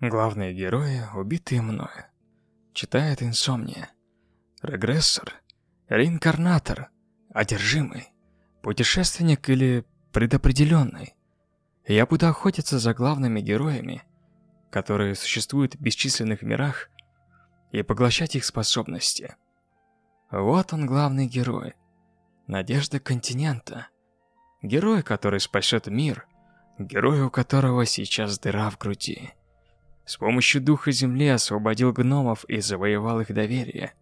Главные герои, убитые мною. Читает инсомния. Регрессор, реинкарнатор, одержимый, путешественник или предопределенный. Я буду охотиться за главными героями, которые существуют в бесчисленных мирах, и поглощать их способности. Вот он главный герой. Надежда континента. Герой, который спасет мир. Герой, у которого сейчас дыра в груди. С помощью духа земли освободил гномов и завоевал их доверие.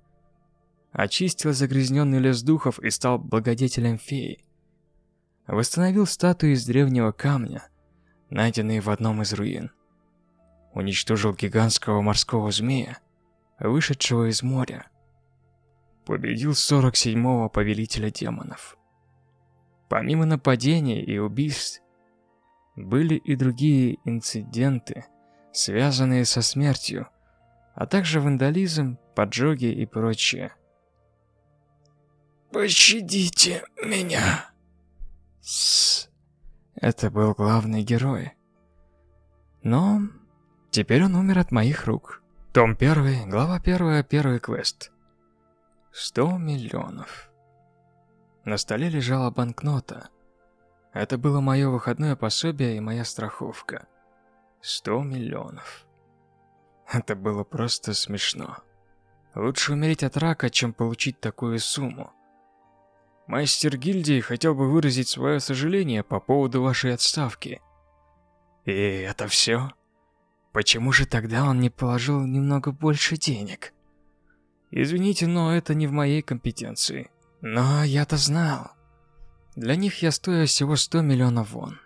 Очистил загрязненный лес духов и стал благодетелем феи. Восстановил статую из древнего камня, найденные в одном из руин. Уничтожил гигантского морского змея, вышедшего из моря. Победил 47-го повелителя демонов. Помимо нападений и убийств, были и другие инциденты – связанные со смертью, а также вандализм, поджоги и прочее. «Пощадите меня!» С... Это был главный герой. Но теперь он умер от моих рук. Том 1, глава 1, первый квест. 100 миллионов. На столе лежала банкнота. Это было мое выходное пособие и моя страховка. 100 миллионов. Это было просто смешно. Лучше умереть от рака, чем получить такую сумму. Мастер гильдии хотел бы выразить свое сожаление по поводу вашей отставки. И это все? Почему же тогда он не положил немного больше денег? Извините, но это не в моей компетенции. Но я-то знал. Для них я стою всего 100 миллионов вон.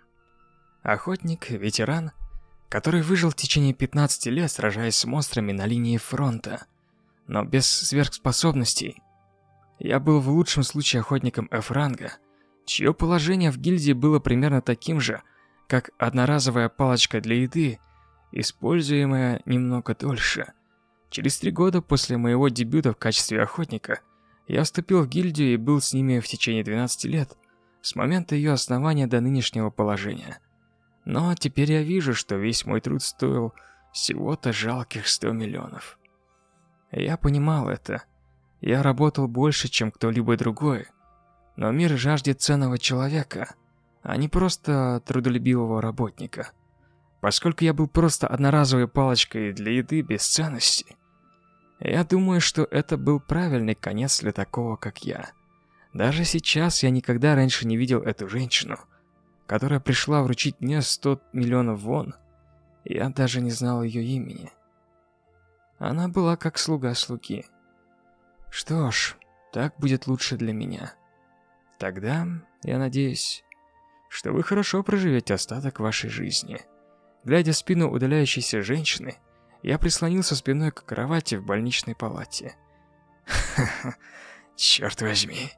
Охотник, ветеран – который выжил в течение 15 лет, сражаясь с монстрами на линии фронта, но без сверхспособностей. Я был в лучшем случае охотником F-ранга, чье положение в гильдии было примерно таким же, как одноразовая палочка для еды, используемая немного дольше. Через три года после моего дебюта в качестве охотника, я вступил в гильдию и был с ними в течение 12 лет, с момента ее основания до нынешнего положения – но теперь я вижу, что весь мой труд стоил всего-то жалких 100 миллионов. Я понимал это. Я работал больше, чем кто-либо другой. Но мир жаждет ценного человека, а не просто трудолюбивого работника. Поскольку я был просто одноразовой палочкой для еды без ценности, я думаю, что это был правильный конец для такого, как я. Даже сейчас я никогда раньше не видел эту женщину – которая пришла вручить мне 100 миллионов вон. Я даже не знал ее имени. Она была как слуга слуги. Что ж, так будет лучше для меня. Тогда, я надеюсь, что вы хорошо проживете остаток вашей жизни. Глядя в спину удаляющейся женщины, я прислонился спиной к кровати в больничной палате. Ха-ха, черт возьми,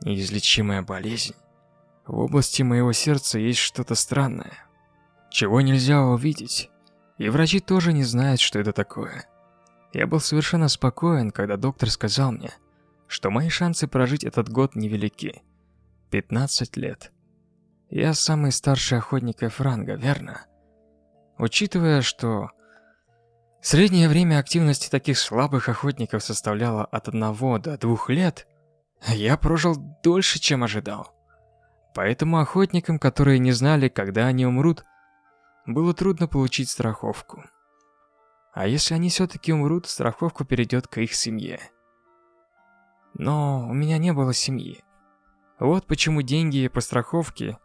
неизлечимая болезнь. В области моего сердца есть что-то странное, чего нельзя увидеть, и врачи тоже не знают, что это такое. Я был совершенно спокоен, когда доктор сказал мне, что мои шансы прожить этот год невелики. 15 лет. Я самый старший охотник Эфранга, верно? Учитывая, что среднее время активности таких слабых охотников составляло от 1 до 2 лет, я прожил дольше, чем ожидал. Поэтому охотникам, которые не знали, когда они умрут, было трудно получить страховку. А если они все-таки умрут, страховка перейдет к их семье. Но у меня не было семьи. Вот почему деньги по страховке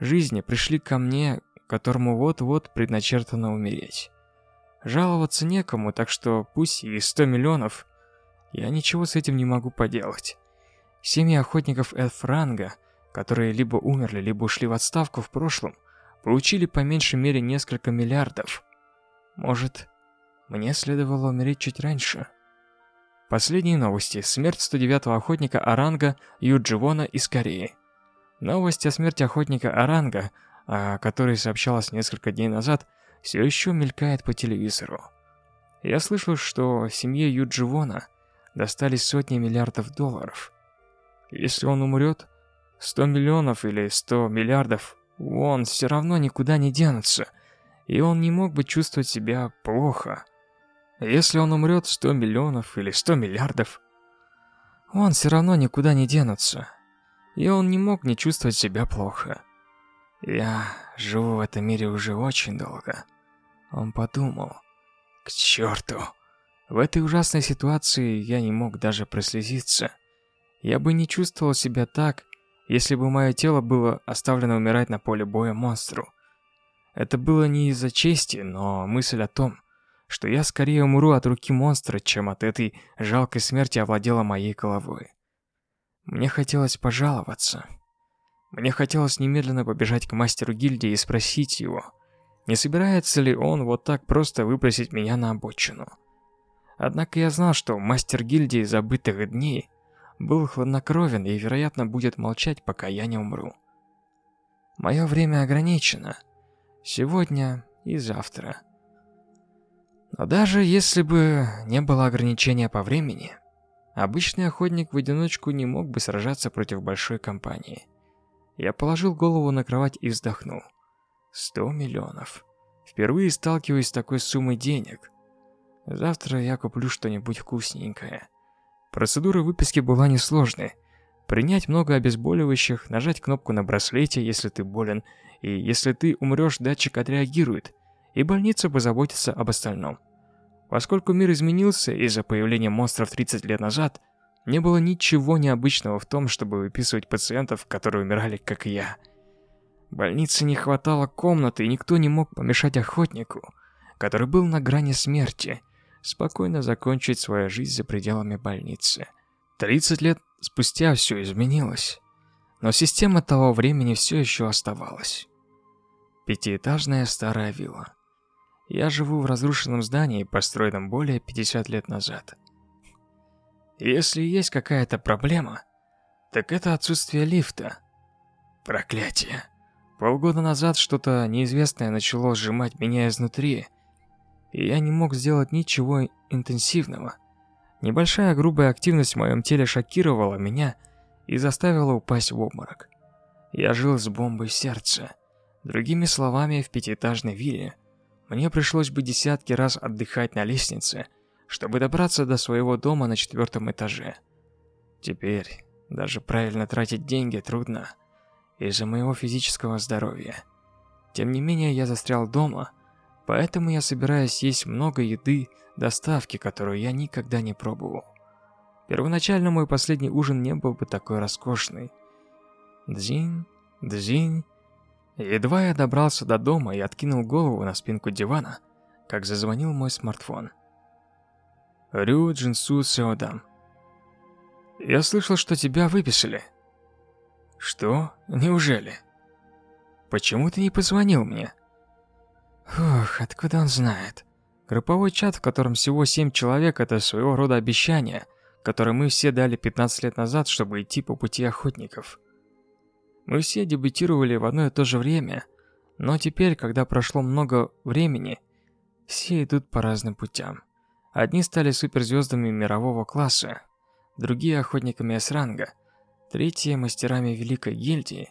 жизни пришли ко мне, которому вот-вот предначертано умереть. Жаловаться некому, так что пусть и 100 миллионов, я ничего с этим не могу поделать. Семьи охотников Эльфранга – которые либо умерли, либо ушли в отставку в прошлом, получили по меньшей мере несколько миллиардов. Может, мне следовало умереть чуть раньше. Последние новости. Смерть 109-го охотника Аранга Юдживона из Кореи. Новость о смерти охотника Аранга, о которой сообщалось несколько дней назад, все еще мелькает по телевизору. Я слышал, что семье Юдживона достались сотни миллиардов долларов. Если он умрет, 100 миллионов или 100 миллиардов, он все равно никуда не денутся. и он не мог бы чувствовать себя плохо. Если он умрет 100 миллионов или 100 миллиардов, он все равно никуда не денутся, и он не мог не чувствовать себя плохо. Я живу в этом мире уже очень долго. Он подумал, к черту. В этой ужасной ситуации я не мог даже прослезиться. Я бы не чувствовал себя так, если бы мое тело было оставлено умирать на поле боя монстру. Это было не из-за чести, но мысль о том, что я скорее умру от руки монстра, чем от этой жалкой смерти овладела моей головой. Мне хотелось пожаловаться. Мне хотелось немедленно побежать к мастеру гильдии и спросить его, не собирается ли он вот так просто выбросить меня на обочину. Однако я знал, что мастер гильдии забытых дней был хладнокровен и, вероятно, будет молчать, пока я не умру. Мое время ограничено. Сегодня и завтра. Но даже если бы не было ограничения по времени, обычный охотник в одиночку не мог бы сражаться против большой компании. Я положил голову на кровать и вздохнул. Сто миллионов. Впервые сталкиваюсь с такой суммой денег. Завтра я куплю что-нибудь вкусненькое. Процедура выписки была несложной. Принять много обезболивающих, нажать кнопку на браслете, если ты болен, и если ты умрешь, датчик отреагирует, и больница позаботится об остальном. Поскольку мир изменился из-за появления монстров 30 лет назад, не было ничего необычного в том, чтобы выписывать пациентов, которые умирали, как я. Больнице не хватало комнаты, и никто не мог помешать охотнику, который был на грани смерти, спокойно закончить свою жизнь за пределами больницы. 30 лет спустя все изменилось, но система того времени все еще оставалась. Пятиэтажная старая вилла. Я живу в разрушенном здании, построенном более 50 лет назад. Если есть какая-то проблема, так это отсутствие лифта. Проклятие. Полгода назад что-то неизвестное начало сжимать меня изнутри, и я не мог сделать ничего интенсивного. Небольшая грубая активность в моем теле шокировала меня и заставила упасть в обморок. Я жил с бомбой сердца. Другими словами, в пятиэтажной вилле мне пришлось бы десятки раз отдыхать на лестнице, чтобы добраться до своего дома на четвертом этаже. Теперь даже правильно тратить деньги трудно из-за моего физического здоровья. Тем не менее, я застрял дома Поэтому я собираюсь есть много еды, доставки, которую я никогда не пробовал. Первоначально мой последний ужин не был бы такой роскошный. Дзинь, дзинь. Едва я добрался до дома и откинул голову на спинку дивана, как зазвонил мой смартфон. Рю Джинсу Сеодам. Я слышал, что тебя выписали. Что? Неужели? Почему ты не позвонил мне? Фух, откуда он знает? Групповой чат, в котором всего 7 человек, это своего рода обещание, которое мы все дали 15 лет назад, чтобы идти по пути охотников. Мы все дебютировали в одно и то же время, но теперь, когда прошло много времени, все идут по разным путям. Одни стали суперзвездами мирового класса, другие охотниками С-ранга, третьи мастерами Великой Гильдии,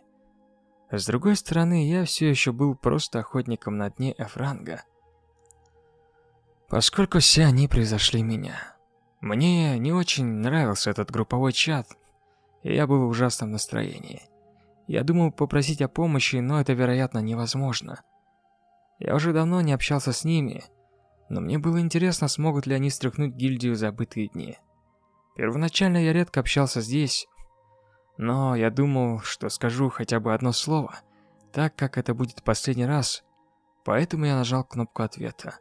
с другой стороны, я все еще был просто охотником на дне Эфранга. Поскольку все они превзошли меня. Мне не очень нравился этот групповой чат, и я был в ужасном настроении. Я думал попросить о помощи, но это, вероятно, невозможно. Я уже давно не общался с ними, но мне было интересно, смогут ли они стряхнуть гильдию забытые дни. Первоначально я редко общался здесь, но я думал, что скажу хотя бы одно слово, так как это будет последний раз, поэтому я нажал кнопку ответа.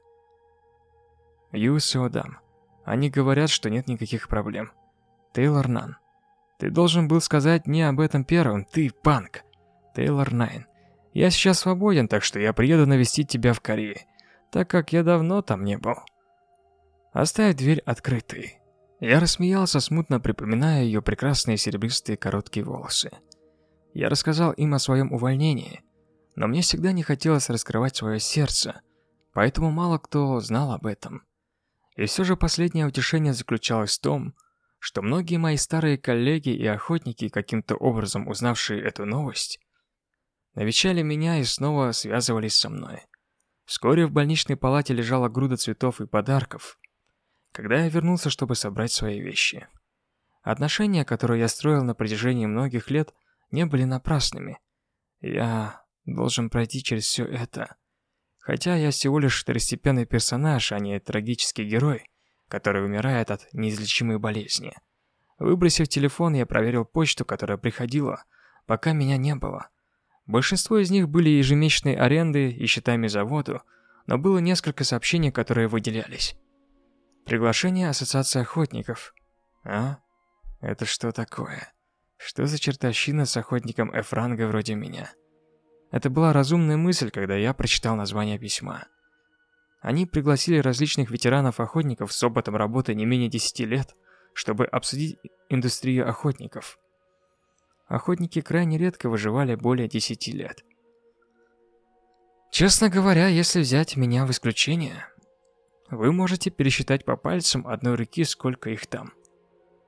Юсиодам. Они говорят, что нет никаких проблем. Тейлор Нан. Ты должен был сказать не об этом первым, ты панк. Тейлор Найн. Я сейчас свободен, так что я приеду навестить тебя в Корее, так как я давно там не был. Оставь дверь открытой. Я рассмеялся, смутно припоминая ее прекрасные серебристые короткие волосы. Я рассказал им о своем увольнении, но мне всегда не хотелось раскрывать свое сердце, поэтому мало кто знал об этом. И все же последнее утешение заключалось в том, что многие мои старые коллеги и охотники, каким-то образом узнавшие эту новость, навещали меня и снова связывались со мной. Вскоре в больничной палате лежала груда цветов и подарков. Когда я вернулся, чтобы собрать свои вещи. Отношения, которые я строил на протяжении многих лет, не были напрасными. Я должен пройти через все это. Хотя я всего лишь второстепенный персонаж, а не трагический герой, который умирает от неизлечимой болезни. Выбросив телефон, я проверил почту, которая приходила, пока меня не было. Большинство из них были ежемесячной аренды и счетами за воду, но было несколько сообщений, которые выделялись. Приглашение Ассоциации охотников. А? Это что такое? Что за чертовщина с охотником F-ранга вроде меня? Это была разумная мысль, когда я прочитал название письма. Они пригласили различных ветеранов-охотников с опытом работы не менее 10 лет, чтобы обсудить индустрию охотников. Охотники крайне редко выживали более 10 лет. Честно говоря, если взять меня в исключение, вы можете пересчитать по пальцам одной руки, сколько их там.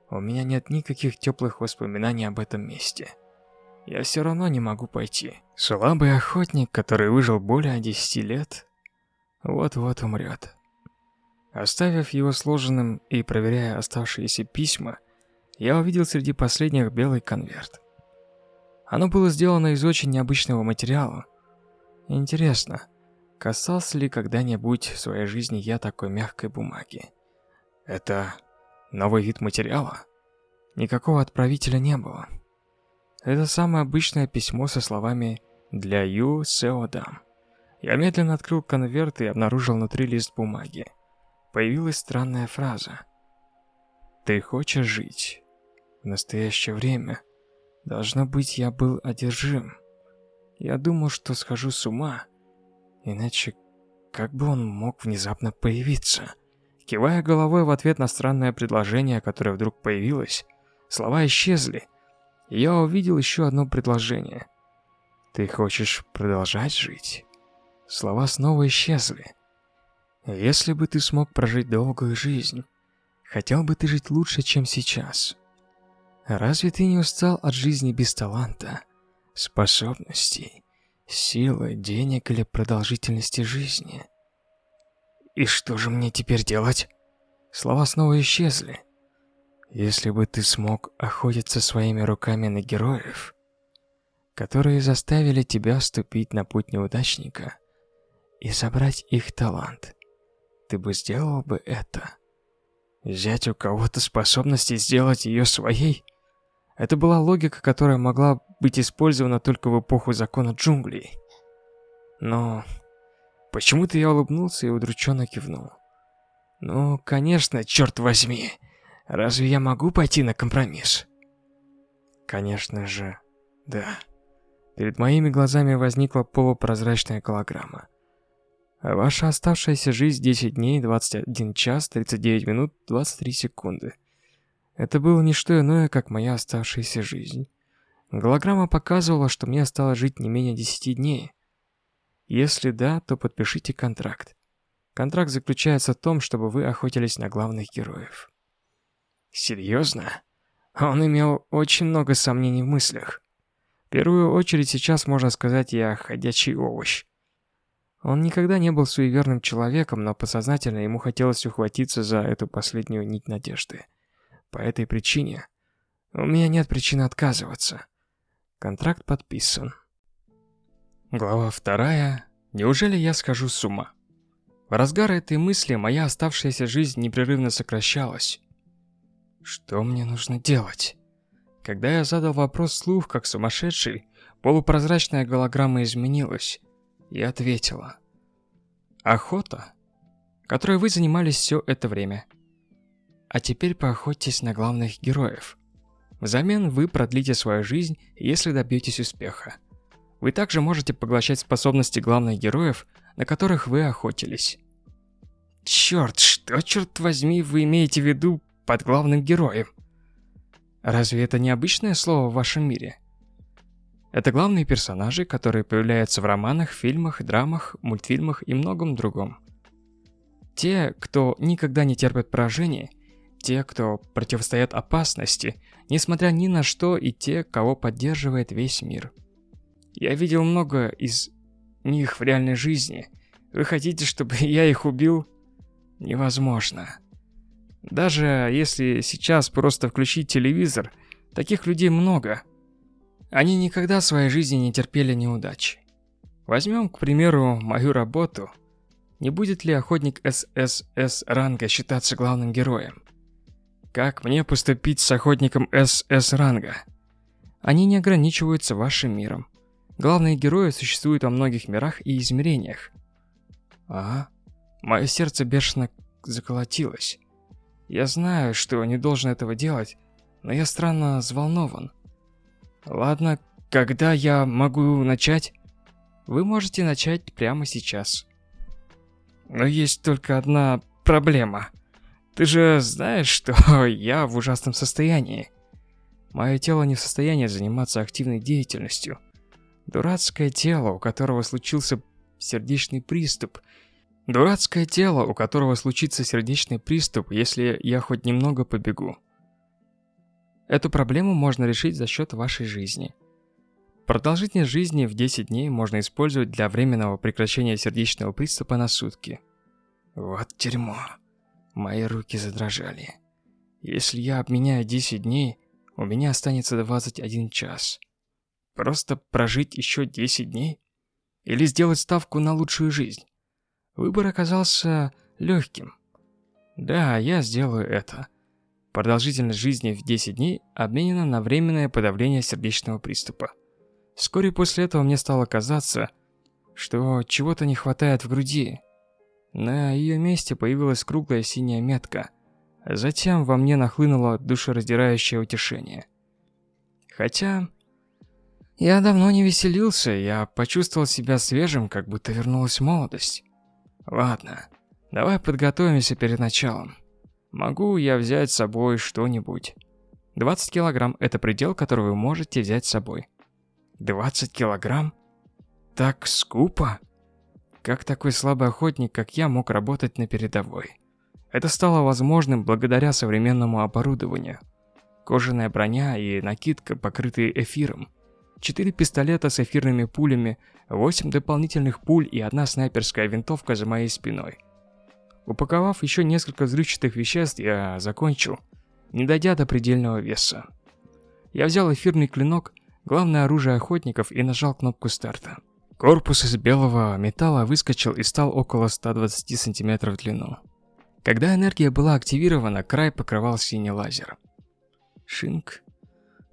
У меня нет никаких теплых воспоминаний об этом месте. Я все равно не могу пойти. Слабый охотник, который выжил более 10 лет, вот-вот умрет. Оставив его сложенным и проверяя оставшиеся письма, я увидел среди последних белый конверт. Оно было сделано из очень необычного материала. Интересно, касался ли когда-нибудь в своей жизни я такой мягкой бумаги? Это новый вид материала? Никакого отправителя не было. Это самое обычное письмо со словами «Для Ю Сеодам». Я медленно открыл конверт и обнаружил внутри лист бумаги. Появилась странная фраза. «Ты хочешь жить?» В настоящее время Должно быть, я был одержим. Я думал, что схожу с ума. Иначе как бы он мог внезапно появиться? Кивая головой в ответ на странное предложение, которое вдруг появилось, слова исчезли. Я увидел еще одно предложение. «Ты хочешь продолжать жить?» Слова снова исчезли. «Если бы ты смог прожить долгую жизнь, хотел бы ты жить лучше, чем сейчас?» Разве ты не устал от жизни без таланта, способностей, силы, денег или продолжительности жизни? И что же мне теперь делать? Слова снова исчезли. Если бы ты смог охотиться своими руками на героев, которые заставили тебя ступить на путь неудачника и собрать их талант, ты бы сделал бы это? Взять у кого-то способности сделать ее своей – это была логика, которая могла быть использована только в эпоху закона джунглей. Но почему-то я улыбнулся и удрученно кивнул. Ну, конечно, черт возьми. Разве я могу пойти на компромисс? Конечно же, да. Перед моими глазами возникла полупрозрачная голограмма. Ваша оставшаяся жизнь 10 дней, 21 час, 39 минут, 23 секунды. Это было не что иное, как моя оставшаяся жизнь. Голограмма показывала, что мне осталось жить не менее 10 дней. Если да, то подпишите контракт. Контракт заключается в том, чтобы вы охотились на главных героев. Серьезно? Он имел очень много сомнений в мыслях. В первую очередь сейчас можно сказать я ходячий овощ. Он никогда не был суеверным человеком, но подсознательно ему хотелось ухватиться за эту последнюю нить надежды. По этой причине у меня нет причины отказываться. Контракт подписан. Глава вторая. Неужели я схожу с ума? В разгар этой мысли моя оставшаяся жизнь непрерывно сокращалась. Что мне нужно делать? Когда я задал вопрос вслух, как сумасшедший, полупрозрачная голограмма изменилась и ответила. Охота, которой вы занимались все это время. А теперь поохотьтесь на главных героев. Взамен вы продлите свою жизнь, если добьетесь успеха. Вы также можете поглощать способности главных героев, на которых вы охотились. Черт, что, черт возьми, вы имеете в виду под главным героем? Разве это не обычное слово в вашем мире? Это главные персонажи, которые появляются в романах, фильмах, драмах, мультфильмах и многом другом. Те, кто никогда не терпит поражения те, кто противостоят опасности, несмотря ни на что, и те, кого поддерживает весь мир. Я видел много из них в реальной жизни. Вы хотите, чтобы я их убил? Невозможно. Даже если сейчас просто включить телевизор, таких людей много. Они никогда в своей жизни не терпели неудачи. Возьмем, к примеру, мою работу. Не будет ли охотник ССС ранга считаться главным героем? Как мне поступить с охотником СС ранга? Они не ограничиваются вашим миром. Главные герои существуют во многих мирах и измерениях. Ага. Мое сердце бешено заколотилось. Я знаю, что не должен этого делать, но я странно взволнован. Ладно, когда я могу начать? Вы можете начать прямо сейчас. Но есть только одна проблема. Ты же знаешь, что я в ужасном состоянии. Мое тело не в состоянии заниматься активной деятельностью. Дурацкое тело, у которого случился сердечный приступ. Дурацкое тело, у которого случится сердечный приступ, если я хоть немного побегу. Эту проблему можно решить за счет вашей жизни. Продолжительность жизни в 10 дней можно использовать для временного прекращения сердечного приступа на сутки. Вот дерьмо. Мои руки задрожали. Если я обменяю 10 дней, у меня останется 21 час. Просто прожить еще 10 дней? Или сделать ставку на лучшую жизнь? Выбор оказался легким. Да, я сделаю это. Продолжительность жизни в 10 дней обменена на временное подавление сердечного приступа. Вскоре после этого мне стало казаться, что чего-то не хватает в груди. На ее месте появилась круглая синяя метка. Затем во мне нахлынуло душераздирающее утешение. Хотя я давно не веселился, я почувствовал себя свежим, как будто вернулась молодость. Ладно, давай подготовимся перед началом. Могу я взять с собой что-нибудь? 20 килограмм – это предел, который вы можете взять с собой. 20 килограмм? Так скупо? Как такой слабый охотник, как я, мог работать на передовой? Это стало возможным благодаря современному оборудованию. Кожаная броня и накидка, покрытые эфиром – Четыре пистолета с эфирными пулями, восемь дополнительных пуль и одна снайперская винтовка за моей спиной. Упаковав еще несколько взрывчатых веществ, я закончил, не дойдя до предельного веса. Я взял эфирный клинок, главное оружие охотников, и нажал кнопку старта. Корпус из белого металла выскочил и стал около 120 сантиметров в длину. Когда энергия была активирована, край покрывал синий лазер. Шинк.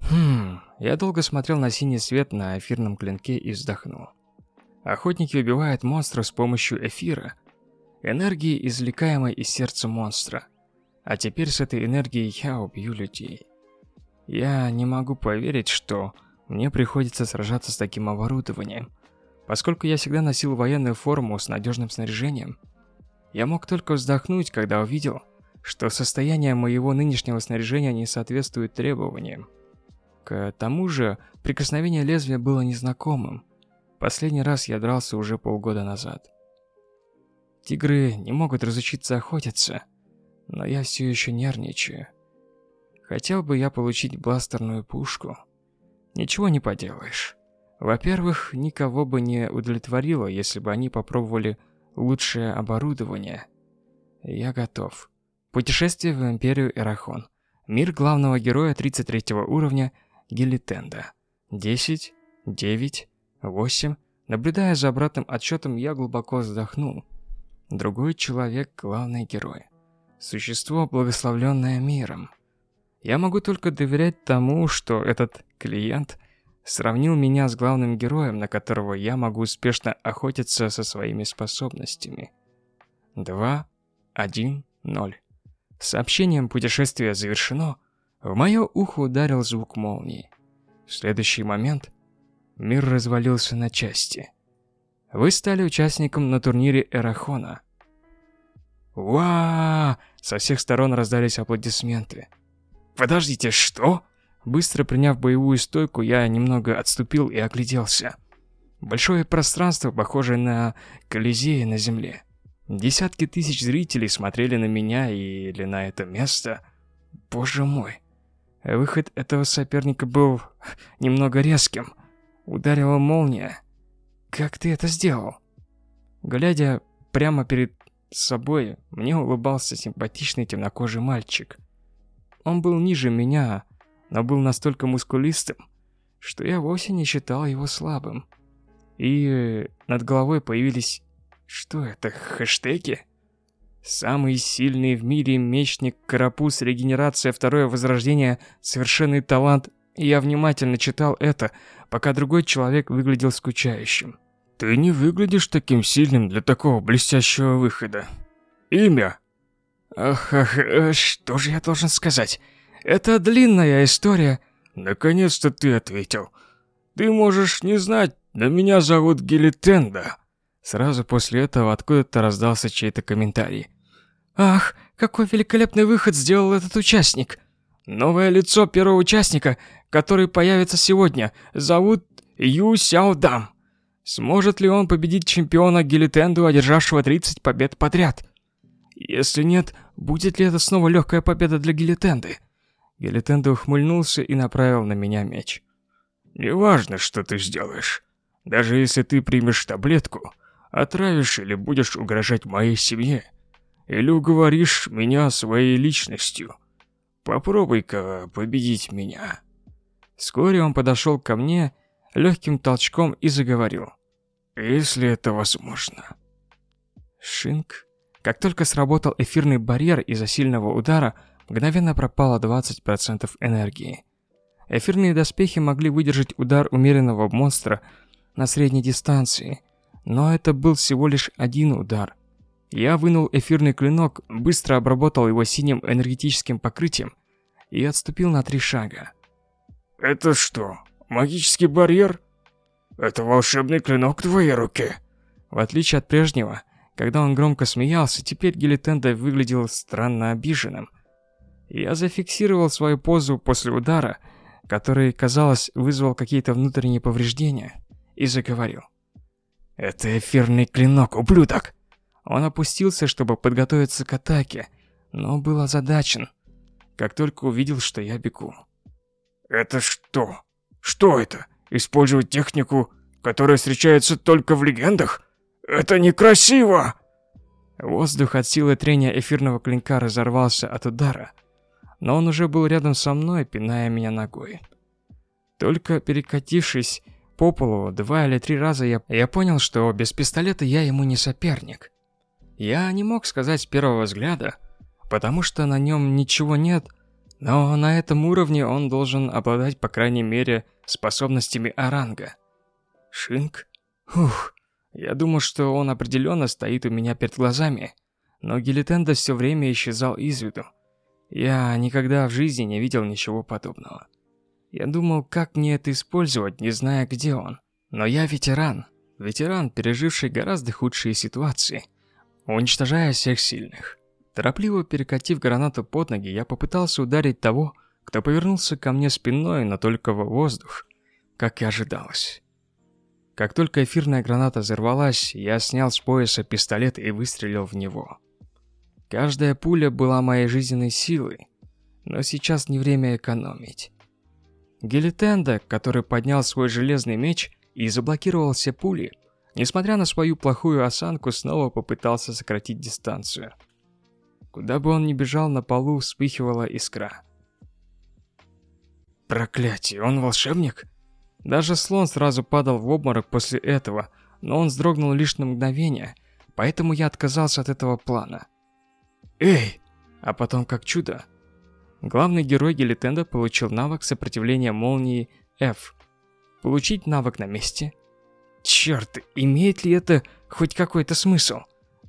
Хм, я долго смотрел на синий свет на эфирном клинке и вздохнул. Охотники убивают монстров с помощью эфира, энергии, извлекаемой из сердца монстра. А теперь с этой энергией я убью людей. Я не могу поверить, что мне приходится сражаться с таким оборудованием. Поскольку я всегда носил военную форму с надежным снаряжением, я мог только вздохнуть, когда увидел, что состояние моего нынешнего снаряжения не соответствует требованиям. К тому же, прикосновение лезвия было незнакомым. Последний раз я дрался уже полгода назад. Тигры не могут разучиться охотиться, но я все еще нервничаю. Хотел бы я получить бластерную пушку. Ничего не поделаешь. Во-первых, никого бы не удовлетворило, если бы они попробовали лучшее оборудование. Я готов. Путешествие в Империю Эрахон. Мир главного героя 33 уровня – Гелитенда. 10, 9, 8. Наблюдая за обратным отчетом, я глубоко вздохнул. Другой человек – главный герой. Существо, благословленное миром. Я могу только доверять тому, что этот клиент сравнил меня с главным героем, на которого я могу успешно охотиться со своими способностями. 2, 1, 0. Сообщением путешествие завершено – в мое ухо ударил звук молнии. В следующий момент мир развалился на части. Вы стали участником на турнире Эрахона. Ва! Со всех сторон раздались аплодисменты. Подождите, что? Быстро приняв боевую стойку, я немного отступил и огляделся. Большое пространство, похожее на Колизей на земле. Десятки тысяч зрителей смотрели на меня или на это место. Боже мой. Выход этого соперника был немного резким. Ударила молния. Как ты это сделал? Глядя прямо перед собой мне улыбался симпатичный темнокожий мальчик. Он был ниже меня, но был настолько мускулистым, что я вовсе не считал его слабым. И над головой появились... Что это, хэштеги? Самый сильный в мире мечник, карапуз, регенерация, второе возрождение, совершенный талант. И я внимательно читал это, пока другой человек выглядел скучающим. Ты не выглядишь таким сильным для такого блестящего выхода. Имя? Ах, ах, э, что же я должен сказать? Это длинная история. Наконец-то ты ответил. Ты можешь не знать, но меня зовут Гелитенда. Сразу после этого откуда-то раздался чей-то комментарий. Ах, какой великолепный выход сделал этот участник. Новое лицо первого участника, который появится сегодня, зовут Ю Сяо Дам. Сможет ли он победить чемпиона Гелитенду, одержавшего 30 побед подряд? Если нет, будет ли это снова легкая победа для Гелитенды? Гелитенда ухмыльнулся и направил на меня меч. «Неважно, что ты сделаешь. Даже если ты примешь таблетку, отравишь или будешь угрожать моей семье, или уговоришь меня своей личностью, попробуй-ка победить меня». Вскоре он подошел ко мне легким толчком и заговорил. «Если это возможно». Шинк. Как только сработал эфирный барьер из-за сильного удара, мгновенно пропало 20% энергии. Эфирные доспехи могли выдержать удар умеренного монстра на средней дистанции, но это был всего лишь один удар. Я вынул эфирный клинок, быстро обработал его синим энергетическим покрытием и отступил на три шага. «Это что, Магический барьер? Это волшебный клинок в твоей руке. В отличие от прежнего, когда он громко смеялся, теперь Гелитенда выглядел странно обиженным. Я зафиксировал свою позу после удара, который, казалось, вызвал какие-то внутренние повреждения, и заговорил. «Это эфирный клинок, ублюдок!» Он опустился, чтобы подготовиться к атаке, но был озадачен, как только увидел, что я бегу. «Это что, что это? Использовать технику, которая встречается только в легендах? Это некрасиво! Воздух от силы трения эфирного клинка разорвался от удара, но он уже был рядом со мной, пиная меня ногой. Только перекатившись по полу два или три раза, я, я понял, что без пистолета я ему не соперник. Я не мог сказать с первого взгляда, потому что на нем ничего нет, но на этом уровне он должен обладать, по крайней мере, способностями Оранга. Шинк? Ух, я думал, что он определенно стоит у меня перед глазами, но Гелитенда все время исчезал из виду. Я никогда в жизни не видел ничего подобного. Я думал, как мне это использовать, не зная, где он. Но я ветеран. Ветеран, переживший гораздо худшие ситуации, уничтожая всех сильных. Торопливо перекатив гранату под ноги, я попытался ударить того, кто повернулся ко мне спиной, но только в воздух, как и ожидалось. Как только эфирная граната взорвалась, я снял с пояса пистолет и выстрелил в него. Каждая пуля была моей жизненной силой, но сейчас не время экономить. Гелитенда, который поднял свой железный меч и заблокировал все пули, несмотря на свою плохую осанку, снова попытался сократить дистанцию. Куда бы он ни бежал, на полу вспыхивала искра. Проклятие, он волшебник? Даже слон сразу падал в обморок после этого, но он вздрогнул лишь на мгновение, поэтому я отказался от этого плана. Эй! А потом, как чудо, главный герой Гелитенда получил навык сопротивления молнии F. Получить навык на месте? Черт, имеет ли это хоть какой-то смысл?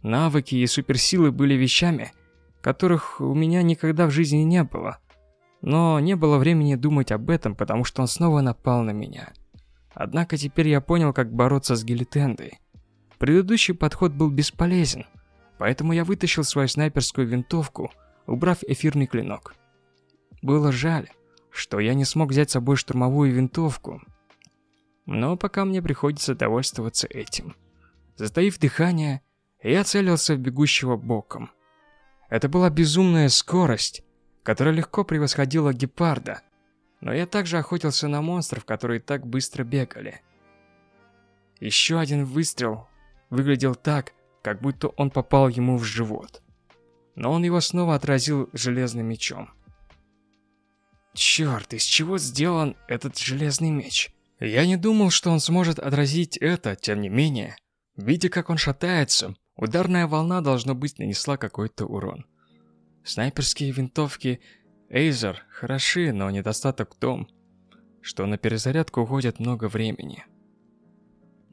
Навыки и суперсилы были вещами, которых у меня никогда в жизни не было. Но не было времени думать об этом, потому что он снова напал на меня. Однако теперь я понял, как бороться с Гелитендой. Предыдущий подход был бесполезен, поэтому я вытащил свою снайперскую винтовку, убрав эфирный клинок. Было жаль, что я не смог взять с собой штурмовую винтовку, но пока мне приходится довольствоваться этим. Затаив дыхание, я целился в бегущего боком. Это была безумная скорость, которая легко превосходила гепарда, но я также охотился на монстров, которые так быстро бегали. Еще один выстрел выглядел так, как будто он попал ему в живот. Но он его снова отразил железным мечом. Черт, из чего сделан этот железный меч? Я не думал, что он сможет отразить это, тем не менее. Видя, как он шатается, ударная волна, должно быть, нанесла какой-то урон. Снайперские винтовки Эйзер хороши, но недостаток в том, что на перезарядку уходит много времени.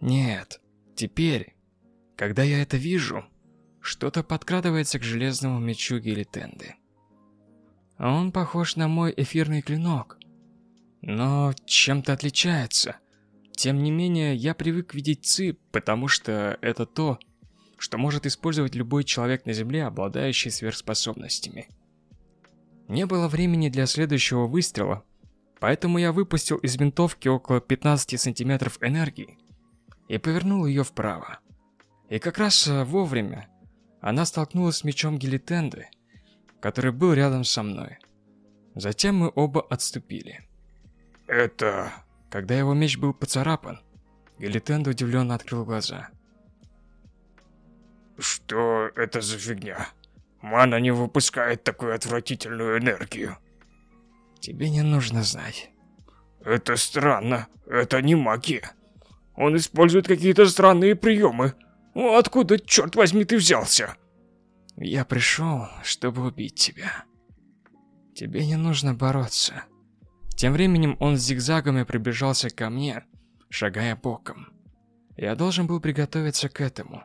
Нет, теперь, когда я это вижу, что-то подкрадывается к железному мечу Гелитенды. Он похож на мой эфирный клинок, но чем-то отличается. Тем не менее, я привык видеть ЦИ, потому что это то, что может использовать любой человек на Земле, обладающий сверхспособностями. Не было времени для следующего выстрела, поэтому я выпустил из винтовки около 15 сантиметров энергии и повернул ее вправо. И как раз э, вовремя она столкнулась с мечом Гелитенды, который был рядом со мной. Затем мы оба отступили. «Это...» Когда его меч был поцарапан, Гелитенда удивленно открыл глаза. «Что это за фигня? Мана не выпускает такую отвратительную энергию». «Тебе не нужно знать». «Это странно. Это не магия. Он использует какие-то странные приемы. Откуда, черт возьми, ты взялся?» «Я пришел, чтобы убить тебя. Тебе не нужно бороться». Тем временем он зигзагами приближался ко мне, шагая боком. Я должен был приготовиться к этому.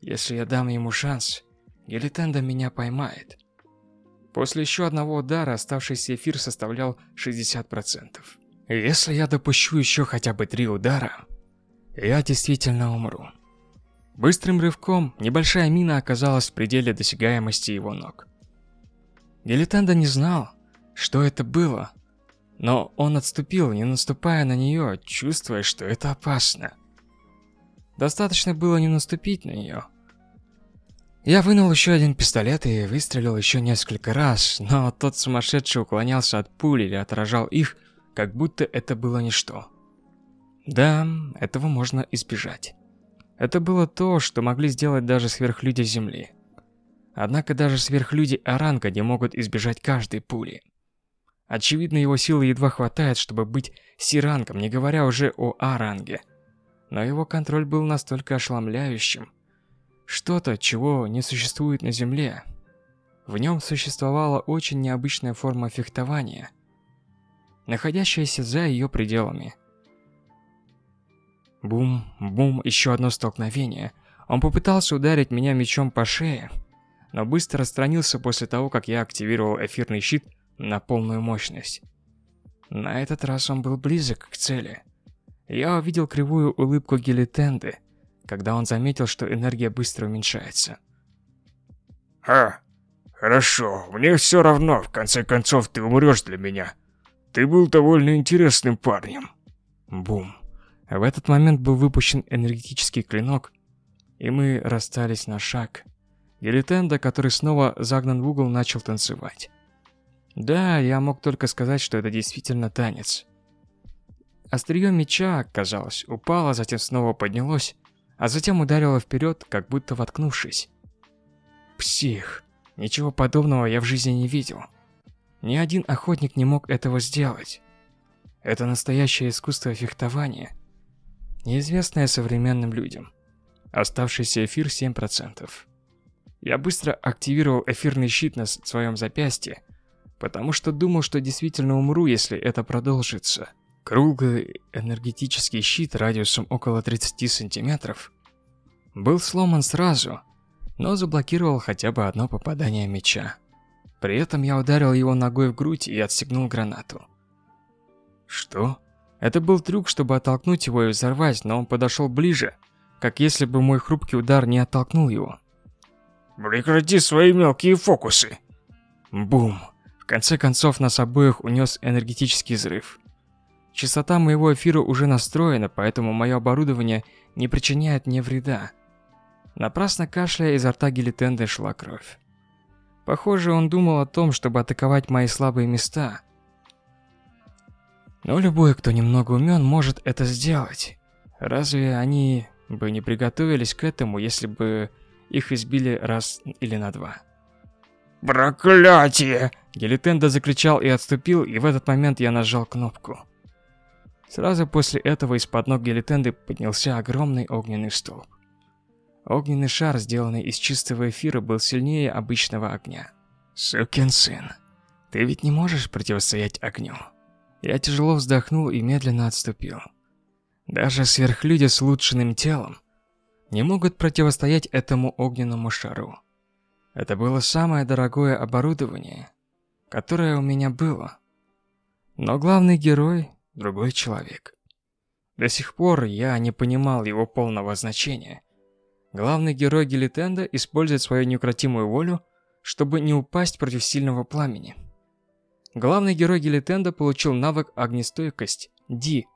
Если я дам ему шанс, Гелитенда меня поймает. После еще одного удара оставшийся эфир составлял 60%. Если я допущу еще хотя бы три удара, я действительно умру. Быстрым рывком небольшая мина оказалась в пределе досягаемости его ног. Гелитенда не знал, что это было, но он отступил, не наступая на нее, чувствуя, что это опасно. Достаточно было не наступить на нее. Я вынул еще один пистолет и выстрелил еще несколько раз, но тот сумасшедший уклонялся от пули или отражал их, как будто это было ничто. Да, этого можно избежать. Это было то, что могли сделать даже сверхлюди Земли. Однако даже сверхлюди Аранга не могут избежать каждой пули. Очевидно, его силы едва хватает, чтобы быть Сирангом, не говоря уже о Аранге. Но его контроль был настолько ошеломляющим. Что-то, чего не существует на Земле. В нем существовала очень необычная форма фехтования, находящаяся за ее пределами. Бум, бум, еще одно столкновение. Он попытался ударить меня мечом по шее, но быстро отстранился после того, как я активировал эфирный щит на полную мощность. На этот раз он был близок к цели. Я увидел кривую улыбку Гелитенды, когда он заметил, что энергия быстро уменьшается. «А, хорошо, мне все равно, в конце концов ты умрешь для меня. Ты был довольно интересным парнем». Бум. В этот момент был выпущен энергетический клинок, и мы расстались на шаг. Гелитенда, который снова загнан в угол, начал танцевать. Да, я мог только сказать, что это действительно танец. Острие меча, казалось, упало, затем снова поднялось, а затем ударило вперед, как будто воткнувшись. Псих. Ничего подобного я в жизни не видел. Ни один охотник не мог этого сделать. Это настоящее искусство фехтования, неизвестное современным людям. Оставшийся эфир 7%. Я быстро активировал эфирный щит на своем запястье, потому что думал, что действительно умру, если это продолжится. Круглый энергетический щит радиусом около 30 сантиметров был сломан сразу, но заблокировал хотя бы одно попадание меча. При этом я ударил его ногой в грудь и отстегнул гранату. Что? Это был трюк, чтобы оттолкнуть его и взорвать, но он подошел ближе, как если бы мой хрупкий удар не оттолкнул его. Прекрати свои мелкие фокусы. Бум. В конце концов, нас обоих унес энергетический взрыв. Частота моего эфира уже настроена, поэтому мое оборудование не причиняет мне вреда. Напрасно кашляя изо рта Гелитенды шла кровь. Похоже, он думал о том, чтобы атаковать мои слабые места. Но любой, кто немного умен, может это сделать. Разве они бы не приготовились к этому, если бы их избили раз или на два. «Проклятие!» Гелитенда закричал и отступил, и в этот момент я нажал кнопку. Сразу после этого из-под ног Гелитенды поднялся огромный огненный столб. Огненный шар, сделанный из чистого эфира, был сильнее обычного огня. «Сукин сын, ты ведь не можешь противостоять огню?» Я тяжело вздохнул и медленно отступил. Даже сверхлюди с улучшенным телом не могут противостоять этому огненному шару. Это было самое дорогое оборудование, которое у меня было. Но главный герой – другой человек. До сих пор я не понимал его полного значения. Главный герой Гелитенда использует свою неукротимую волю, чтобы не упасть против сильного пламени. Главный герой Гелитенда получил навык огнестойкость – Ди.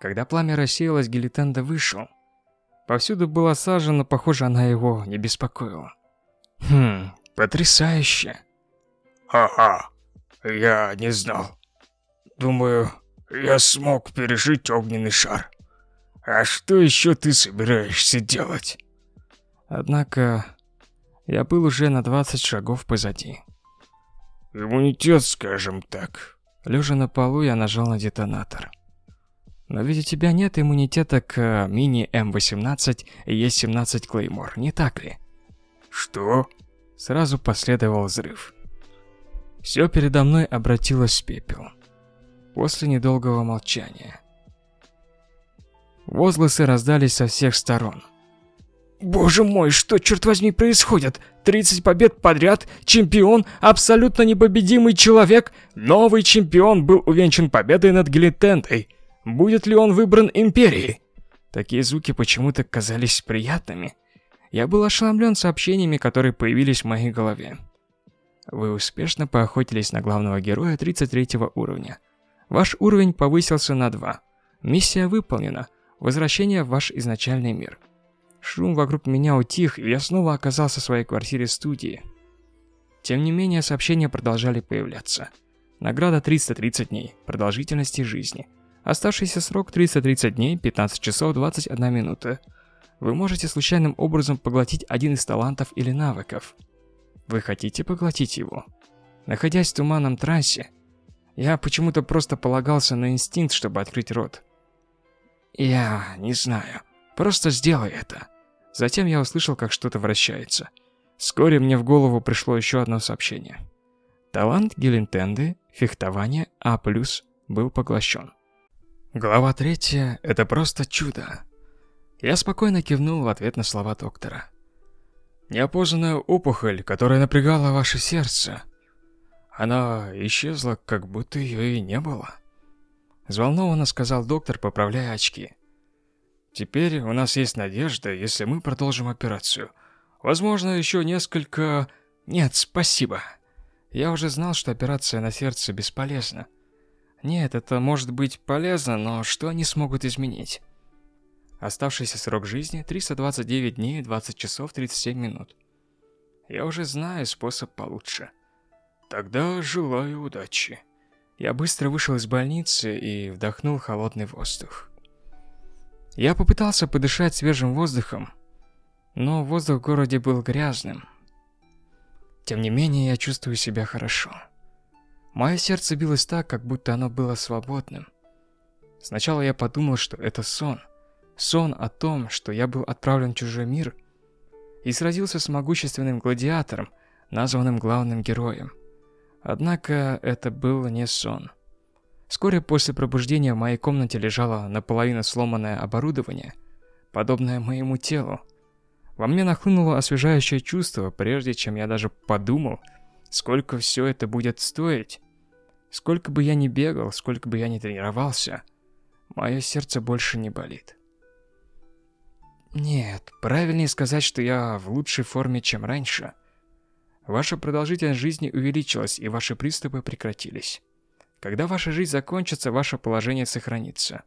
Когда пламя рассеялось, Гелитенда вышел. Повсюду было сажено, похоже, она его не беспокоила. Хм, потрясающе. Ага, я не знал. Думаю, я смог пережить огненный шар. А что еще ты собираешься делать? Однако, я был уже на 20 шагов позади. Иммунитет, скажем так. Лежа на полу, я нажал на детонатор. Но ведь у тебя нет иммунитета к мини М18 и Е17 Клеймор, не так ли? Что? Сразу последовал взрыв. Все передо мной обратилось в пепел. После недолгого молчания. Возгласы раздались со всех сторон. Боже мой, что, черт возьми, происходит? 30 побед подряд, чемпион, абсолютно непобедимый человек, новый чемпион был увенчан победой над Глитентой. Будет ли он выбран Империей? Такие звуки почему-то казались приятными. Я был ошеломлен сообщениями, которые появились в моей голове. Вы успешно поохотились на главного героя 33 уровня. Ваш уровень повысился на 2. Миссия выполнена. Возвращение в ваш изначальный мир. Шум вокруг меня утих, и я снова оказался в своей квартире-студии. Тем не менее, сообщения продолжали появляться. Награда 330 дней, продолжительности жизни. Оставшийся срок 330 дней, 15 часов 21 минута вы можете случайным образом поглотить один из талантов или навыков. Вы хотите поглотить его? Находясь в туманном трансе, я почему-то просто полагался на инстинкт, чтобы открыть рот. Я не знаю. Просто сделай это. Затем я услышал, как что-то вращается. Вскоре мне в голову пришло еще одно сообщение. Талант Гелентенды, фехтование А+, был поглощен. Глава третья – это просто чудо. Я спокойно кивнул в ответ на слова доктора. Неопознанная опухоль, которая напрягала ваше сердце. Она исчезла, как будто ее и не было. Взволнованно сказал доктор, поправляя очки. Теперь у нас есть надежда, если мы продолжим операцию. Возможно, еще несколько... Нет, спасибо. Я уже знал, что операция на сердце бесполезна. Нет, это может быть полезно, но что они смогут изменить? Оставшийся срок жизни 329 дней, 20 часов, 37 минут. Я уже знаю способ получше. Тогда желаю удачи. Я быстро вышел из больницы и вдохнул холодный воздух. Я попытался подышать свежим воздухом, но воздух в городе был грязным. Тем не менее, я чувствую себя хорошо. Мое сердце билось так, как будто оно было свободным. Сначала я подумал, что это сон – сон о том, что я был отправлен в чужой мир и сразился с могущественным гладиатором, названным главным героем. Однако это был не сон. Вскоре после пробуждения в моей комнате лежало наполовину сломанное оборудование, подобное моему телу. Во мне нахлынуло освежающее чувство, прежде чем я даже подумал, сколько все это будет стоить. Сколько бы я ни бегал, сколько бы я ни тренировался, мое сердце больше не болит. Нет, правильнее сказать, что я в лучшей форме, чем раньше. Ваша продолжительность жизни увеличилась, и ваши приступы прекратились. Когда ваша жизнь закончится, ваше положение сохранится.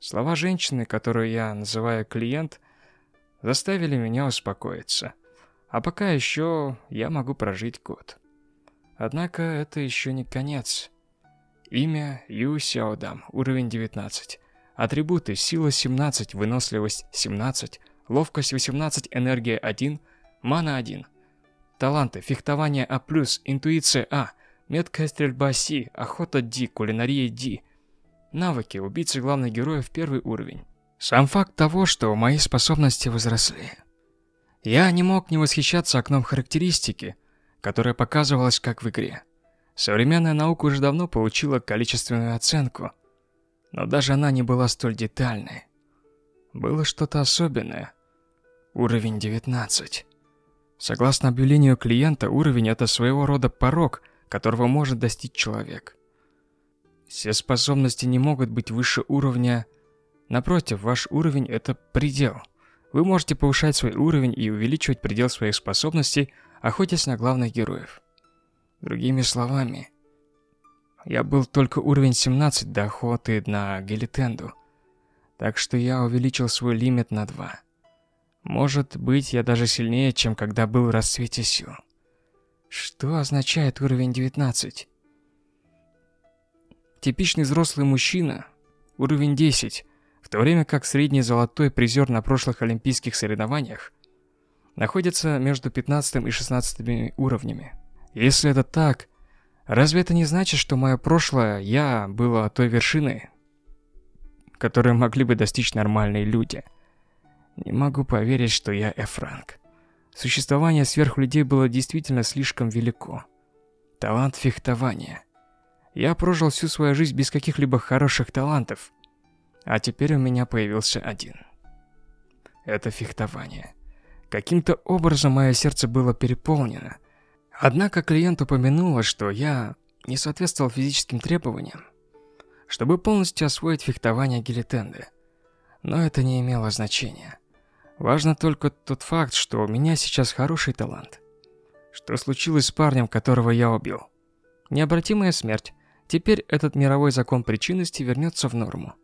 Слова женщины, которую я называю клиент, заставили меня успокоиться. А пока еще я могу прожить год. Однако это еще не конец. Имя Ю Сяодам, уровень 19. Атрибуты сила 17, выносливость 17, ловкость 18, энергия 1, мана 1. Таланты фехтование А+, интуиция А, меткая стрельба С, охота Д, кулинария Д. Навыки убийцы главных героев первый уровень. Сам факт того, что мои способности возросли. Я не мог не восхищаться окном характеристики, которое показывалось как в игре. Современная наука уже давно получила количественную оценку, но даже она не была столь детальной. Было что-то особенное. Уровень 19. Согласно объявлению клиента, уровень – это своего рода порог, которого может достичь человек. Все способности не могут быть выше уровня. Напротив, ваш уровень – это предел. Вы можете повышать свой уровень и увеличивать предел своих способностей, охотясь на главных героев. Другими словами, я был только уровень 17 до охоты на Гелитенду, так что я увеличил свой лимит на 2. Может быть, я даже сильнее, чем когда был в расцвете сил. Что означает уровень 19? Типичный взрослый мужчина, уровень 10, в то время как средний золотой призер на прошлых олимпийских соревнованиях находится между 15 и 16 уровнями. Если это так, разве это не значит, что мое прошлое я было той вершиной, которой могли бы достичь нормальные люди? Не могу поверить, что я Эфранк. Существование сверхлюдей было действительно слишком велико. Талант фехтования. Я прожил всю свою жизнь без каких-либо хороших талантов, а теперь у меня появился один. Это фехтование. Каким-то образом мое сердце было переполнено, Однако клиент упомянула, что я не соответствовал физическим требованиям, чтобы полностью освоить фехтование гилетенды. Но это не имело значения. Важно только тот факт, что у меня сейчас хороший талант. Что случилось с парнем, которого я убил? Необратимая смерть. Теперь этот мировой закон причинности вернется в норму.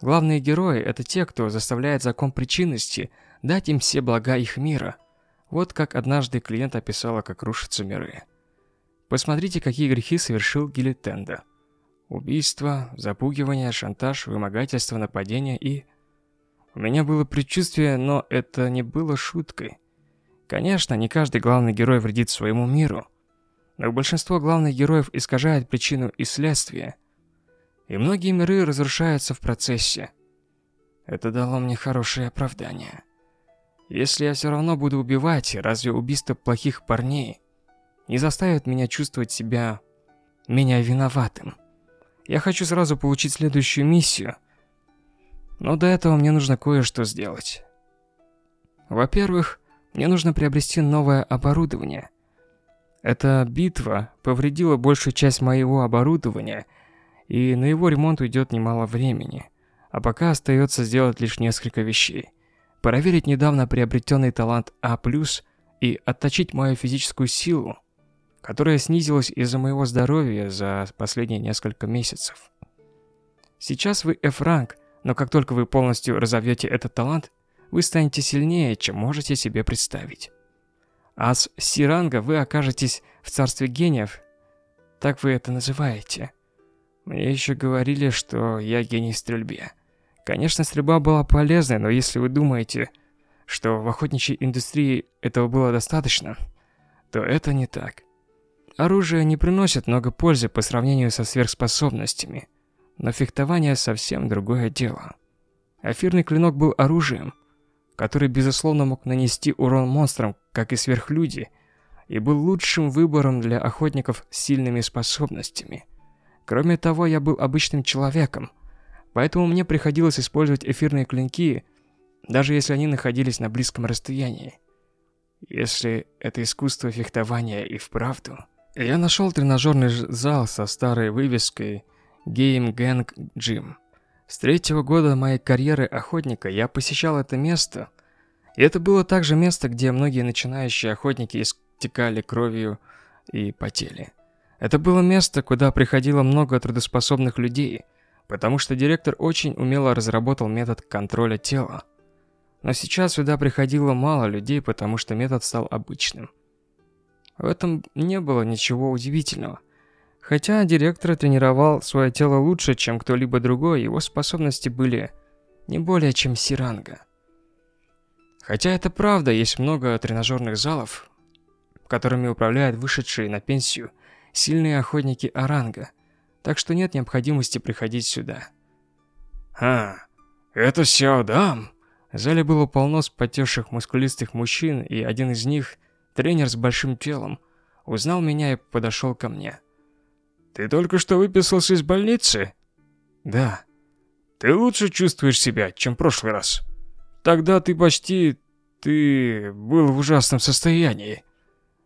Главные герои – это те, кто заставляет закон причинности дать им все блага их мира – вот как однажды клиент описала, как рушатся миры. Посмотрите, какие грехи совершил Гилетенда. Убийство, запугивание, шантаж, вымогательство, нападение и... У меня было предчувствие, но это не было шуткой. Конечно, не каждый главный герой вредит своему миру, но большинство главных героев искажает причину и следствие. И многие миры разрушаются в процессе. Это дало мне хорошее оправдание. Если я все равно буду убивать, разве убийство плохих парней не заставит меня чувствовать себя меня виноватым? Я хочу сразу получить следующую миссию, но до этого мне нужно кое-что сделать. Во-первых, мне нужно приобрести новое оборудование. Эта битва повредила большую часть моего оборудования, и на его ремонт уйдет немало времени, а пока остается сделать лишь несколько вещей проверить недавно приобретенный талант А+, и отточить мою физическую силу, которая снизилась из-за моего здоровья за последние несколько месяцев. Сейчас вы F-ранг, но как только вы полностью разовьете этот талант, вы станете сильнее, чем можете себе представить. А с Си-ранга вы окажетесь в царстве гениев, так вы это называете. Мне еще говорили, что я гений в стрельбе. Конечно, стрельба была полезной, но если вы думаете, что в охотничьей индустрии этого было достаточно, то это не так. Оружие не приносит много пользы по сравнению со сверхспособностями, но фехтование совсем другое дело. Эфирный клинок был оружием, который безусловно мог нанести урон монстрам, как и сверхлюди, и был лучшим выбором для охотников с сильными способностями. Кроме того, я был обычным человеком, Поэтому мне приходилось использовать эфирные клинки, даже если они находились на близком расстоянии. Если это искусство фехтования и вправду... Я нашел тренажерный зал со старой вывеской Game Gang Gym. С третьего года моей карьеры охотника я посещал это место, и это было также место, где многие начинающие охотники истекали кровью и потели. Это было место, куда приходило много трудоспособных людей – потому что директор очень умело разработал метод контроля тела. Но сейчас сюда приходило мало людей, потому что метод стал обычным. В этом не было ничего удивительного. Хотя директор тренировал свое тело лучше, чем кто-либо другой, его способности были не более чем сиранга. Хотя это правда, есть много тренажерных залов, которыми управляют вышедшие на пенсию сильные охотники Оранга, так что нет необходимости приходить сюда. «А, это Сяодам?» В зале было полно спотевших мускулистых мужчин, и один из них, тренер с большим телом, узнал меня и подошел ко мне. «Ты только что выписался из больницы?» «Да». «Ты лучше чувствуешь себя, чем в прошлый раз?» «Тогда ты почти... ты был в ужасном состоянии».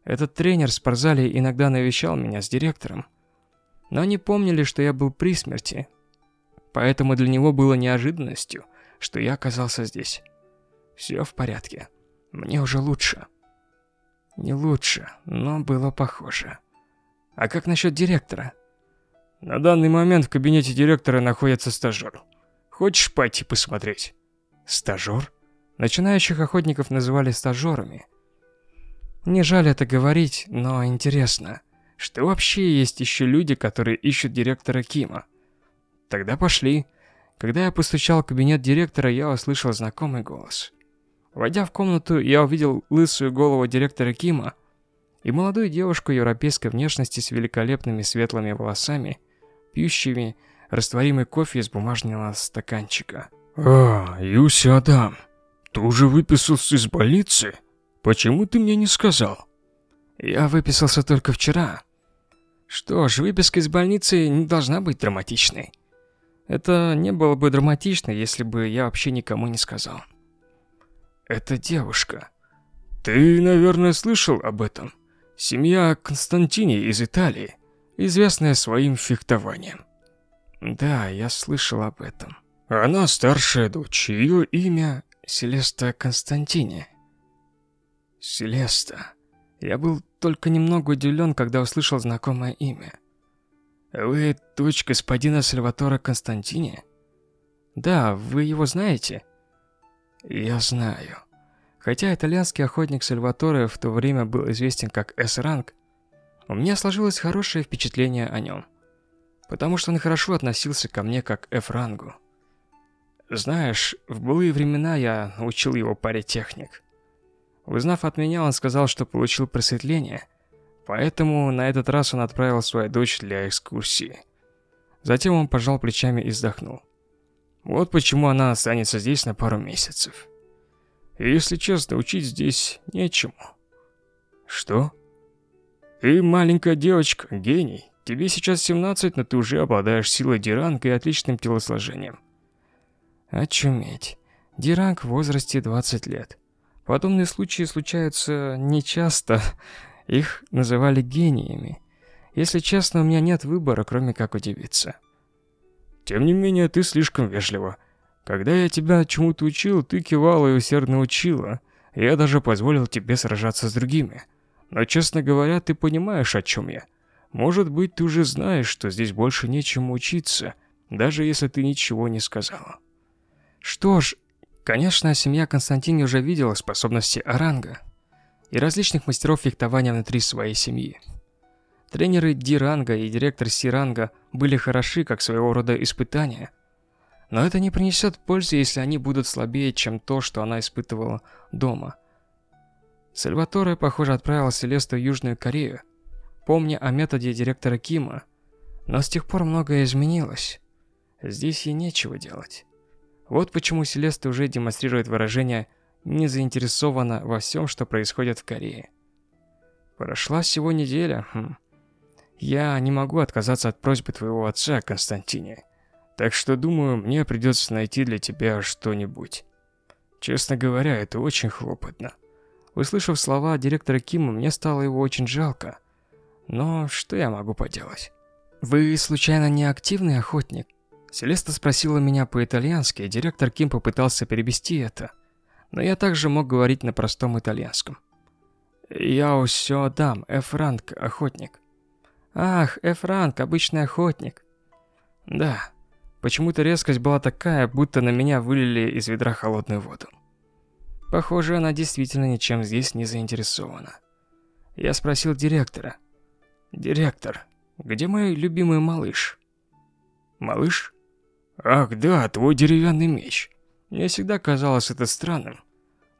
Этот тренер в спортзале иногда навещал меня с директором. Но они помнили, что я был при смерти. Поэтому для него было неожиданностью, что я оказался здесь. Все в порядке. Мне уже лучше. Не лучше, но было похоже. А как насчет директора? На данный момент в кабинете директора находится стажер. Хочешь пойти посмотреть? Стажер? Начинающих охотников называли стажерами. Не жаль это говорить, но интересно, что вообще есть еще люди, которые ищут директора Кима? Тогда пошли. Когда я постучал в кабинет директора, я услышал знакомый голос. Войдя в комнату, я увидел лысую голову директора Кима и молодую девушку европейской внешности с великолепными светлыми волосами, пьющими растворимый кофе из бумажного стаканчика. «А, Юси Адам, ты уже выписался из больницы? Почему ты мне не сказал?» «Я выписался только вчера». Что ж, выписка из больницы не должна быть драматичной. Это не было бы драматично, если бы я вообще никому не сказал. Это девушка. Ты, наверное, слышал об этом. Семья Константини из Италии, известная своим фехтованием. Да, я слышал об этом. Она старшая дочь, ее имя Селеста Константини. Селеста. Я был только немного удивлен, когда услышал знакомое имя. Вы дочь господина Сальватора Константини? Да, вы его знаете? Я знаю. Хотя итальянский охотник Сальваторе в то время был известен как С-ранг, у меня сложилось хорошее впечатление о нем. Потому что он хорошо относился ко мне как F-рангу. Знаешь, в былые времена я научил его паре техник. Узнав от меня, он сказал, что получил просветление – Поэтому на этот раз он отправил свою дочь для экскурсии. Затем он пожал плечами и вздохнул. Вот почему она останется здесь на пару месяцев. И если честно, учить здесь нечему. Что? Ты маленькая девочка, гений. Тебе сейчас 17, но ты уже обладаешь силой Диранга и отличным телосложением. Очуметь. Диранг в возрасте 20 лет. Подобные случаи случаются нечасто, их называли гениями. Если честно, у меня нет выбора, кроме как удивиться. Тем не менее, ты слишком вежлива. Когда я тебя чему-то учил, ты кивала и усердно учила. Я даже позволил тебе сражаться с другими. Но, честно говоря, ты понимаешь, о чем я. Может быть, ты уже знаешь, что здесь больше нечему учиться, даже если ты ничего не сказала. Что ж, конечно, семья Константини уже видела способности Оранга и различных мастеров фехтования внутри своей семьи. Тренеры Диранга и директор Сиранга были хороши как своего рода испытания. Но это не принесет пользы, если они будут слабее, чем то, что она испытывала дома. Сальваторе, похоже, отправил Селесту в Южную Корею, помня о методе директора Кима. Но с тех пор многое изменилось. Здесь ей нечего делать. Вот почему Селеста уже демонстрирует выражение не заинтересована во всем, что происходит в Корее. Прошла всего неделя. Хм. Я не могу отказаться от просьбы твоего отца, Константине. Так что, думаю, мне придется найти для тебя что-нибудь. Честно говоря, это очень хлопотно. Услышав слова директора Кима, мне стало его очень жалко. Но что я могу поделать? Вы, случайно, не активный охотник? Селеста спросила меня по-итальянски, и директор Ким попытался перевести это – но я также мог говорить на простом итальянском. «Я все дам, Эфранк, охотник». «Ах, Эфранк, обычный охотник». «Да». Почему-то резкость была такая, будто на меня вылили из ведра холодную воду. Похоже, она действительно ничем здесь не заинтересована. Я спросил директора. «Директор, Где мой любимый малыш? Малыш? Ах, да, твой деревянный меч. Мне всегда казалось это странным.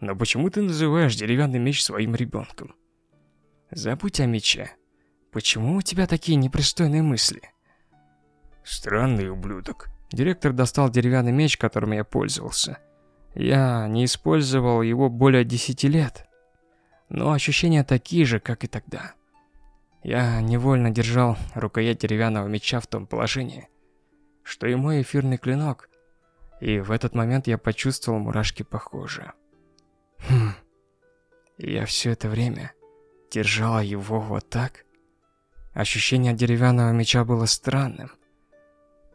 Но почему ты называешь деревянный меч своим ребенком? Забудь о мече. Почему у тебя такие непристойные мысли? Странный ублюдок. Директор достал деревянный меч, которым я пользовался. Я не использовал его более десяти лет. Но ощущения такие же, как и тогда. Я невольно держал рукоять деревянного меча в том положении, что и мой эфирный клинок, и в этот момент я почувствовал мурашки похожие. Хм, я все это время держала его вот так? Ощущение деревянного меча было странным.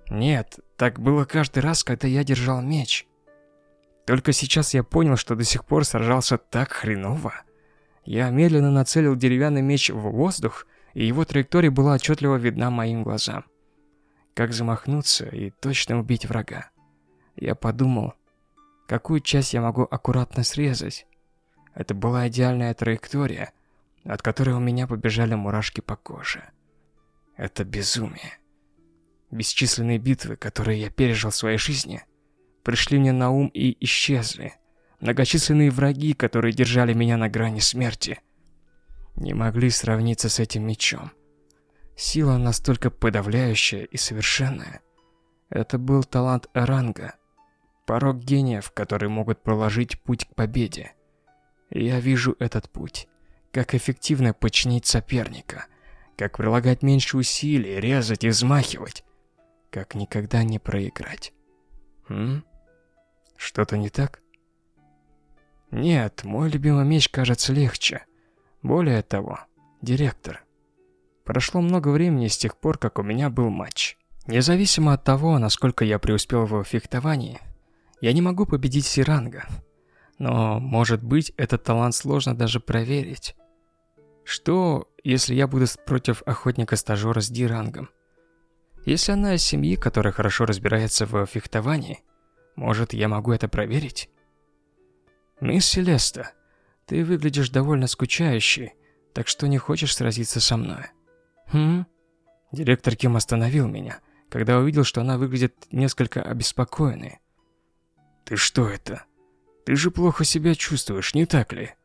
Нет, так было каждый раз, когда я держал меч. Только сейчас я понял, что до сих пор сражался так хреново. Я медленно нацелил деревянный меч в воздух, и его траектория была отчетливо видна моим глазам. Как замахнуться и точно убить врага. Я подумал, какую часть я могу аккуратно срезать. Это была идеальная траектория, от которой у меня побежали мурашки по коже. Это безумие. Бесчисленные битвы, которые я пережил в своей жизни, пришли мне на ум и исчезли. Многочисленные враги, которые держали меня на грани смерти, не могли сравниться с этим мечом. Сила настолько подавляющая и совершенная. Это был талант Эранга, порог гениев, которые могут проложить путь к победе. Я вижу этот путь, как эффективно подчинить соперника, как прилагать меньше усилий, резать и взмахивать, как никогда не проиграть. Хм? Что-то не так? Нет, мой любимый меч кажется легче. Более того, директор. Прошло много времени с тех пор, как у меня был матч. Независимо от того, насколько я преуспел в фехтовании, я не могу победить Сиранга. Но, может быть, этот талант сложно даже проверить. Что, если я буду против охотника-стажера с Дирангом? Если она из семьи, которая хорошо разбирается в фехтовании, может, я могу это проверить? Мисс Селеста, ты выглядишь довольно скучающей, так что не хочешь сразиться со мной? Хм? Директор Ким остановил меня, когда увидел, что она выглядит несколько обеспокоенной. Ты что это? Ты же плохо себя чувствуешь, не так ли?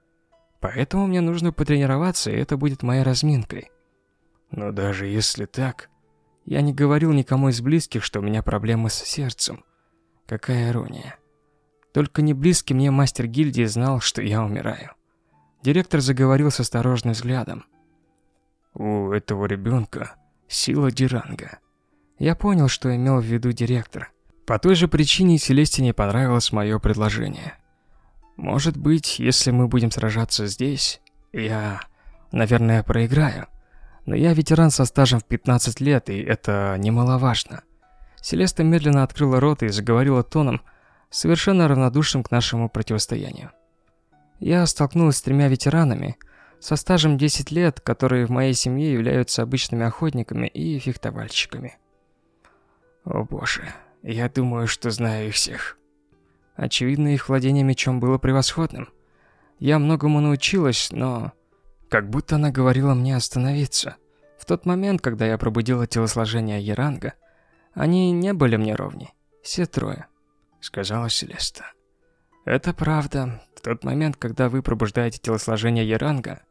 Поэтому мне нужно потренироваться, и это будет моей разминкой. Но даже если так, я не говорил никому из близких, что у меня проблемы с сердцем. Какая ирония. Только не близкий мне мастер гильдии знал, что я умираю. Директор заговорил с осторожным взглядом. У этого ребенка сила Диранга. Я понял, что имел в виду директор. По той же причине Селесте не понравилось мое предложение. Может быть, если мы будем сражаться здесь, я, наверное, проиграю. Но я ветеран со стажем в 15 лет, и это немаловажно. Селеста медленно открыла рот и заговорила тоном, совершенно равнодушным к нашему противостоянию. Я столкнулась с тремя ветеранами со стажем 10 лет, которые в моей семье являются обычными охотниками и фехтовальщиками. О боже, я думаю, что знаю их всех. Очевидно, их владение мечом было превосходным. Я многому научилась, но... Как будто она говорила мне остановиться. В тот момент, когда я пробудила телосложение Еранга, они не были мне ровни. Все трое, сказала Селеста. Это правда. В тот момент, когда вы пробуждаете телосложение Еранга,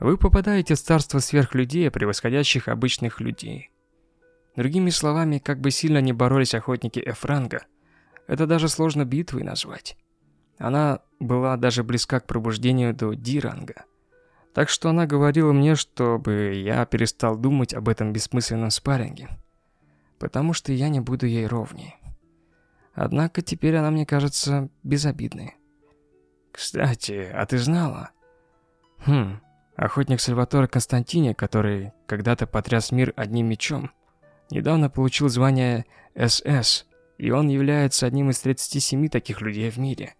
вы попадаете в царство сверхлюдей, превосходящих обычных людей. Другими словами, как бы сильно не боролись охотники Эфранга, это даже сложно битвой назвать. Она была даже близка к пробуждению до Диранга. Так что она говорила мне, чтобы я перестал думать об этом бессмысленном спарринге. Потому что я не буду ей ровней. Однако теперь она мне кажется безобидной. Кстати, а ты знала? Хм, охотник Сальваторе Константини, который когда-то потряс мир одним мечом, недавно получил звание СС и он является одним из 37 таких людей в мире.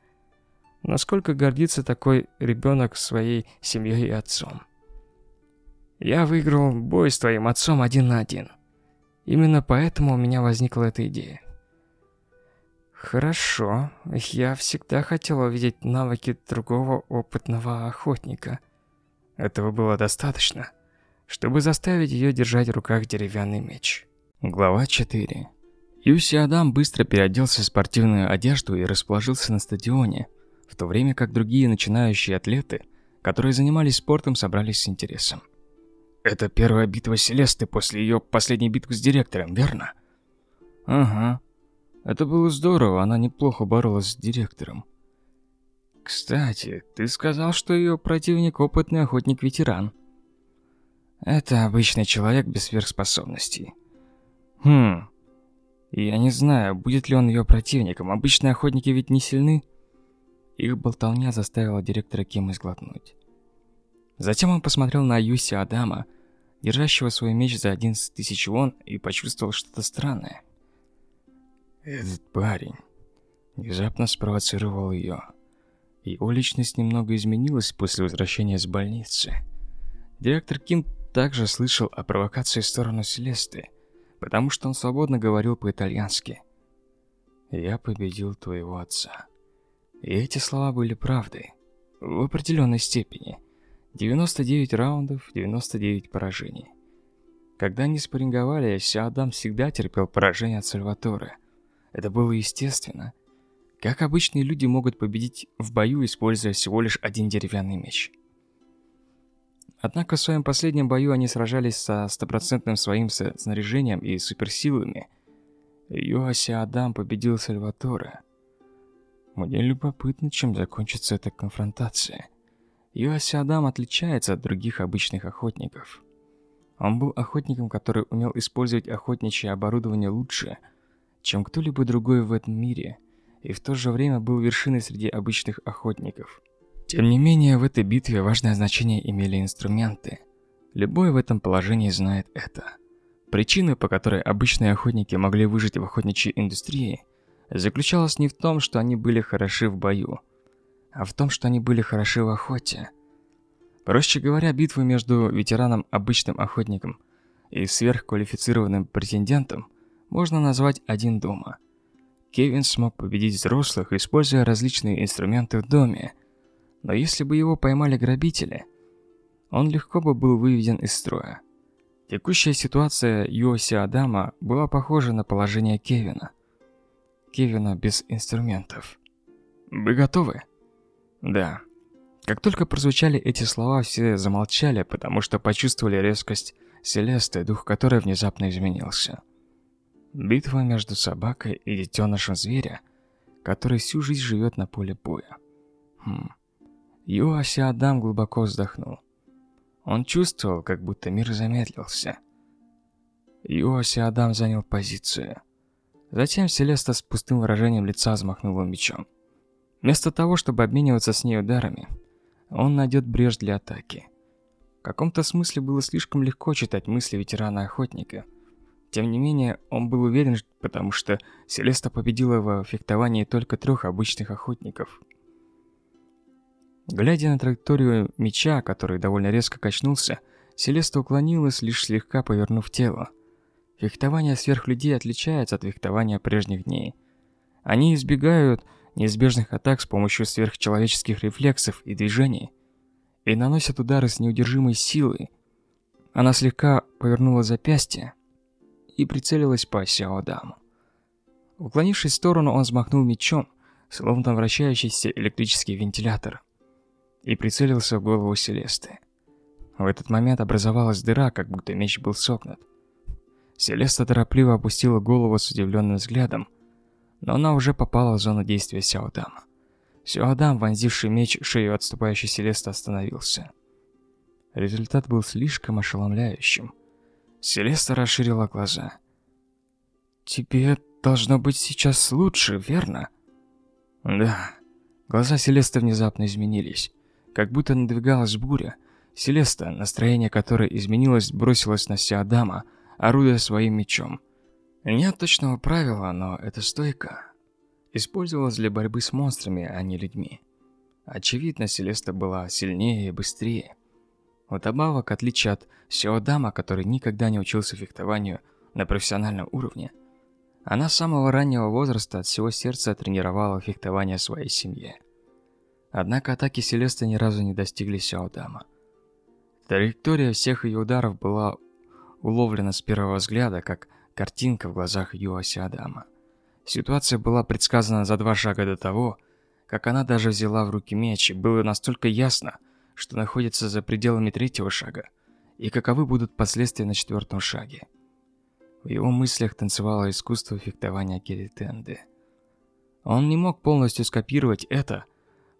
Насколько гордится такой ребенок своей семьей и отцом. Я выиграл бой с твоим отцом один на один. Именно поэтому у меня возникла эта идея. Хорошо, я всегда хотел увидеть навыки другого опытного охотника. Этого было достаточно, чтобы заставить ее держать в руках деревянный меч. Глава 4. Юси Адам быстро переоделся в спортивную одежду и расположился на стадионе, в то время как другие начинающие атлеты, которые занимались спортом, собрались с интересом. Это первая битва Селесты после ее последней битвы с директором, верно? Ага. Это было здорово, она неплохо боролась с директором. Кстати, ты сказал, что ее противник опытный охотник-ветеран. Это обычный человек без сверхспособностей. Хм. Я не знаю, будет ли он ее противником. Обычные охотники ведь не сильны. Их болтовня заставила директора Ким изглотнуть. Затем он посмотрел на Юси Адама, держащего свой меч за 11 тысяч вон, и почувствовал что-то странное. Этот парень внезапно спровоцировал ее. Его личность немного изменилась после возвращения с больницы. Директор Ким также слышал о провокации в сторону Селесты, потому что он свободно говорил по-итальянски. «Я победил твоего отца». И эти слова были правдой. В определенной степени. 99 раундов, 99 поражений. Когда они спарринговали, Сиадам всегда терпел поражение от Сальваторе. Это было естественно. Как обычные люди могут победить в бою, используя всего лишь один деревянный меч? Однако в своем последнем бою они сражались со стопроцентным своим снаряжением и суперсилами. Йоаси Адам победил Сальваторе. Мне любопытно, чем закончится эта конфронтация. Йоаси Адам отличается от других обычных охотников. Он был охотником, который умел использовать охотничье оборудование лучше, чем кто-либо другой в этом мире, и в то же время был вершиной среди обычных охотников. Тем не менее, в этой битве важное значение имели инструменты. Любой в этом положении знает это. Причина, по которой обычные охотники могли выжить в охотничьей индустрии – заключалась не в том, что они были хороши в бою, а в том, что они были хороши в охоте. Проще говоря, битву между ветераном обычным охотником и сверхквалифицированным претендентом можно назвать один дома. Кевин смог победить взрослых, используя различные инструменты в доме, но если бы его поймали грабители, он легко бы был выведен из строя. Текущая ситуация Йоси Адама была похожа на положение Кевина – Кевина без инструментов. «Вы готовы?» «Да». Как только прозвучали эти слова, все замолчали, потому что почувствовали резкость Селесты, дух которой внезапно изменился. Битва между собакой и детенышем зверя, который всю жизнь живет на поле боя. Хм. Юаси Адам глубоко вздохнул. Он чувствовал, как будто мир замедлился. Юаси Адам занял позицию. Затем Селеста с пустым выражением лица взмахнула мечом. Вместо того, чтобы обмениваться с ней ударами, он найдет брешь для атаки. В каком-то смысле было слишком легко читать мысли ветерана-охотника. Тем не менее, он был уверен, потому что Селеста победила в фехтовании только трех обычных охотников. Глядя на траекторию меча, который довольно резко качнулся, Селеста уклонилась, лишь слегка повернув тело. Фехтование сверхлюдей отличается от фехтования прежних дней. Они избегают неизбежных атак с помощью сверхчеловеческих рефлексов и движений и наносят удары с неудержимой силой. Она слегка повернула запястье и прицелилась по Сяо Даму. Уклонившись в сторону, он взмахнул мечом, словно вращающийся электрический вентилятор, и прицелился в голову Селесты. В этот момент образовалась дыра, как будто меч был согнут. Селеста торопливо опустила голову с удивленным взглядом, но она уже попала в зону действия Сяодама. Сяодам, вонзивший меч шею отступающей Селесты, остановился. Результат был слишком ошеломляющим. Селеста расширила глаза. «Тебе должно быть сейчас лучше, верно?» «Да». Глаза Селесты внезапно изменились. Как будто надвигалась буря. Селеста, настроение которой изменилось, бросилась на Сиадама, орудуя своим мечом. Нет точного правила, но эта стойка использовалась для борьбы с монстрами, а не людьми. Очевидно, Селеста была сильнее и быстрее. Вдобавок, отличие от Сеодама, который никогда не учился фехтованию на профессиональном уровне, она с самого раннего возраста от всего сердца тренировала фехтование своей семье. Однако атаки Селесты ни разу не достигли Сеодама. Траектория всех ее ударов была уловлена с первого взгляда, как картинка в глазах Юаси Адама. Ситуация была предсказана за два шага до того, как она даже взяла в руки меч, и было настолько ясно, что находится за пределами третьего шага, и каковы будут последствия на четвертом шаге. В его мыслях танцевало искусство фехтования Киритенды. Он не мог полностью скопировать это,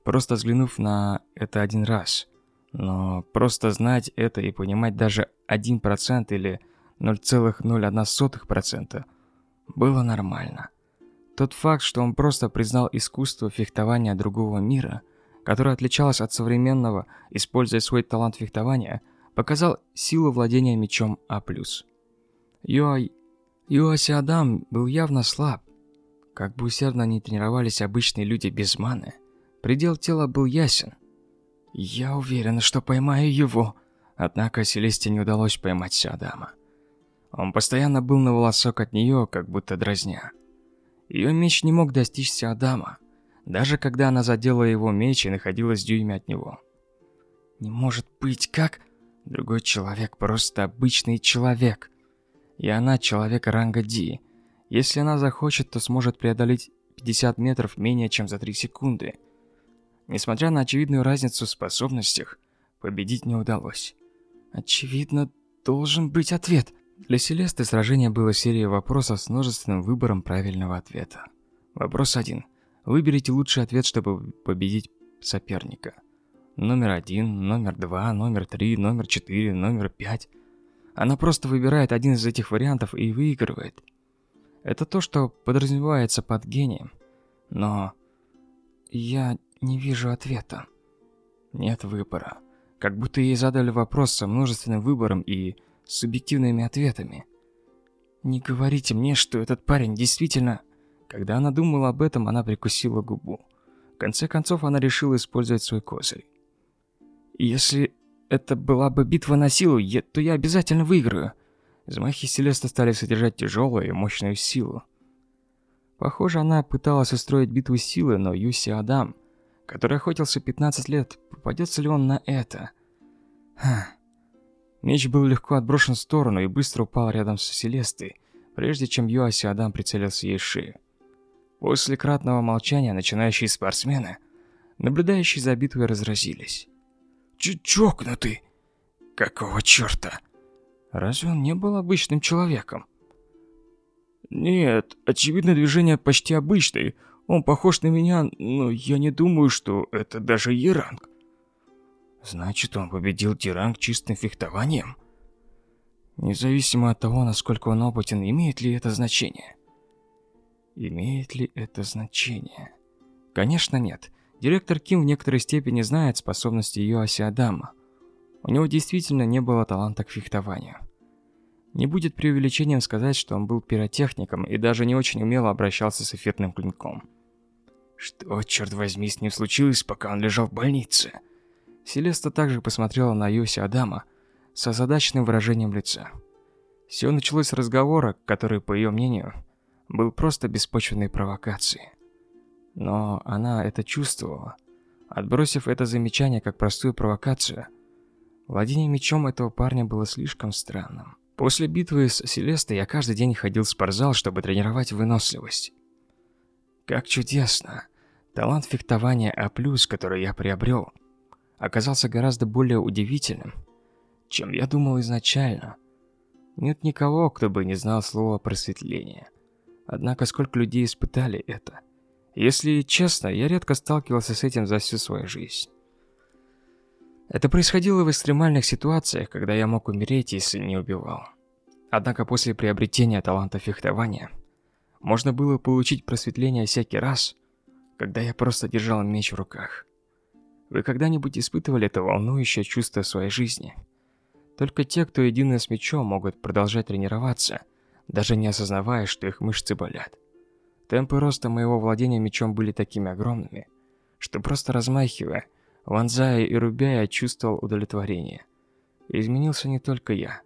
просто взглянув на это один раз. Но просто знать это и понимать даже 1% или 0,01% было нормально. Тот факт, что он просто признал искусство фехтования другого мира, которое отличалось от современного, используя свой талант фехтования, показал силу владения мечом А+. Юай... Юаси Адам был явно слаб. Как бы усердно ни тренировались обычные люди без маны, предел тела был ясен. Я уверен, что поймаю его. Однако Селесте не удалось поймать Адама. Он постоянно был на волосок от нее, как будто дразня. Ее меч не мог достичь Адама, даже когда она задела его меч и находилась в дюйме от него. Не может быть, как... Другой человек, просто обычный человек. И она человек ранга Ди. Если она захочет, то сможет преодолеть 50 метров менее чем за 3 секунды. Несмотря на очевидную разницу в способностях, победить не удалось. Очевидно, должен быть ответ. Для Селесты сражение было серией вопросов с множественным выбором правильного ответа. Вопрос 1. Выберите лучший ответ, чтобы победить соперника. Номер один, номер два, номер три, номер четыре, номер пять. Она просто выбирает один из этих вариантов и выигрывает. Это то, что подразумевается под гением. Но я не вижу ответа. Нет выбора. Как будто ей задали вопрос со множественным выбором и субъективными ответами. Не говорите мне, что этот парень действительно... Когда она думала об этом, она прикусила губу. В конце концов, она решила использовать свой козырь. Если это была бы битва на силу, то я обязательно выиграю. Взмахи Селеста стали содержать тяжелую и мощную силу. Похоже, она пыталась устроить битву силы, но Юси Адам, который охотился 15 лет, попадется ли он на это? Ха. Меч был легко отброшен в сторону и быстро упал рядом с Селестой, прежде чем Юаси Адам прицелился ей в шею. После кратного молчания начинающие спортсмены, наблюдающие за битвой, разразились. «Чокнутый! Какого черта? Разве он не был обычным человеком?» «Нет, очевидно, движение почти обычное. Он похож на меня, но я не думаю, что это даже Еранг. Значит, он победил Тиранг чистым фехтованием? Независимо от того, насколько он опытен, имеет ли это значение? Имеет ли это значение? Конечно, нет. Директор Ким в некоторой степени знает способности Йоаси Адама. У него действительно не было таланта к фехтованию. Не будет преувеличением сказать, что он был пиротехником и даже не очень умело обращался с эфирным клинком. Что, черт возьми, с ним случилось, пока он лежал в больнице? Селеста также посмотрела на Йоси Адама с озадаченным выражением лица. Все началось с разговора, который, по ее мнению, был просто беспочвенной провокацией. Но она это чувствовала. Отбросив это замечание как простую провокацию, владение мечом этого парня было слишком странным. После битвы с Селестой я каждый день ходил в спортзал, чтобы тренировать выносливость. Как чудесно! Талант фехтования А+, который я приобрел – оказался гораздо более удивительным, чем я думал изначально. Нет никого, кто бы не знал слова «просветление». Однако сколько людей испытали это. Если честно, я редко сталкивался с этим за всю свою жизнь. Это происходило в экстремальных ситуациях, когда я мог умереть, если не убивал. Однако после приобретения таланта фехтования можно было получить просветление всякий раз, когда я просто держал меч в руках. Вы когда-нибудь испытывали это волнующее чувство в своей жизни? Только те, кто единый с мечом, могут продолжать тренироваться, даже не осознавая, что их мышцы болят. Темпы роста моего владения мечом были такими огромными, что просто размахивая, вонзая и рубя, я чувствовал удовлетворение. Изменился не только я.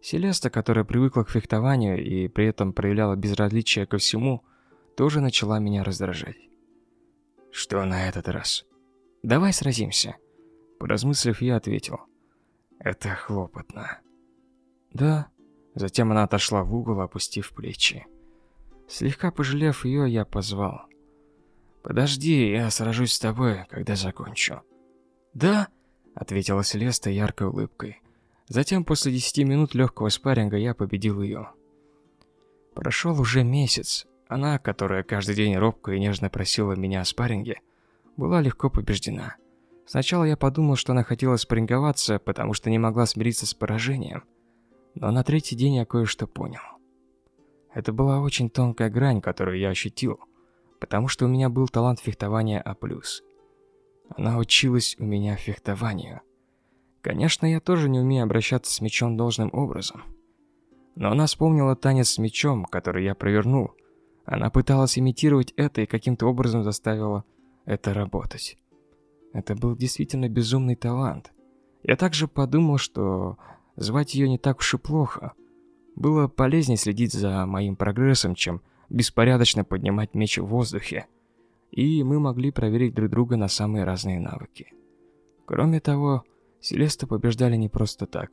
Селеста, которая привыкла к фехтованию и при этом проявляла безразличие ко всему, тоже начала меня раздражать. Что на этот раз? Давай сразимся. Поразмыслив, я ответил. Это хлопотно. Да. Затем она отошла в угол, опустив плечи. Слегка пожалев ее, я позвал. «Подожди, я сражусь с тобой, когда закончу». «Да?» — ответила Селеста яркой улыбкой. Затем, после десяти минут легкого спарринга, я победил ее. Прошел уже месяц. Она, которая каждый день робко и нежно просила меня о спарринге, была легко побеждена. Сначала я подумал, что она хотела спарринговаться, потому что не могла смириться с поражением. Но на третий день я кое-что понял. Это была очень тонкая грань, которую я ощутил, потому что у меня был талант фехтования А+. Она училась у меня фехтованию. Конечно, я тоже не умею обращаться с мечом должным образом. Но она вспомнила танец с мечом, который я провернул. Она пыталась имитировать это и каким-то образом заставила это работать. Это был действительно безумный талант. Я также подумал, что звать ее не так уж и плохо. Было полезнее следить за моим прогрессом, чем беспорядочно поднимать меч в воздухе. И мы могли проверить друг друга на самые разные навыки. Кроме того, Селеста побеждали не просто так.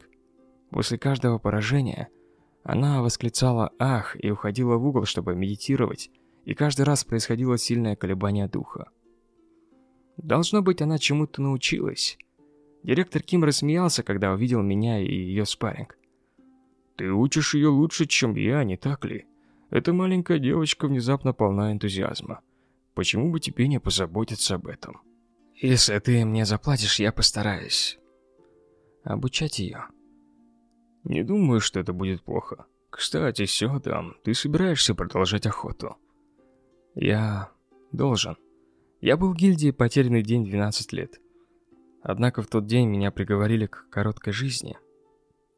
После каждого поражения она восклицала «Ах!» и уходила в угол, чтобы медитировать, и каждый раз происходило сильное колебание духа. Должно быть, она чему-то научилась. Директор Ким рассмеялся, когда увидел меня и ее спарринг. «Ты учишь ее лучше, чем я, не так ли? Эта маленькая девочка внезапно полна энтузиазма. Почему бы тебе не позаботиться об этом?» «Если ты мне заплатишь, я постараюсь обучать ее. Не думаю, что это будет плохо. Кстати, Сёдам, ты собираешься продолжать охоту? Я должен. Я был в гильдии потерянный день 12 лет. Однако в тот день меня приговорили к короткой жизни.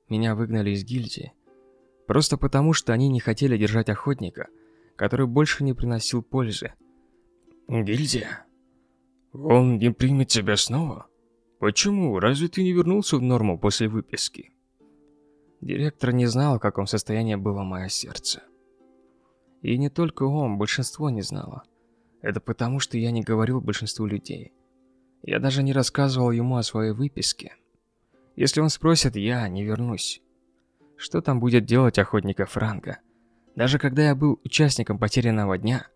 Меня выгнали из гильдии. Просто потому, что они не хотели держать охотника, который больше не приносил пользы. Гильдия? Он не примет тебя снова? «Почему? Разве ты не вернулся в норму после выписки?» Директор не знал, в каком состоянии было мое сердце. И не только он, большинство не знало. Это потому, что я не говорил большинству людей. Я даже не рассказывал ему о своей выписке. Если он спросит, я не вернусь. Что там будет делать охотника Франка? Даже когда я был участником потерянного дня,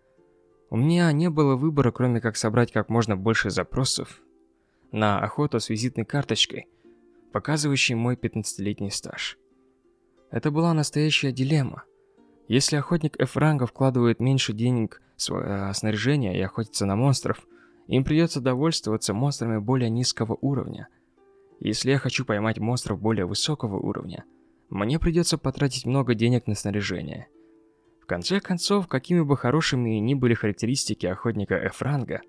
у меня не было выбора, кроме как собрать как можно больше запросов на охоту с визитной карточкой, показывающей мой 15-летний стаж. Это была настоящая дилемма. Если охотник F-ранга вкладывает меньше денег в свое снаряжение и охотится на монстров, им придется довольствоваться монстрами более низкого уровня. Если я хочу поймать монстров более высокого уровня, мне придется потратить много денег на снаряжение. В конце концов, какими бы хорошими ни были характеристики охотника F-ранга,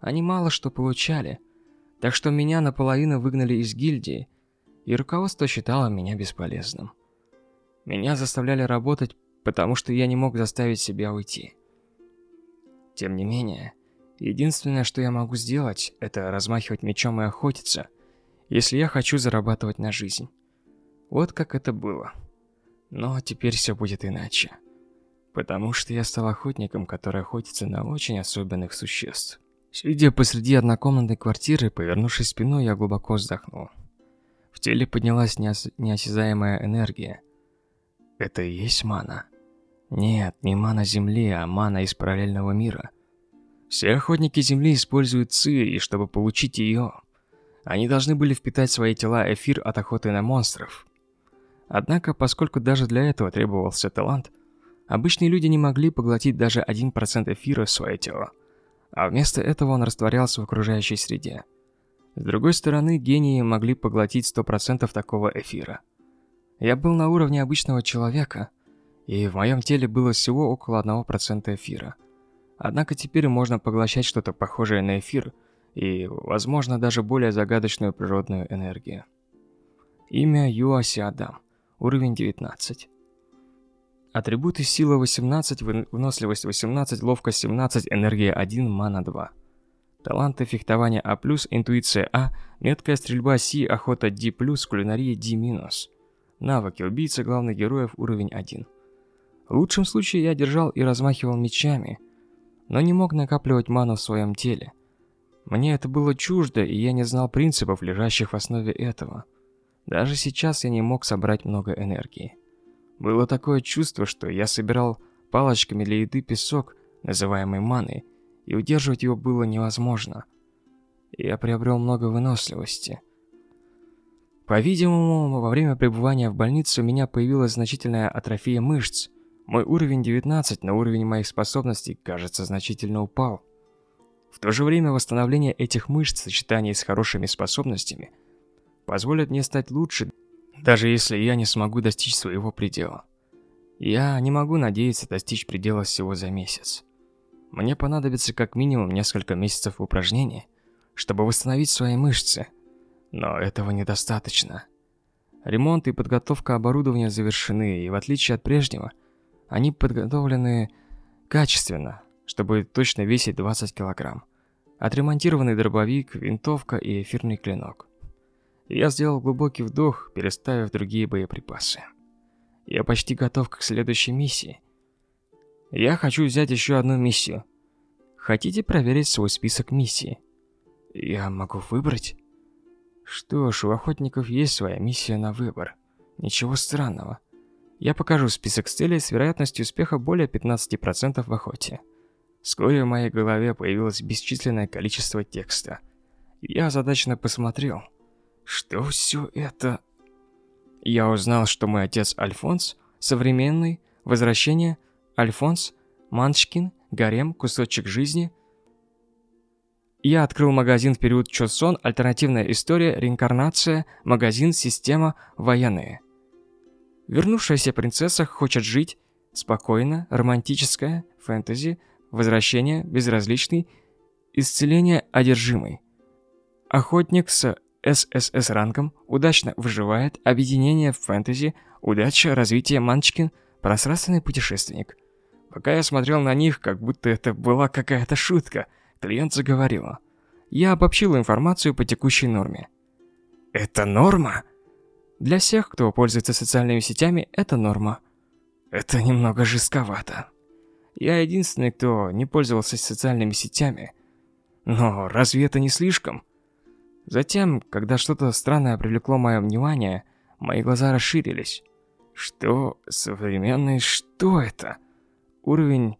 они мало что получали, так что меня наполовину выгнали из гильдии, и руководство считало меня бесполезным. Меня заставляли работать, потому что я не мог заставить себя уйти. Тем не менее, единственное, что я могу сделать, это размахивать мечом и охотиться, если я хочу зарабатывать на жизнь. Вот как это было. Но теперь все будет иначе. Потому что я стал охотником, который охотится на очень особенных существ. Сидя посреди однокомнатной квартиры, повернувшись спиной, я глубоко вздохнул. В теле поднялась неос... неосязаемая энергия. Это и есть мана? Нет, не мана Земли, а мана из параллельного мира. Все охотники Земли используют ци, и чтобы получить ее, они должны были впитать в свои тела эфир от охоты на монстров. Однако, поскольку даже для этого требовался талант, обычные люди не могли поглотить даже 1% эфира в свое тело а вместо этого он растворялся в окружающей среде. С другой стороны, гении могли поглотить 100% такого эфира. Я был на уровне обычного человека, и в моем теле было всего около 1% эфира. Однако теперь можно поглощать что-то похожее на эфир и, возможно, даже более загадочную природную энергию. Имя Юаси Адам, уровень 19. Атрибуты сила 18, выносливость 18, ловкость 17, энергия 1, мана 2. Таланты фехтования А+, интуиция А, меткая стрельба С, охота D+, кулинария D-. Навыки убийца главных героев уровень 1. В лучшем случае я держал и размахивал мечами, но не мог накапливать ману в своем теле. Мне это было чуждо, и я не знал принципов, лежащих в основе этого. Даже сейчас я не мог собрать много энергии. Было такое чувство, что я собирал палочками для еды песок, называемый маной, и удерживать его было невозможно. Я приобрел много выносливости. По-видимому, во время пребывания в больнице у меня появилась значительная атрофия мышц. Мой уровень 19, но уровень моих способностей, кажется, значительно упал. В то же время восстановление этих мышц в сочетании с хорошими способностями позволит мне стать лучше, даже если я не смогу достичь своего предела. Я не могу надеяться достичь предела всего за месяц. Мне понадобится как минимум несколько месяцев упражнений, чтобы восстановить свои мышцы – но этого недостаточно. Ремонт и подготовка оборудования завершены, и в отличие от прежнего, они подготовлены качественно, чтобы точно весить 20 килограмм. Отремонтированный дробовик, винтовка и эфирный клинок. Я сделал глубокий вдох, переставив другие боеприпасы. Я почти готов к следующей миссии. Я хочу взять еще одну миссию. Хотите проверить свой список миссий? Я могу выбрать? Что ж, у охотников есть своя миссия на выбор. Ничего странного. Я покажу список целей с вероятностью успеха более 15% в охоте. Вскоре в моей голове появилось бесчисленное количество текста. Я озадаченно посмотрел. Что все это? Я узнал, что мой отец Альфонс, современный, возвращение, Альфонс, Манчкин, Гарем, кусочек жизни – я открыл магазин в период Чосон, альтернативная история, реинкарнация, магазин, система, военные. Вернувшаяся принцесса хочет жить, спокойно, романтическая, фэнтези, возвращение, безразличный, исцеление одержимый. Охотник с ССС рангом удачно выживает, объединение в фэнтези, удача, развитие Манчкин, пространственный путешественник. Пока я смотрел на них, как будто это была какая-то шутка – Клиент заговорила. Я обобщил информацию по текущей норме. Это норма? Для всех, кто пользуется социальными сетями, это норма. Это немного жестковато. Я единственный, кто не пользовался социальными сетями. Но разве это не слишком? Затем, когда что-то странное привлекло мое внимание, мои глаза расширились. Что? Современный? Что это? Уровень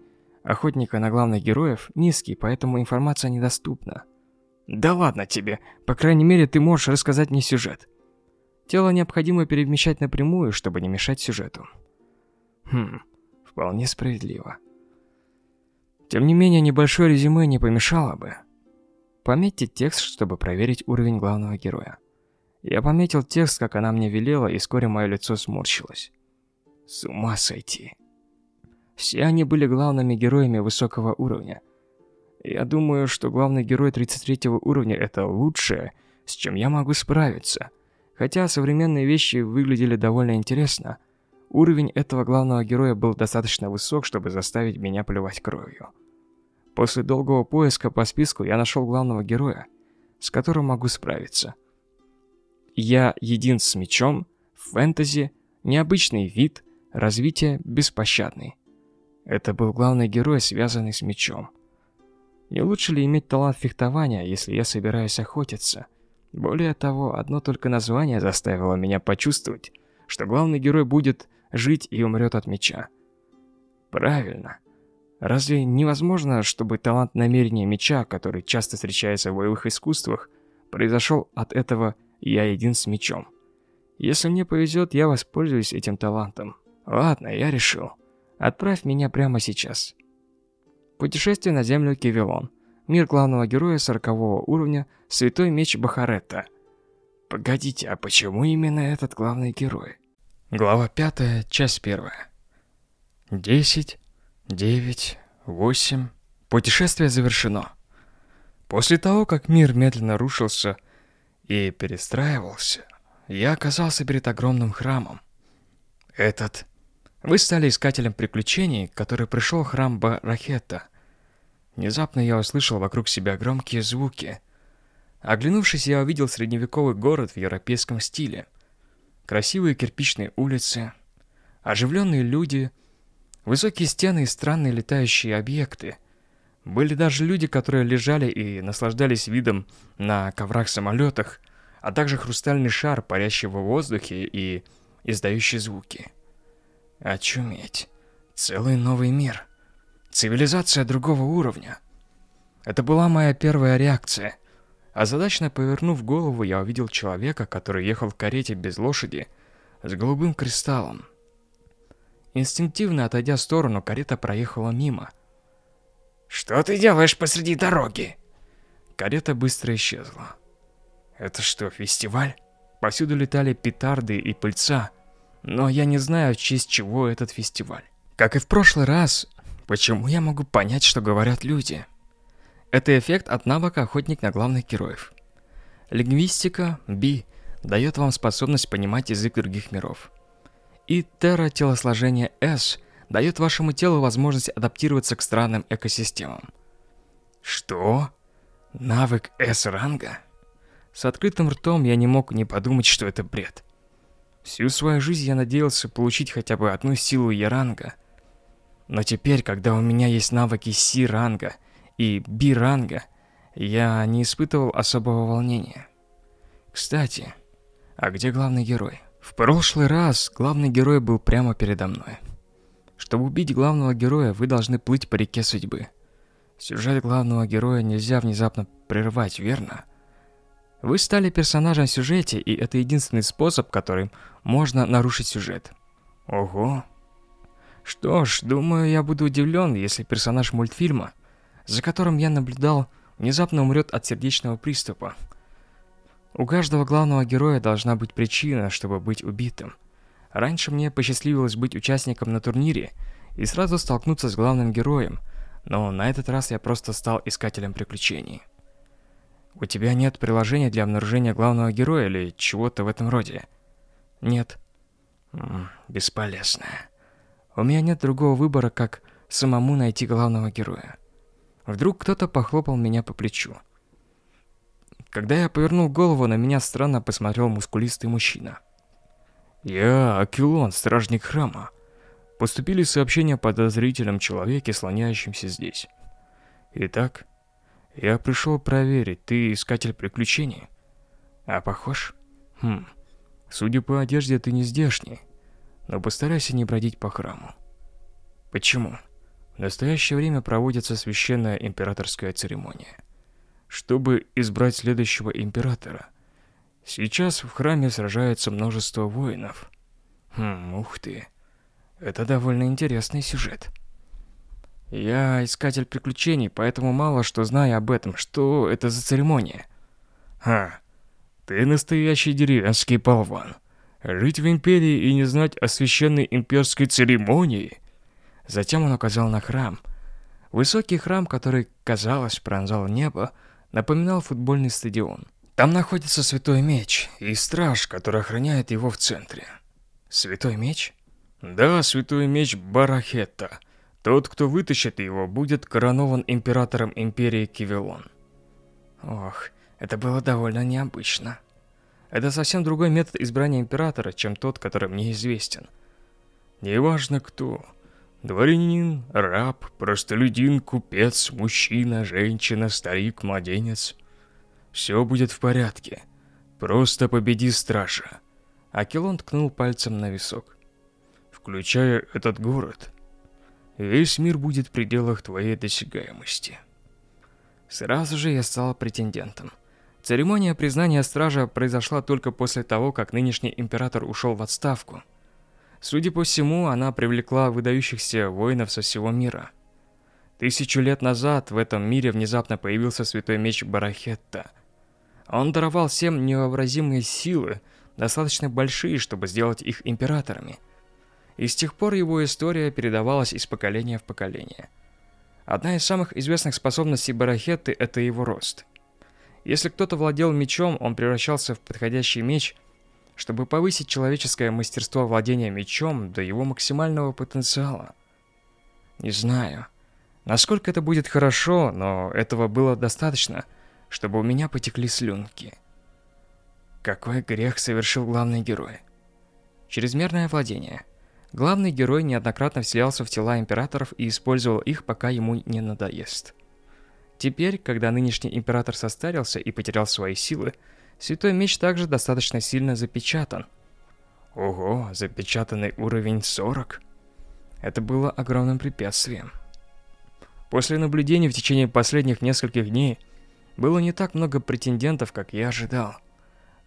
Охотника на главных героев низкий, поэтому информация недоступна. Да ладно тебе, по крайней мере ты можешь рассказать мне сюжет. Тело необходимо перемещать напрямую, чтобы не мешать сюжету. Хм, вполне справедливо. Тем не менее, небольшое резюме не помешало бы. Пометьте текст, чтобы проверить уровень главного героя. Я пометил текст, как она мне велела, и вскоре мое лицо сморщилось. С ума сойти. Все они были главными героями высокого уровня. Я думаю, что главный герой 33 уровня это лучшее, с чем я могу справиться. Хотя современные вещи выглядели довольно интересно, уровень этого главного героя был достаточно высок, чтобы заставить меня плевать кровью. После долгого поиска по списку я нашел главного героя, с которым могу справиться. Я един с мечом, фэнтези, необычный вид, развитие беспощадный. Это был главный герой, связанный с мечом. Не лучше ли иметь талант фехтования, если я собираюсь охотиться? Более того, одно только название заставило меня почувствовать, что главный герой будет жить и умрет от меча. Правильно. Разве невозможно, чтобы талант намерения меча, который часто встречается в боевых искусствах, произошел от этого «я един с мечом»? Если мне повезет, я воспользуюсь этим талантом. Ладно, я решил. Отправь меня прямо сейчас. Путешествие на землю Кивилон. Мир главного героя 40 уровня, Святой меч Бахаретта. Погодите, а почему именно этот главный герой? Глава 5, часть 1. 10, 9, 8. Путешествие завершено. После того, как мир медленно рушился и перестраивался, я оказался перед огромным храмом. Этот вы стали искателем приключений, который пришел храм Барахета. Внезапно я услышал вокруг себя громкие звуки. Оглянувшись, я увидел средневековый город в европейском стиле. Красивые кирпичные улицы, оживленные люди, высокие стены и странные летающие объекты. Были даже люди, которые лежали и наслаждались видом на коврах-самолетах, а также хрустальный шар, парящий в воздухе и издающий звуки. Очуметь. Целый новый мир. Цивилизация другого уровня. Это была моя первая реакция. Озадачно повернув голову, я увидел человека, который ехал в карете без лошади с голубым кристаллом. Инстинктивно отойдя в сторону, карета проехала мимо. «Что ты делаешь посреди дороги?» Карета быстро исчезла. Это что, фестиваль? Повсюду летали петарды и пыльца, но я не знаю, в честь чего этот фестиваль. Как и в прошлый раз, почему я могу понять, что говорят люди? Это эффект от навыка «Охотник на главных героев». Лингвистика B дает вам способность понимать язык других миров. И терра-телосложение S дает вашему телу возможность адаптироваться к странным экосистемам. Что? Навык S-ранга? С открытым ртом я не мог не подумать, что это бред. Всю свою жизнь я надеялся получить хотя бы одну силу Е-ранга. Но теперь, когда у меня есть навыки Си-ранга и Би-ранга, я не испытывал особого волнения. Кстати, а где главный герой? В прошлый раз главный герой был прямо передо мной. Чтобы убить главного героя, вы должны плыть по реке судьбы. Сюжет главного героя нельзя внезапно прервать, верно? Вы стали персонажем в сюжете, и это единственный способ, которым можно нарушить сюжет. Ого. Что ж, думаю, я буду удивлен, если персонаж мультфильма, за которым я наблюдал, внезапно умрет от сердечного приступа. У каждого главного героя должна быть причина, чтобы быть убитым. Раньше мне посчастливилось быть участником на турнире и сразу столкнуться с главным героем, но на этот раз я просто стал искателем приключений. У тебя нет приложения для обнаружения главного героя или чего-то в этом роде? Нет. Бесполезно. У меня нет другого выбора, как самому найти главного героя. Вдруг кто-то похлопал меня по плечу. Когда я повернул голову, на меня странно посмотрел мускулистый мужчина. «Я Акилон, стражник храма. Поступили сообщения о подозрительном человеке, слоняющемся здесь. Итак, я пришел проверить, ты искатель приключений? А похож? Хм, судя по одежде, ты не здешний. Но постарайся не бродить по храму. Почему? В настоящее время проводится священная императорская церемония. Чтобы избрать следующего императора. Сейчас в храме сражается множество воинов. Хм, ух ты. Это довольно интересный сюжет. Я искатель приключений, поэтому мало что знаю об этом. Что это за церемония? Ха, ты настоящий деревенский болван. Жить в империи и не знать о священной имперской церемонии? Затем он указал на храм. Высокий храм, который, казалось, пронзал небо, напоминал футбольный стадион. Там находится Святой Меч и страж, который охраняет его в центре. Святой Меч? Да, Святой Меч Барахетта. Тот, кто вытащит его, будет коронован императором империи Кивелон. Ох, это было довольно необычно. Это совсем другой метод избрания императора, чем тот, который мне известен. Неважно кто. Дворянин, раб, простолюдин, купец, мужчина, женщина, старик, младенец. Все будет в порядке. Просто победи стража. Акелон ткнул пальцем на висок. Включая этот город, Весь мир будет в пределах твоей досягаемости. Сразу же я стал претендентом. Церемония признания стража произошла только после того, как нынешний император ушел в отставку. Судя по всему, она привлекла выдающихся воинов со всего мира. Тысячу лет назад в этом мире внезапно появился святой меч Барахетта. Он даровал всем невообразимые силы, достаточно большие, чтобы сделать их императорами – и с тех пор его история передавалась из поколения в поколение. Одна из самых известных способностей Барахетты – это его рост. Если кто-то владел мечом, он превращался в подходящий меч, чтобы повысить человеческое мастерство владения мечом до его максимального потенциала. Не знаю, насколько это будет хорошо, но этого было достаточно, чтобы у меня потекли слюнки. Какой грех совершил главный герой? Чрезмерное владение – Главный герой неоднократно вселялся в тела императоров и использовал их, пока ему не надоест. Теперь, когда нынешний император состарился и потерял свои силы, Святой меч также достаточно сильно запечатан. Ого, запечатанный уровень 40. Это было огромным препятствием. После наблюдений в течение последних нескольких дней было не так много претендентов, как я ожидал.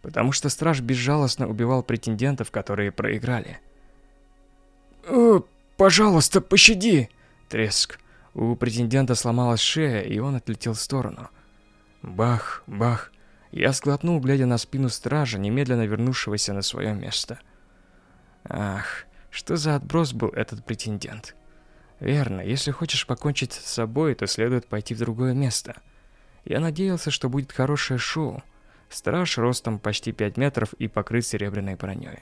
Потому что страж безжалостно убивал претендентов, которые проиграли. «О, пожалуйста, пощади!» Треск. У претендента сломалась шея, и он отлетел в сторону. Бах, бах. Я сглотнул, глядя на спину стража, немедленно вернувшегося на свое место. Ах, что за отброс был этот претендент? Верно, если хочешь покончить с собой, то следует пойти в другое место. Я надеялся, что будет хорошее шоу. Страж ростом почти 5 метров и покрыт серебряной броней.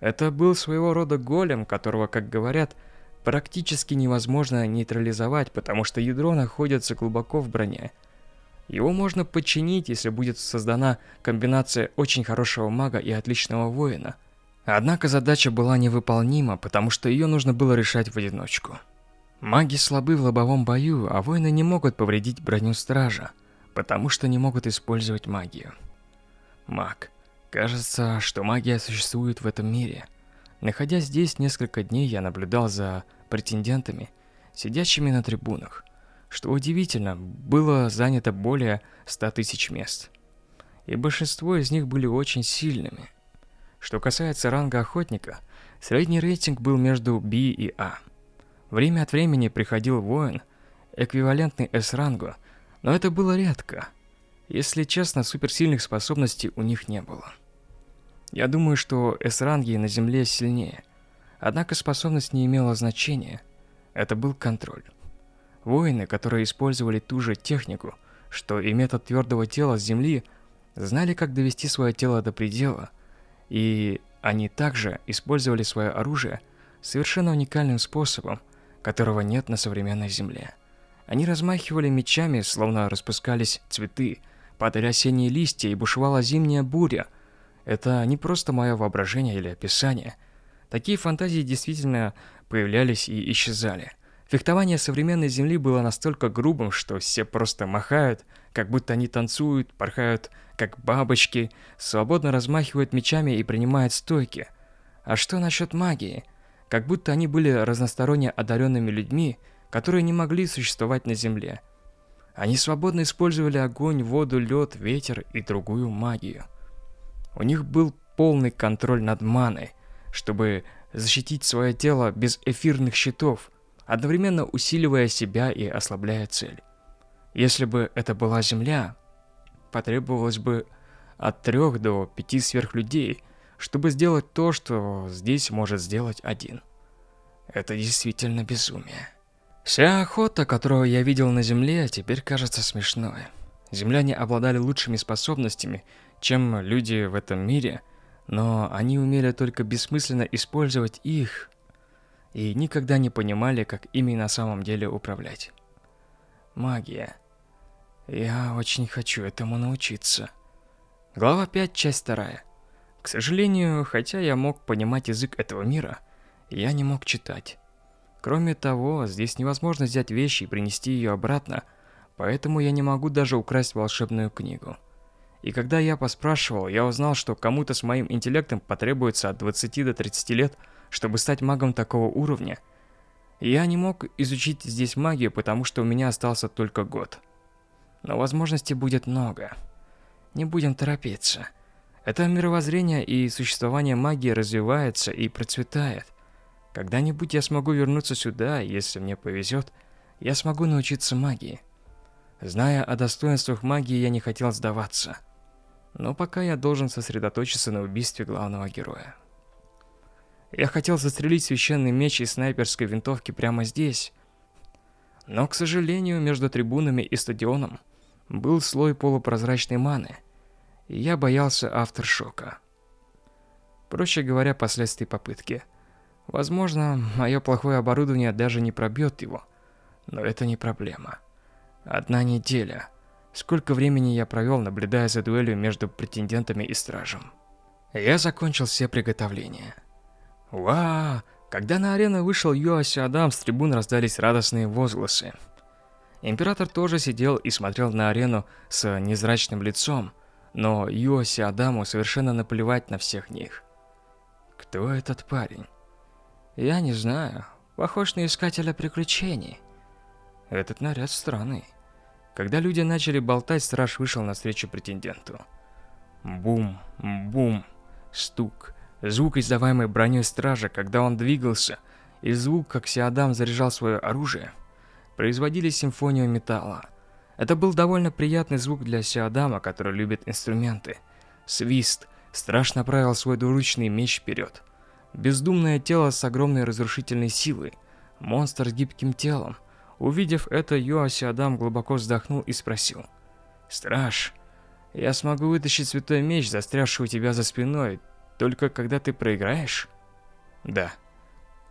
Это был своего рода голем, которого, как говорят, практически невозможно нейтрализовать, потому что ядро находится глубоко в броне. Его можно подчинить, если будет создана комбинация очень хорошего мага и отличного воина. Однако задача была невыполнима, потому что ее нужно было решать в одиночку. Маги слабы в лобовом бою, а воины не могут повредить броню стража, потому что не могут использовать магию. Маг. Кажется, что магия существует в этом мире. Находясь здесь несколько дней, я наблюдал за претендентами, сидящими на трибунах. Что удивительно, было занято более 100 тысяч мест. И большинство из них были очень сильными. Что касается ранга охотника, средний рейтинг был между B и А. Время от времени приходил воин, эквивалентный S-рангу, но это было редко. Если честно, суперсильных способностей у них не было. Я думаю, что S-ранги на Земле сильнее. Однако способность не имела значения. Это был контроль. Воины, которые использовали ту же технику, что и метод твердого тела с Земли, знали, как довести свое тело до предела, и они также использовали свое оружие совершенно уникальным способом, которого нет на современной Земле. Они размахивали мечами, словно распускались цветы, падали осенние листья и бушевала зимняя буря. Это не просто мое воображение или описание. Такие фантазии действительно появлялись и исчезали. Фехтование современной Земли было настолько грубым, что все просто махают, как будто они танцуют, порхают, как бабочки, свободно размахивают мечами и принимают стойки. А что насчет магии? Как будто они были разносторонне одаренными людьми, которые не могли существовать на Земле. Они свободно использовали огонь, воду, лед, ветер и другую магию. У них был полный контроль над маной, чтобы защитить свое тело без эфирных щитов – одновременно усиливая себя и ослабляя цель. Если бы это была Земля, потребовалось бы от трех до пяти сверхлюдей, чтобы сделать то, что здесь может сделать один. Это действительно безумие. Вся охота, которую я видел на Земле, теперь кажется смешной. Земляне обладали лучшими способностями, чем люди в этом мире, но они умели только бессмысленно использовать их и никогда не понимали, как ими на самом деле управлять. Магия. Я очень хочу этому научиться. Глава 5, часть 2. К сожалению, хотя я мог понимать язык этого мира, я не мог читать. Кроме того, здесь невозможно взять вещи и принести ее обратно, поэтому я не могу даже украсть волшебную книгу. И когда я поспрашивал, я узнал, что кому-то с моим интеллектом потребуется от 20 до 30 лет, чтобы стать магом такого уровня. Я не мог изучить здесь магию, потому что у меня остался только год. Но возможностей будет много. Не будем торопиться. Это мировоззрение и существование магии развивается и процветает. Когда-нибудь я смогу вернуться сюда, если мне повезет, я смогу научиться магии. Зная о достоинствах магии, я не хотел сдаваться. Но пока я должен сосредоточиться на убийстве главного героя. Я хотел застрелить священный меч из снайперской винтовки прямо здесь. Но, к сожалению, между трибунами и стадионом был слой полупрозрачной маны, и я боялся авторшока. Проще говоря, последствий попытки. Возможно, мое плохое оборудование даже не пробьет его, но это не проблема. Одна неделя. Сколько времени я провел, наблюдая за дуэлью между претендентами и стражем. Я закончил все приготовления. Ва! Когда на арену вышел Йоаси Адам, с трибун раздались радостные возгласы. Император тоже сидел и смотрел на арену с незрачным лицом, но Йоси Адаму совершенно наплевать на всех них. Кто этот парень? Я не знаю. Похож на искателя приключений. Этот наряд странный. Когда люди начали болтать, страж вышел навстречу претенденту. Бум, бум, стук. Звук, издаваемый броней стража, когда он двигался, и звук, как Сиадам заряжал свое оружие, производили симфонию металла. Это был довольно приятный звук для Сиадама, который любит инструменты. Свист. Страж направил свой двуручный меч вперед. Бездумное тело с огромной разрушительной силой. Монстр с гибким телом. Увидев это, Йоаси Адам глубоко вздохнул и спросил. «Страж, я смогу вытащить святой меч, застрявший у тебя за спиной, только когда ты проиграешь?» «Да».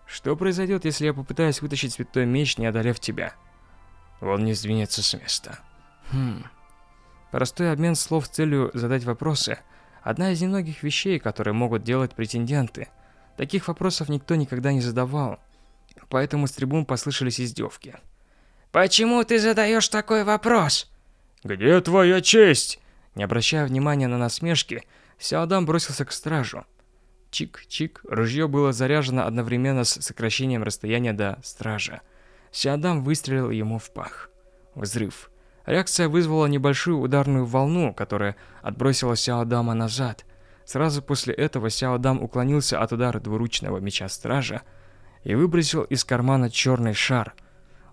«Что произойдет, если я попытаюсь вытащить святой меч, не одолев тебя?» Он не сдвинется с места. Хм. Простой обмен слов с целью задать вопросы – одна из немногих вещей, которые могут делать претенденты. Таких вопросов никто никогда не задавал, поэтому с трибун послышались издевки. «Почему ты задаешь такой вопрос?» «Где твоя честь?» Не обращая внимания на насмешки, Сяодам бросился к стражу. Чик-чик, ружье было заряжено одновременно с сокращением расстояния до стража. Сиадам выстрелил ему в пах. Взрыв. Реакция вызвала небольшую ударную волну, которая отбросила Сяодама назад. Сразу после этого Сяодам уклонился от удара двуручного меча стража и выбросил из кармана черный шар.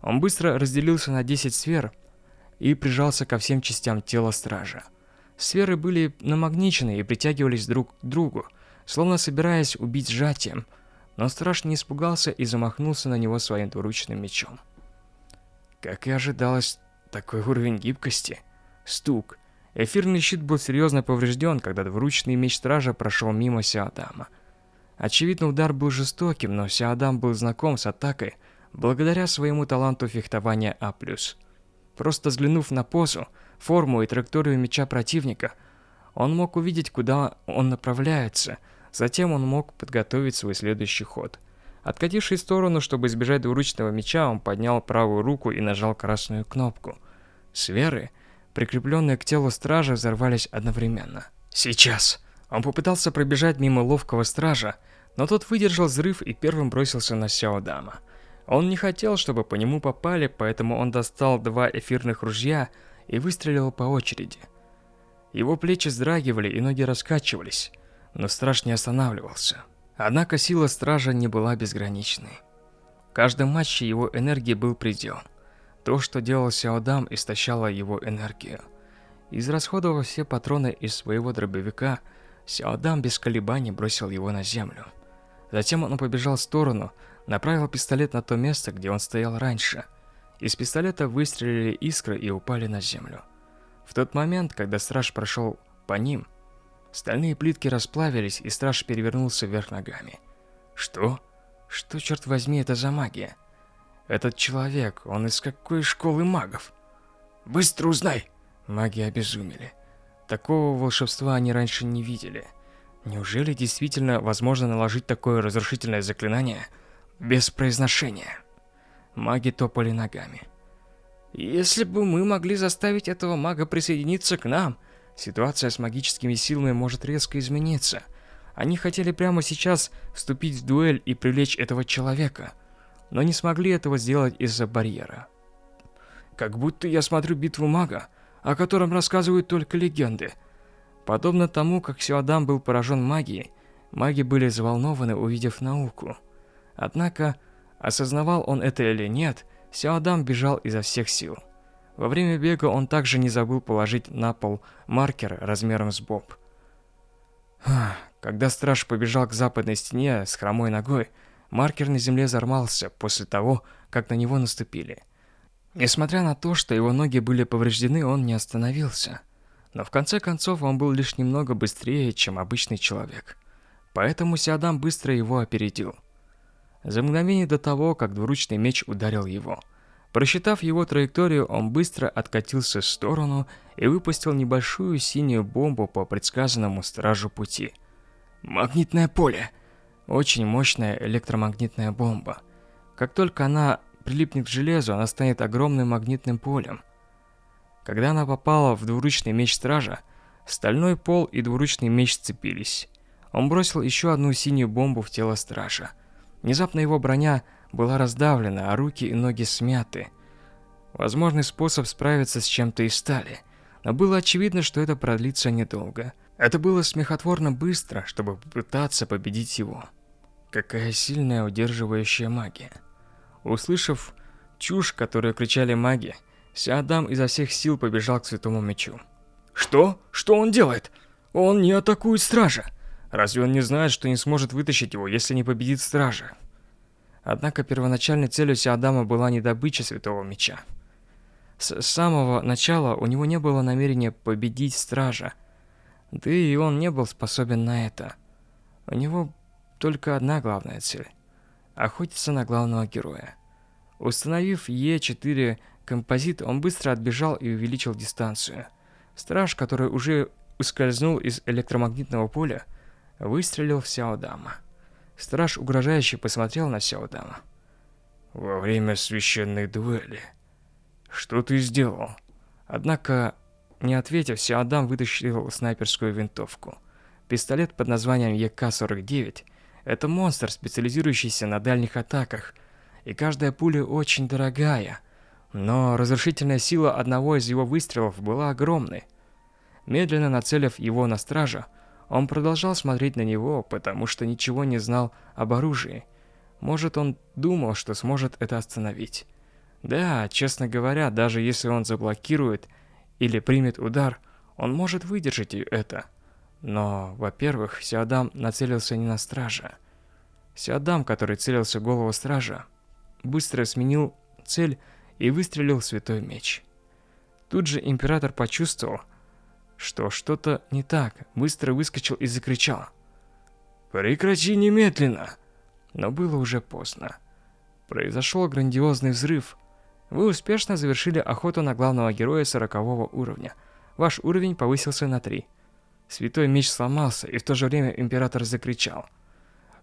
Он быстро разделился на 10 сфер и прижался ко всем частям тела стража. Сферы были намагничены и притягивались друг к другу, словно собираясь убить сжатием – но страж не испугался и замахнулся на него своим двуручным мечом. Как и ожидалось, такой уровень гибкости. Стук. Эфирный щит был серьезно поврежден, когда двуручный меч стража прошел мимо Сиадама. Очевидно, удар был жестоким, но Сиадам был знаком с атакой благодаря своему таланту фехтования А+. Просто взглянув на позу, форму и траекторию меча противника, он мог увидеть, куда он направляется – Затем он мог подготовить свой следующий ход. Откатившись в сторону, чтобы избежать двуручного меча, он поднял правую руку и нажал красную кнопку. Сферы, прикрепленные к телу стража, взорвались одновременно. «Сейчас!» Он попытался пробежать мимо ловкого стража, но тот выдержал взрыв и первым бросился на Сяо Дама. Он не хотел, чтобы по нему попали, поэтому он достал два эфирных ружья и выстрелил по очереди. Его плечи вздрагивали и ноги раскачивались но страж не останавливался. Однако сила стража не была безграничной. В каждом матче его энергии был предел. То, что делал Сяодам, истощало его энергию. Израсходовав все патроны из своего дробовика, Сяодам без колебаний бросил его на землю. Затем он побежал в сторону, направил пистолет на то место, где он стоял раньше. Из пистолета выстрелили искры и упали на землю. В тот момент, когда страж прошел по ним, Стальные плитки расплавились, и страж перевернулся вверх ногами. Что? Что, черт возьми, это за магия? Этот человек, он из какой школы магов? Быстро узнай! Маги обезумели. Такого волшебства они раньше не видели. Неужели действительно возможно наложить такое разрушительное заклинание без произношения? Маги топали ногами. Если бы мы могли заставить этого мага присоединиться к нам, Ситуация с магическими силами может резко измениться. Они хотели прямо сейчас вступить в дуэль и привлечь этого человека, но не смогли этого сделать из-за барьера. Как будто я смотрю битву мага, о котором рассказывают только легенды. Подобно тому, как Сиадам был поражен магией, маги были взволнованы, увидев науку. Однако, осознавал он это или нет, Сиадам бежал изо всех сил. Во время бега он также не забыл положить на пол маркер размером с боб. Когда страж побежал к западной стене с хромой ногой, маркер на земле взорвался после того, как на него наступили. Несмотря на то, что его ноги были повреждены, он не остановился. Но в конце концов он был лишь немного быстрее, чем обычный человек. Поэтому Сиадам быстро его опередил. За мгновение до того, как двуручный меч ударил его – Просчитав его траекторию, он быстро откатился в сторону и выпустил небольшую синюю бомбу по предсказанному стражу пути. Магнитное поле. Очень мощная электромагнитная бомба. Как только она прилипнет к железу, она станет огромным магнитным полем. Когда она попала в двуручный меч стража, Стальной пол и двуручный меч сцепились. Он бросил еще одну синюю бомбу в тело стража. Внезапно его броня была раздавлена, а руки и ноги смяты. Возможный способ справиться с чем-то из стали, но было очевидно, что это продлится недолго. Это было смехотворно быстро, чтобы попытаться победить его. Какая сильная удерживающая магия. Услышав чушь, которую кричали маги, Сиадам изо всех сил побежал к святому мечу. Что? Что он делает? Он не атакует стража. Разве он не знает, что не сможет вытащить его, если не победит стража? Однако первоначальной целью Сиадама была не добыча святого меча. С самого начала у него не было намерения победить стража. Да и он не был способен на это. У него только одна главная цель – охотиться на главного героя. Установив Е4 композит, он быстро отбежал и увеличил дистанцию. Страж, который уже ускользнул из электромагнитного поля, выстрелил в Сяодама. Страж угрожающе посмотрел на Сяодама. «Во время священной дуэли. Что ты сделал?» Однако, не ответив, Сяодам вытащил снайперскую винтовку. Пистолет под названием ЕК-49 – это монстр, специализирующийся на дальних атаках, и каждая пуля очень дорогая. Но разрушительная сила одного из его выстрелов была огромной. Медленно нацелив его на стража, он продолжал смотреть на него, потому что ничего не знал об оружии. Может, он думал, что сможет это остановить. Да, честно говоря, даже если он заблокирует или примет удар, он может выдержать это. Но, во-первых, Сиадам нацелился не на стража. Сиадам, который целился в голову стража, быстро сменил цель и выстрелил в святой меч. Тут же император почувствовал, что что-то не так, быстро выскочил и закричал. «Прекрати немедленно!» Но было уже поздно. Произошел грандиозный взрыв. Вы успешно завершили охоту на главного героя сорокового уровня. Ваш уровень повысился на 3. Святой меч сломался, и в то же время император закричал.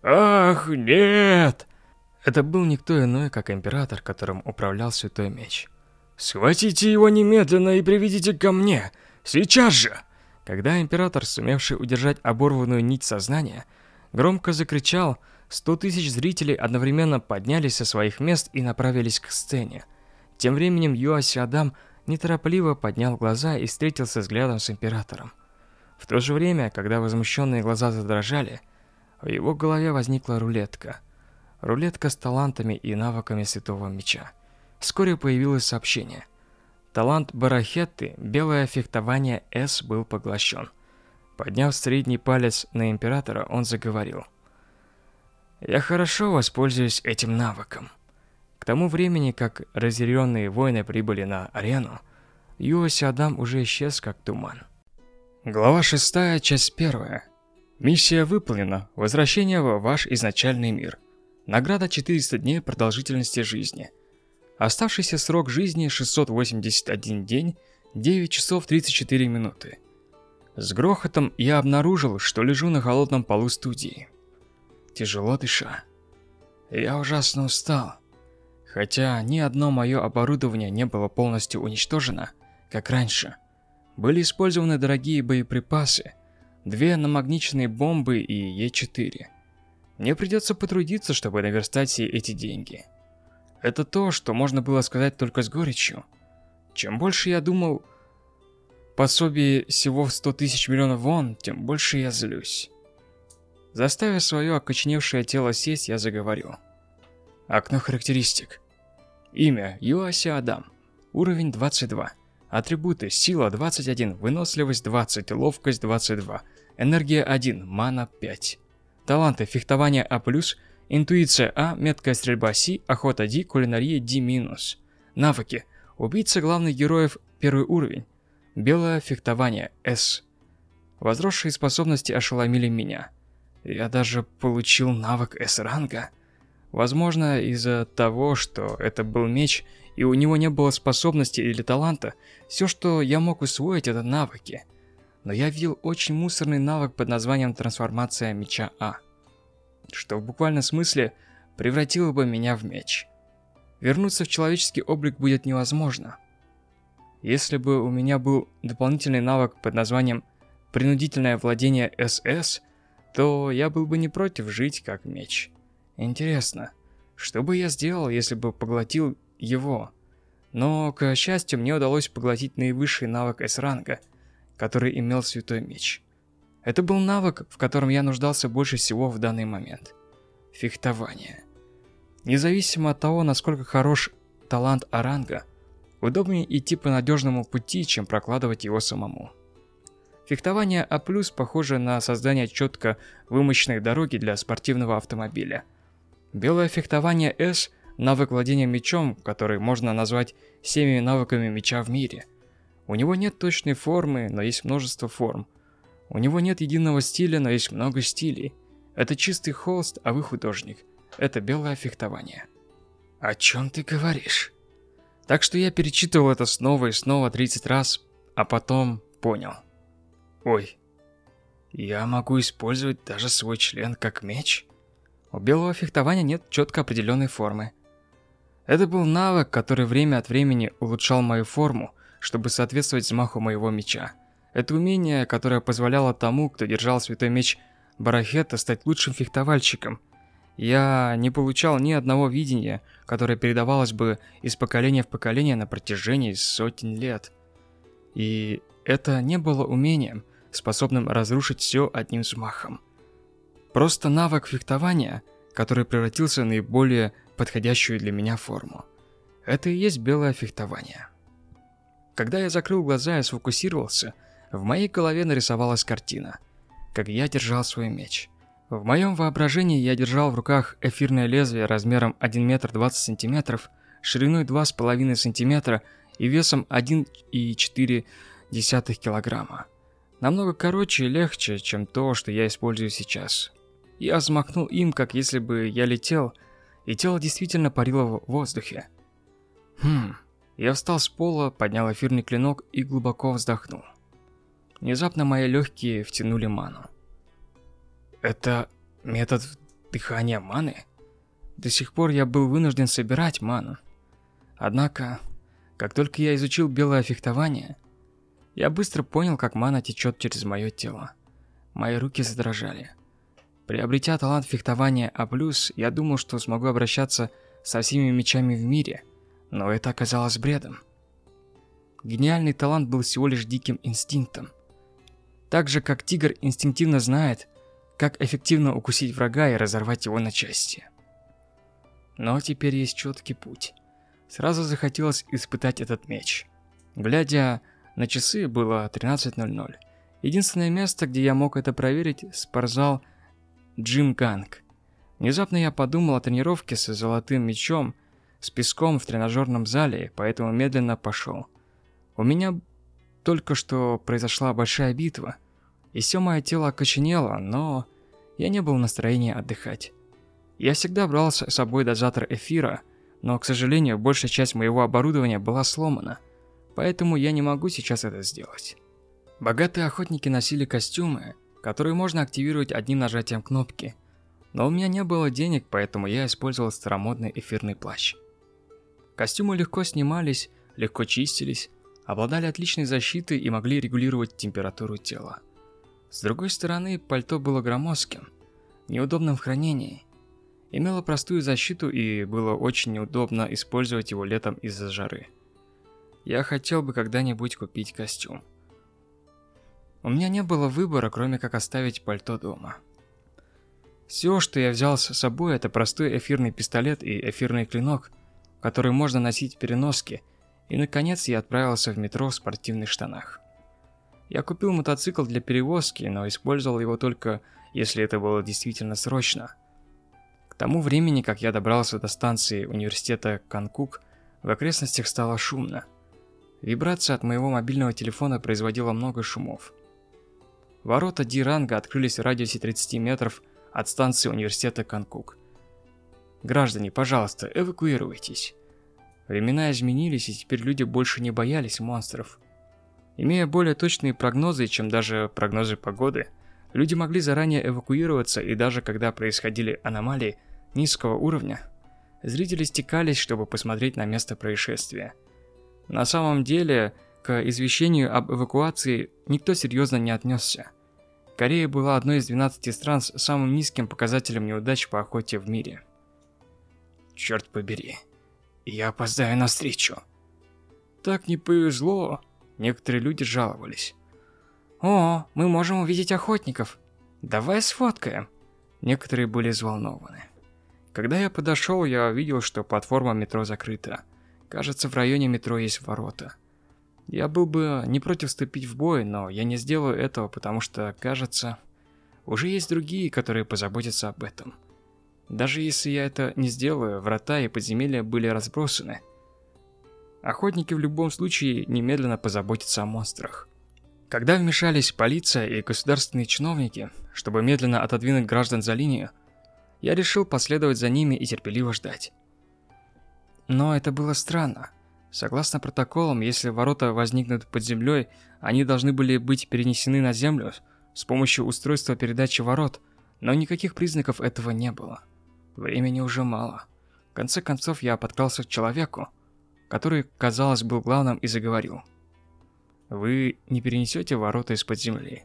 «Ах, нет!» Это был никто иной, как император, которым управлял Святой Меч. «Схватите его немедленно и приведите ко мне! Сейчас же!» Когда император, сумевший удержать оборванную нить сознания, громко закричал, сто тысяч зрителей одновременно поднялись со своих мест и направились к сцене. Тем временем Юаси Адам неторопливо поднял глаза и встретился взглядом с императором. В то же время, когда возмущенные глаза задрожали, в его голове возникла рулетка – Рулетка с талантами и навыками Святого Меча. Вскоре появилось сообщение. Талант Барахетты, белое фехтование С был поглощен. Подняв средний палец на Императора, он заговорил. «Я хорошо воспользуюсь этим навыком». К тому времени, как разъяренные воины прибыли на арену, Юоси Адам уже исчез, как туман. Глава 6, часть 1. Миссия выполнена. Возвращение в ваш изначальный мир. Награда 400 дней продолжительности жизни. Оставшийся срок жизни 681 день, 9 часов 34 минуты. С грохотом я обнаружил, что лежу на холодном полу студии. Тяжело дыша. Я ужасно устал. Хотя ни одно мое оборудование не было полностью уничтожено, как раньше. Были использованы дорогие боеприпасы, две намагниченные бомбы и Е4. Мне придется потрудиться, чтобы наверстать все эти деньги. Это то, что можно было сказать только с горечью. Чем больше я думал, пособие всего в 100 тысяч миллионов вон, тем больше я злюсь. Заставив свое окоченевшее тело сесть, я заговорил. Окно характеристик. Имя Юаси Адам. Уровень 22. Атрибуты сила 21, выносливость 20, ловкость 22, энергия 1, мана 5. Таланты фехтование А+, интуиция А, меткая стрельба С, охота Д, кулинария D-. Навыки. Убийца главных героев первый уровень. Белое фехтование С. Возросшие способности ошеломили меня. Я даже получил навык С-ранга. Возможно, из-за того, что это был меч, и у него не было способности или таланта, все, что я мог усвоить, это навыки но я видел очень мусорный навык под названием трансформация меча А, что в буквальном смысле превратило бы меня в меч. Вернуться в человеческий облик будет невозможно. Если бы у меня был дополнительный навык под названием принудительное владение СС, то я был бы не против жить как меч. Интересно, что бы я сделал, если бы поглотил его? Но, к счастью, мне удалось поглотить наивысший навык С-ранга, который имел Святой Меч. Это был навык, в котором я нуждался больше всего в данный момент. Фехтование. Независимо от того, насколько хорош талант Аранга, удобнее идти по надежному пути, чем прокладывать его самому. Фехтование А+, похоже на создание четко вымощенной дороги для спортивного автомобиля. Белое фехтование С – навык владения мечом, который можно назвать всеми навыками меча в мире. У него нет точной формы, но есть множество форм. У него нет единого стиля, но есть много стилей. Это чистый холст, а вы художник. Это белое фехтование. О чем ты говоришь? Так что я перечитывал это снова и снова 30 раз, а потом понял. Ой, я могу использовать даже свой член как меч? У белого фехтования нет четко определенной формы. Это был навык, который время от времени улучшал мою форму, чтобы соответствовать взмаху моего меча. Это умение, которое позволяло тому, кто держал святой меч Барахета, стать лучшим фехтовальщиком. Я не получал ни одного видения, которое передавалось бы из поколения в поколение на протяжении сотен лет. И это не было умением, способным разрушить все одним взмахом. Просто навык фехтования, который превратился в наиболее подходящую для меня форму. Это и есть белое фехтование. Когда я закрыл глаза и сфокусировался, в моей голове нарисовалась картина, как я держал свой меч. В моем воображении я держал в руках эфирное лезвие размером 1 метр 20 сантиметров, шириной 2,5 сантиметра и весом 1,4 килограмма. Намного короче и легче, чем то, что я использую сейчас. Я взмахнул им, как если бы я летел, и тело действительно парило в воздухе. Хм. Я встал с пола, поднял эфирный клинок и глубоко вздохнул. Внезапно мои легкие втянули ману. Это метод дыхания маны? До сих пор я был вынужден собирать ману. Однако, как только я изучил белое фехтование, я быстро понял, как мана течет через мое тело. Мои руки задрожали. Приобретя талант фехтования А+, я думал, что смогу обращаться со всеми мечами в мире, но это оказалось бредом. Гениальный талант был всего лишь диким инстинктом. Так же, как тигр инстинктивно знает, как эффективно укусить врага и разорвать его на части. Но теперь есть четкий путь. Сразу захотелось испытать этот меч. Глядя на часы, было 13.00. Единственное место, где я мог это проверить, спортзал Джим Ганг. Внезапно я подумал о тренировке с золотым мечом, с песком в тренажерном зале, поэтому медленно пошел. У меня только что произошла большая битва, и все мое тело окоченело, но я не был в настроении отдыхать. Я всегда брал с собой дозатор эфира, но, к сожалению, большая часть моего оборудования была сломана, поэтому я не могу сейчас это сделать. Богатые охотники носили костюмы, которые можно активировать одним нажатием кнопки. Но у меня не было денег, поэтому я использовал старомодный эфирный плащ. Костюмы легко снимались, легко чистились, обладали отличной защитой и могли регулировать температуру тела. С другой стороны, пальто было громоздким, неудобным в хранении, имело простую защиту и было очень неудобно использовать его летом из-за жары. Я хотел бы когда-нибудь купить костюм. У меня не было выбора, кроме как оставить пальто дома. Все, что я взял с собой, это простой эфирный пистолет и эфирный клинок, который можно носить в переноске, и наконец я отправился в метро в спортивных штанах. Я купил мотоцикл для перевозки, но использовал его только, если это было действительно срочно. К тому времени, как я добрался до станции университета Канкук, в окрестностях стало шумно. Вибрация от моего мобильного телефона производила много шумов. Ворота Диранга открылись в радиусе 30 метров от станции университета Канкук. Граждане, пожалуйста, эвакуируйтесь. Времена изменились, и теперь люди больше не боялись монстров. Имея более точные прогнозы, чем даже прогнозы погоды, люди могли заранее эвакуироваться, и даже когда происходили аномалии низкого уровня, зрители стекались, чтобы посмотреть на место происшествия. На самом деле, к извещению об эвакуации никто серьезно не отнесся. Корея была одной из 12 стран с самым низким показателем неудач по охоте в мире. Черт побери, я опоздаю на встречу. Так не повезло. Некоторые люди жаловались. О, мы можем увидеть охотников. Давай сфоткаем. Некоторые были взволнованы. Когда я подошел, я увидел, что платформа метро закрыта. Кажется, в районе метро есть ворота. Я был бы не против вступить в бой, но я не сделаю этого, потому что, кажется, уже есть другие, которые позаботятся об этом. Даже если я это не сделаю, врата и подземелья были разбросаны. Охотники в любом случае немедленно позаботятся о монстрах. Когда вмешались полиция и государственные чиновники, чтобы медленно отодвинуть граждан за линию, я решил последовать за ними и терпеливо ждать. Но это было странно. Согласно протоколам, если ворота возникнут под землей, они должны были быть перенесены на землю с помощью устройства передачи ворот, но никаких признаков этого не было. Времени уже мало. В конце концов, я подкрался к человеку, который, казалось, был главным и заговорил. «Вы не перенесете ворота из-под земли?»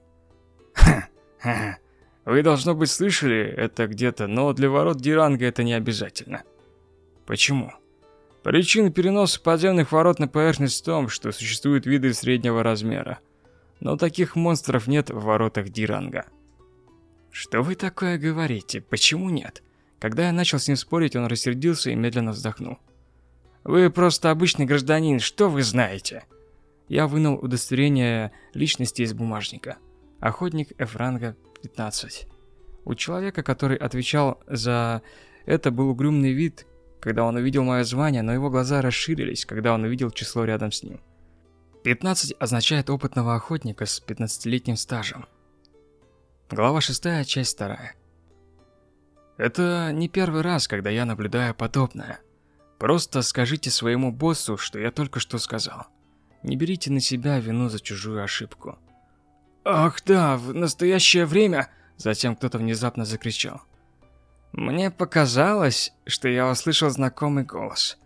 «Ха-ха, вы, должно быть, слышали это где-то, но для ворот Диранга это не обязательно». «Почему?» Причина переноса подземных ворот на поверхность в том, что существуют виды среднего размера. Но таких монстров нет в воротах Диранга. Что вы такое говорите? Почему нет? Когда я начал с ним спорить, он рассердился и медленно вздохнул. Вы просто обычный гражданин, что вы знаете? Я вынул удостоверение личности из бумажника. Охотник Эфранга 15. У человека, который отвечал за это, был угрюмный вид, когда он увидел мое звание, но его глаза расширились, когда он увидел число рядом с ним. 15 означает опытного охотника с 15-летним стажем. Глава 6, часть 2. Это не первый раз, когда я наблюдаю подобное. Просто скажите своему боссу, что я только что сказал. Не берите на себя вину за чужую ошибку. Ах да, в настоящее время, затем кто-то внезапно закричал. Мне показалось, что я услышал знакомый голос.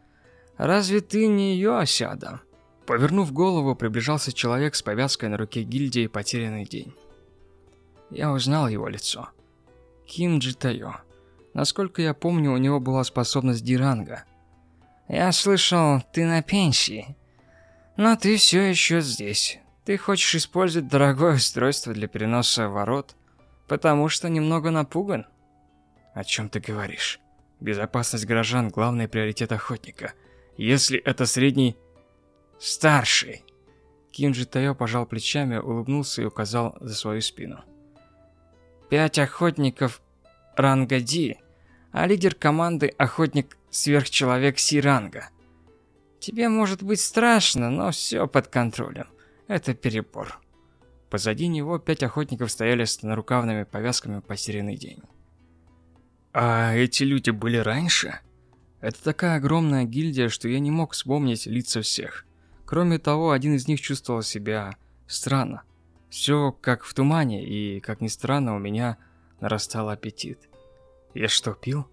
«Разве ты не Йосяда?» Повернув голову, приближался человек с повязкой на руке гильдии «Потерянный день». Я узнал его лицо. Ким Джитайо. Насколько я помню, у него была способность Диранга. «Я слышал, ты на пенсии. Но ты все еще здесь. Ты хочешь использовать дорогое устройство для переноса ворот, потому что немного напуган?» О чем ты говоришь? Безопасность горожан – главный приоритет охотника. Если это средний... Старший. Кинджи Тайо пожал плечами, улыбнулся и указал за свою спину. Пять охотников ранга Ди, а лидер команды – охотник-сверхчеловек Си-ранга. Тебе может быть страшно, но все под контролем. Это перебор. Позади него пять охотников стояли с нарукавными повязками по серийный день. А эти люди были раньше? Это такая огромная гильдия, что я не мог вспомнить лица всех. Кроме того, один из них чувствовал себя странно. Все как в тумане, и, как ни странно, у меня нарастал аппетит. Я что, пил?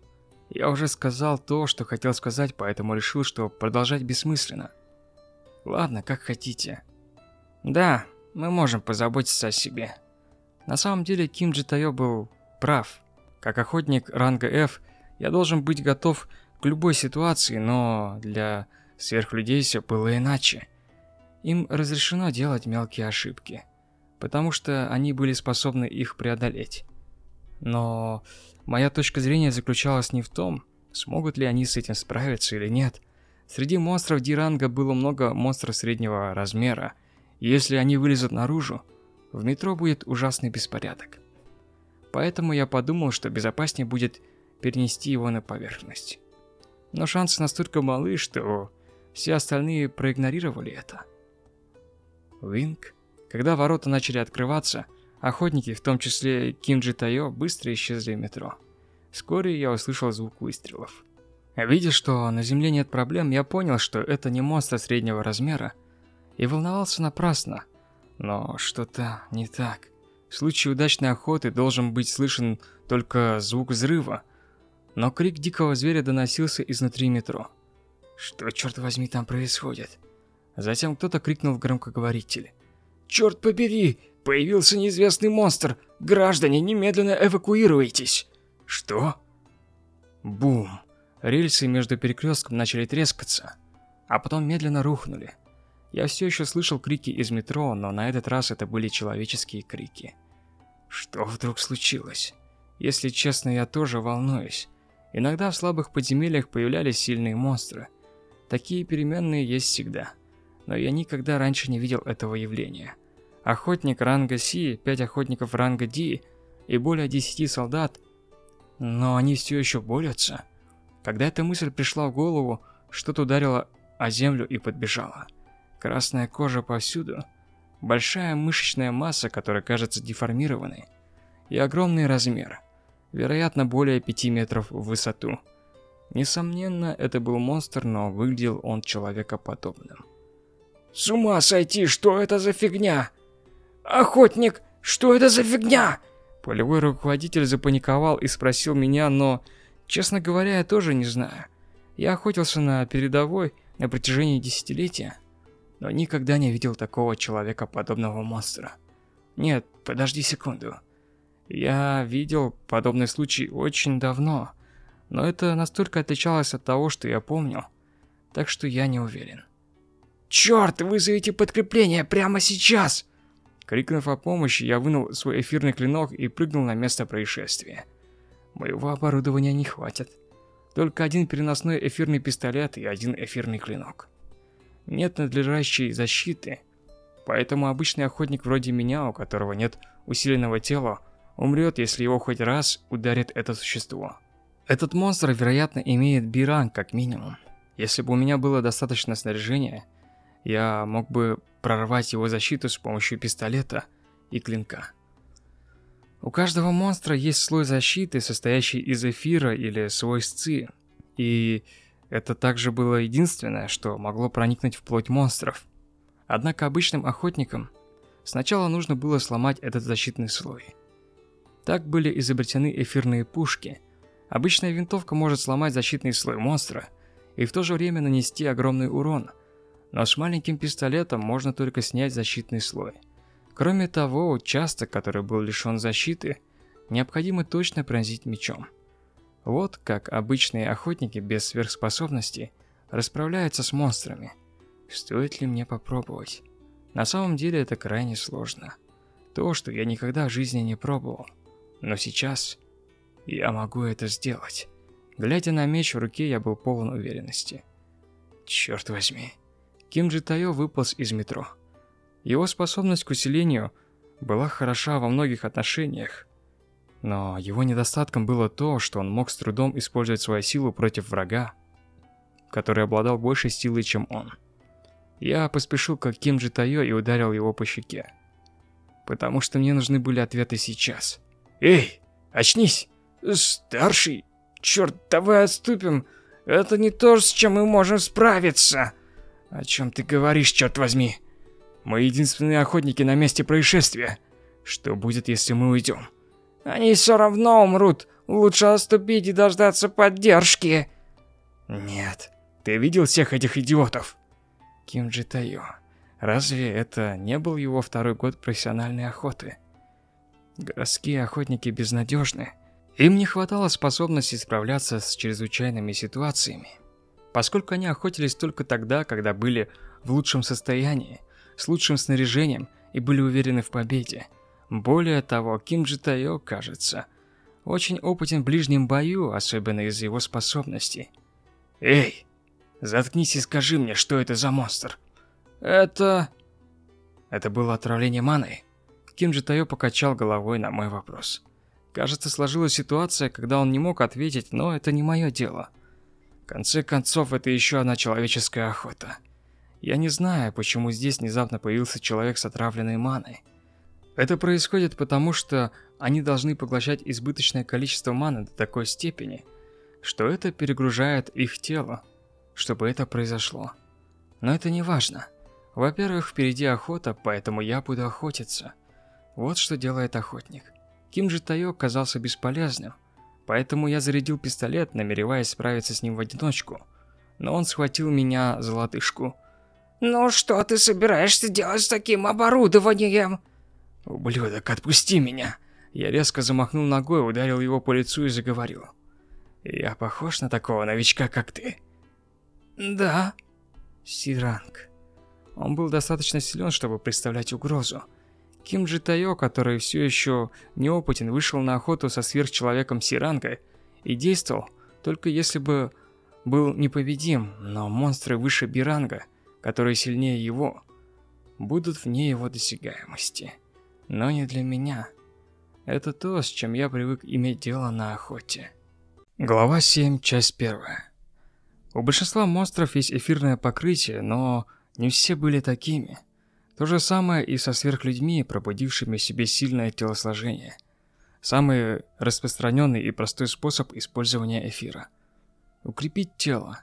Я уже сказал то, что хотел сказать, поэтому решил, что продолжать бессмысленно. Ладно, как хотите. Да, мы можем позаботиться о себе. На самом деле, Ким Джитайо был прав. Как охотник ранга F, я должен быть готов к любой ситуации, но для сверхлюдей все было иначе. Им разрешено делать мелкие ошибки, потому что они были способны их преодолеть. Но моя точка зрения заключалась не в том, смогут ли они с этим справиться или нет. Среди монстров Диранга было много монстров среднего размера, если они вылезут наружу, в метро будет ужасный беспорядок. Поэтому я подумал, что безопаснее будет перенести его на поверхность. Но шансы настолько малы, что все остальные проигнорировали это. Винг. Когда ворота начали открываться, охотники, в том числе Кимджи Тайо, быстро исчезли в метро. Вскоре я услышал звук выстрелов. Видя, что на земле нет проблем, я понял, что это не монстр среднего размера, и волновался напрасно. Но что-то не так. В случае удачной охоты должен быть слышен только звук взрыва, но крик дикого зверя доносился изнутри метро. Что, черт возьми, там происходит? Затем кто-то крикнул в громкоговоритель. «Черт побери! Появился неизвестный монстр! Граждане, немедленно эвакуируйтесь!» «Что?» Бум! Рельсы между перекрестком начали трескаться, а потом медленно рухнули. Я все еще слышал крики из метро, но на этот раз это были человеческие крики. Что вдруг случилось? Если честно, я тоже волнуюсь. Иногда в слабых подземельях появлялись сильные монстры. Такие переменные есть всегда. Но я никогда раньше не видел этого явления. Охотник ранга Си, пять охотников ранга Ди и более десяти солдат. Но они все еще борются. Когда эта мысль пришла в голову, что-то ударило о землю и подбежало. Красная кожа повсюду, большая мышечная масса, которая кажется деформированной, и огромный размер, вероятно более 5 метров в высоту. Несомненно, это был монстр, но выглядел он человекоподобным. «С ума сойти, что это за фигня? Охотник, что это за фигня?» Полевой руководитель запаниковал и спросил меня, но, честно говоря, я тоже не знаю. Я охотился на передовой на протяжении десятилетия, но никогда не видел такого человека-подобного монстра. Нет, подожди секунду. Я видел подобный случай очень давно, но это настолько отличалось от того, что я помню, так что я не уверен. «Черт, вызовите подкрепление прямо сейчас!» Крикнув о помощи, я вынул свой эфирный клинок и прыгнул на место происшествия. Моего оборудования не хватит. Только один переносной эфирный пистолет и один эфирный клинок нет надлежащей защиты. Поэтому обычный охотник вроде меня, у которого нет усиленного тела, умрет, если его хоть раз ударит это существо. Этот монстр, вероятно, имеет биран как минимум. Если бы у меня было достаточно снаряжения, я мог бы прорвать его защиту с помощью пистолета и клинка. У каждого монстра есть слой защиты, состоящий из эфира или свой сци. И это также было единственное, что могло проникнуть в плоть монстров. Однако обычным охотникам сначала нужно было сломать этот защитный слой. Так были изобретены эфирные пушки. Обычная винтовка может сломать защитный слой монстра и в то же время нанести огромный урон, но с маленьким пистолетом можно только снять защитный слой. Кроме того, участок, который был лишен защиты, необходимо точно пронзить мечом. Вот как обычные охотники без сверхспособностей расправляются с монстрами. Стоит ли мне попробовать? На самом деле это крайне сложно. То, что я никогда в жизни не пробовал. Но сейчас я могу это сделать. Глядя на меч в руке, я был полон уверенности. Черт возьми. Ким Джи Тайо выполз из метро. Его способность к усилению была хороша во многих отношениях, но его недостатком было то, что он мог с трудом использовать свою силу против врага, который обладал большей силой, чем он. Я поспешил как Ким Тайо и ударил его по щеке. Потому что мне нужны были ответы сейчас. «Эй, очнись! Старший! Черт, давай отступим! Это не то, с чем мы можем справиться!» «О чем ты говоришь, черт возьми? Мы единственные охотники на месте происшествия. Что будет, если мы уйдем?» Они все равно умрут. Лучше отступить и дождаться поддержки. Нет. Ты видел всех этих идиотов? Ким Джи Тайо. Разве это не был его второй год профессиональной охоты? Городские охотники безнадежны. Им не хватало способности справляться с чрезвычайными ситуациями. Поскольку они охотились только тогда, когда были в лучшем состоянии, с лучшим снаряжением и были уверены в победе. Более того, Ким Джи Тайо, кажется, очень опытен в ближнем бою, особенно из-за его способностей. Эй, заткнись и скажи мне, что это за монстр. Это... Это было отравление маной? Ким Джи Тайо покачал головой на мой вопрос. Кажется, сложилась ситуация, когда он не мог ответить, но это не мое дело. Конце концов, это еще одна человеческая охота. Я не знаю, почему здесь внезапно появился человек с отравленной маной. Это происходит потому, что они должны поглощать избыточное количество маны до такой степени, что это перегружает их тело, чтобы это произошло. Но это не важно. Во-первых, впереди охота, поэтому я буду охотиться. Вот что делает охотник. Ким же Тайо казался бесполезным, поэтому я зарядил пистолет, намереваясь справиться с ним в одиночку. Но он схватил меня за лодыжку. Ну что ты собираешься делать с таким оборудованием? Ублюдок, отпусти меня. Я резко замахнул ногой, ударил его по лицу и заговорил. Я похож на такого новичка, как ты? Да. Сиранг. Он был достаточно силен, чтобы представлять угрозу. Ким Джи Тайо, который все еще неопытен, вышел на охоту со сверхчеловеком Сиранга и действовал, только если бы был непобедим, но монстры выше Биранга, которые сильнее его, будут вне его досягаемости. Но не для меня. Это то, с чем я привык иметь дело на охоте. Глава 7, часть 1. У большинства монстров есть эфирное покрытие, но не все были такими. То же самое и со сверхлюдьми, пробудившими в себе сильное телосложение. Самый распространенный и простой способ использования эфира. Укрепить тело.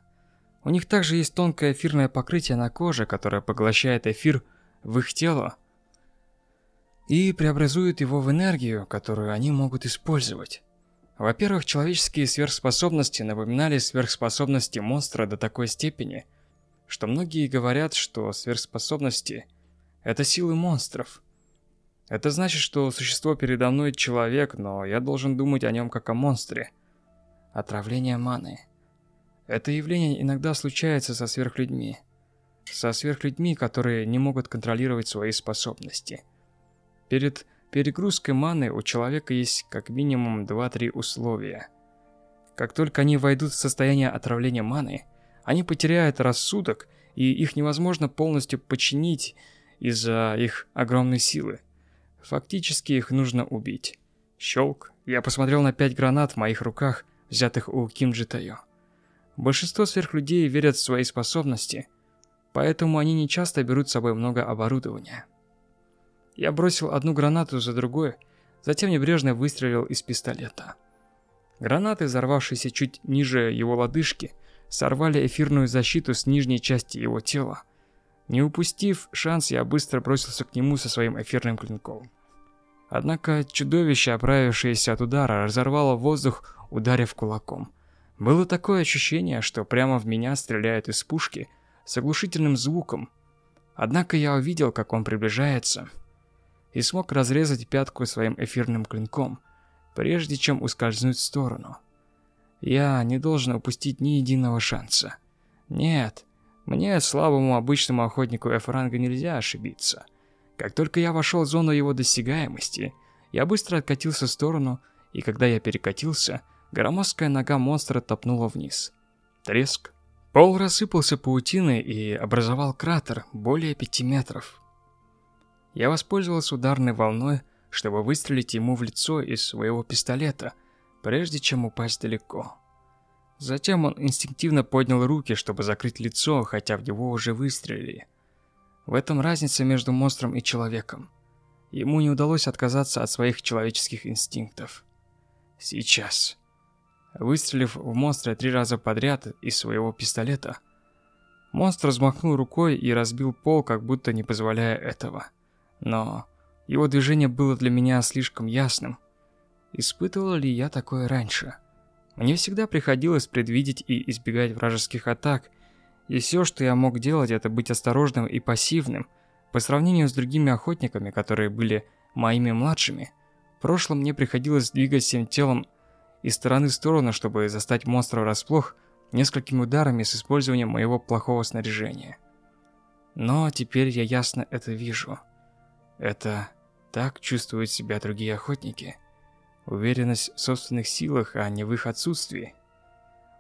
У них также есть тонкое эфирное покрытие на коже, которое поглощает эфир в их тело и преобразует его в энергию, которую они могут использовать. Во-первых, человеческие сверхспособности напоминали сверхспособности монстра до такой степени, что многие говорят, что сверхспособности – это силы монстров. Это значит, что существо передо мной человек, но я должен думать о нем как о монстре. Отравление маны. Это явление иногда случается со сверхлюдьми. Со сверхлюдьми, которые не могут контролировать свои способности. Перед перегрузкой маны у человека есть как минимум 2-3 условия. Как только они войдут в состояние отравления маны – они потеряют рассудок, и их невозможно полностью подчинить из-за их огромной силы. Фактически их нужно убить. Щелк. Я посмотрел на пять гранат в моих руках, взятых у Ким Джи Тайо. Большинство сверхлюдей верят в свои способности, поэтому они не часто берут с собой много оборудования. Я бросил одну гранату за другой, затем небрежно выстрелил из пистолета. Гранаты, взорвавшиеся чуть ниже его лодыжки, сорвали эфирную защиту с нижней части его тела. Не упустив шанс, я быстро бросился к нему со своим эфирным клинком. Однако чудовище, оправившееся от удара, разорвало воздух, ударив кулаком. Было такое ощущение, что прямо в меня стреляют из пушки с оглушительным звуком. Однако я увидел, как он приближается, и смог разрезать пятку своим эфирным клинком, прежде чем ускользнуть в сторону. Я не должен упустить ни единого шанса. Нет, мне, слабому обычному охотнику F-ранга, нельзя ошибиться. Как только я вошел в зону его досягаемости, я быстро откатился в сторону, и когда я перекатился, громоздкая нога монстра топнула вниз. Треск. Пол рассыпался паутиной и образовал кратер более пяти метров. Я воспользовался ударной волной, чтобы выстрелить ему в лицо из своего пистолета – прежде чем упасть далеко. Затем он инстинктивно поднял руки, чтобы закрыть лицо, хотя в него уже выстрелили. В этом разница между монстром и человеком. Ему не удалось отказаться от своих человеческих инстинктов. Сейчас. Выстрелив в монстра три раза подряд из своего пистолета, монстр взмахнул рукой и разбил пол, как будто не позволяя этого. Но его движение было для меня слишком ясным, Испытывал ли я такое раньше? Мне всегда приходилось предвидеть и избегать вражеских атак, и все, что я мог делать, это быть осторожным и пассивным. По сравнению с другими охотниками, которые были моими младшими, в прошлом мне приходилось двигать всем телом из стороны в сторону, чтобы застать монстра врасплох несколькими ударами с использованием моего плохого снаряжения. Но теперь я ясно это вижу. Это так чувствуют себя другие охотники. Уверенность в собственных силах, а не в их отсутствии.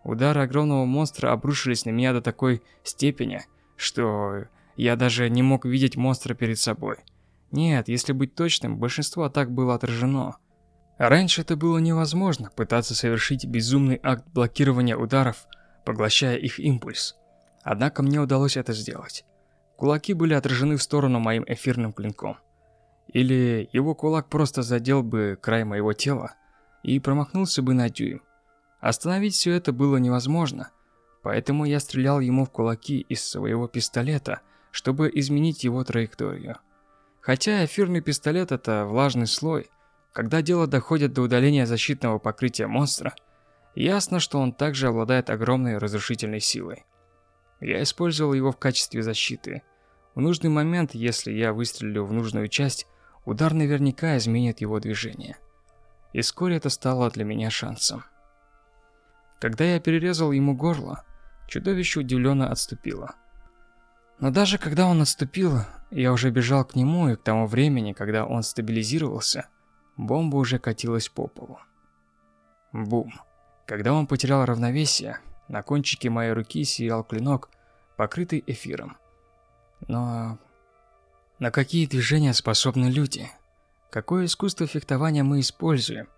Удары огромного монстра обрушились на меня до такой степени, что я даже не мог видеть монстра перед собой. Нет, если быть точным, большинство атак было отражено. Раньше это было невозможно, пытаться совершить безумный акт блокирования ударов, поглощая их импульс. Однако мне удалось это сделать. Кулаки были отражены в сторону моим эфирным клинком. Или его кулак просто задел бы край моего тела и промахнулся бы на дюйм. Остановить все это было невозможно, поэтому я стрелял ему в кулаки из своего пистолета, чтобы изменить его траекторию. Хотя эфирный пистолет это влажный слой, когда дело доходит до удаления защитного покрытия монстра, ясно, что он также обладает огромной разрушительной силой. Я использовал его в качестве защиты. В нужный момент, если я выстрелю в нужную часть, удар наверняка изменит его движение. И вскоре это стало для меня шансом. Когда я перерезал ему горло, чудовище удивленно отступило. Но даже когда он отступил, я уже бежал к нему, и к тому времени, когда он стабилизировался, бомба уже катилась по полу. Бум. Когда он потерял равновесие, на кончике моей руки сиял клинок, покрытый эфиром. Но на какие движения способны люди? Какое искусство фехтования мы используем?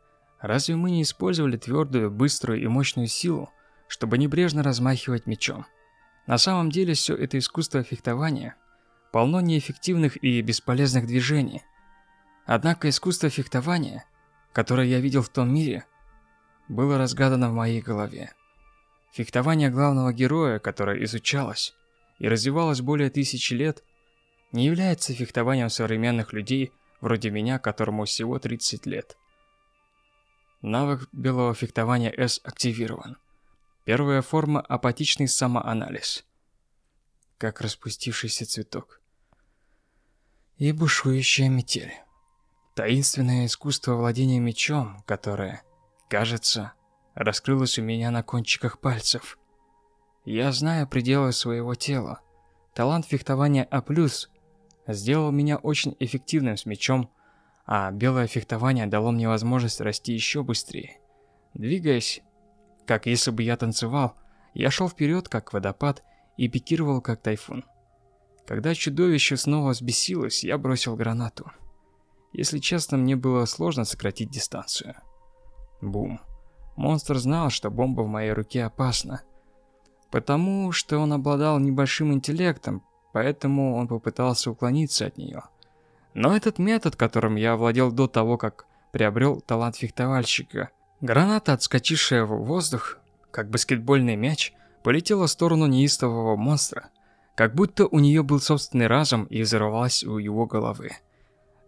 Разве мы не использовали твердую, быструю и мощную силу, чтобы небрежно размахивать мечом? На самом деле все это искусство фехтования полно неэффективных и бесполезных движений. Однако искусство фехтования, которое я видел в том мире, было разгадано в моей голове. Фехтование главного героя, которое изучалось и развивалось более тысячи лет, не является фехтованием современных людей вроде меня, которому всего 30 лет. Навык белого фехтования S активирован. Первая форма – апатичный самоанализ. Как распустившийся цветок. И бушующая метель. Таинственное искусство владения мечом, которое, кажется, раскрылось у меня на кончиках пальцев. Я знаю пределы своего тела. Талант фехтования А+, сделал меня очень эффективным с мечом, а белое фехтование дало мне возможность расти еще быстрее. Двигаясь как если бы я танцевал, я шел вперед, как водопад, и пикировал, как тайфун. Когда чудовище снова взбесилось, я бросил гранату. Если честно, мне было сложно сократить дистанцию. Бум. Монстр знал, что бомба в моей руке опасна. Потому что он обладал небольшим интеллектом, поэтому он попытался уклониться от нее. Но этот метод, которым я овладел до того, как приобрел талант фехтовальщика, Граната, отскочившая в воздух, как баскетбольный мяч, полетела в сторону неистового монстра, как будто у нее был собственный разум и взорвалась у его головы.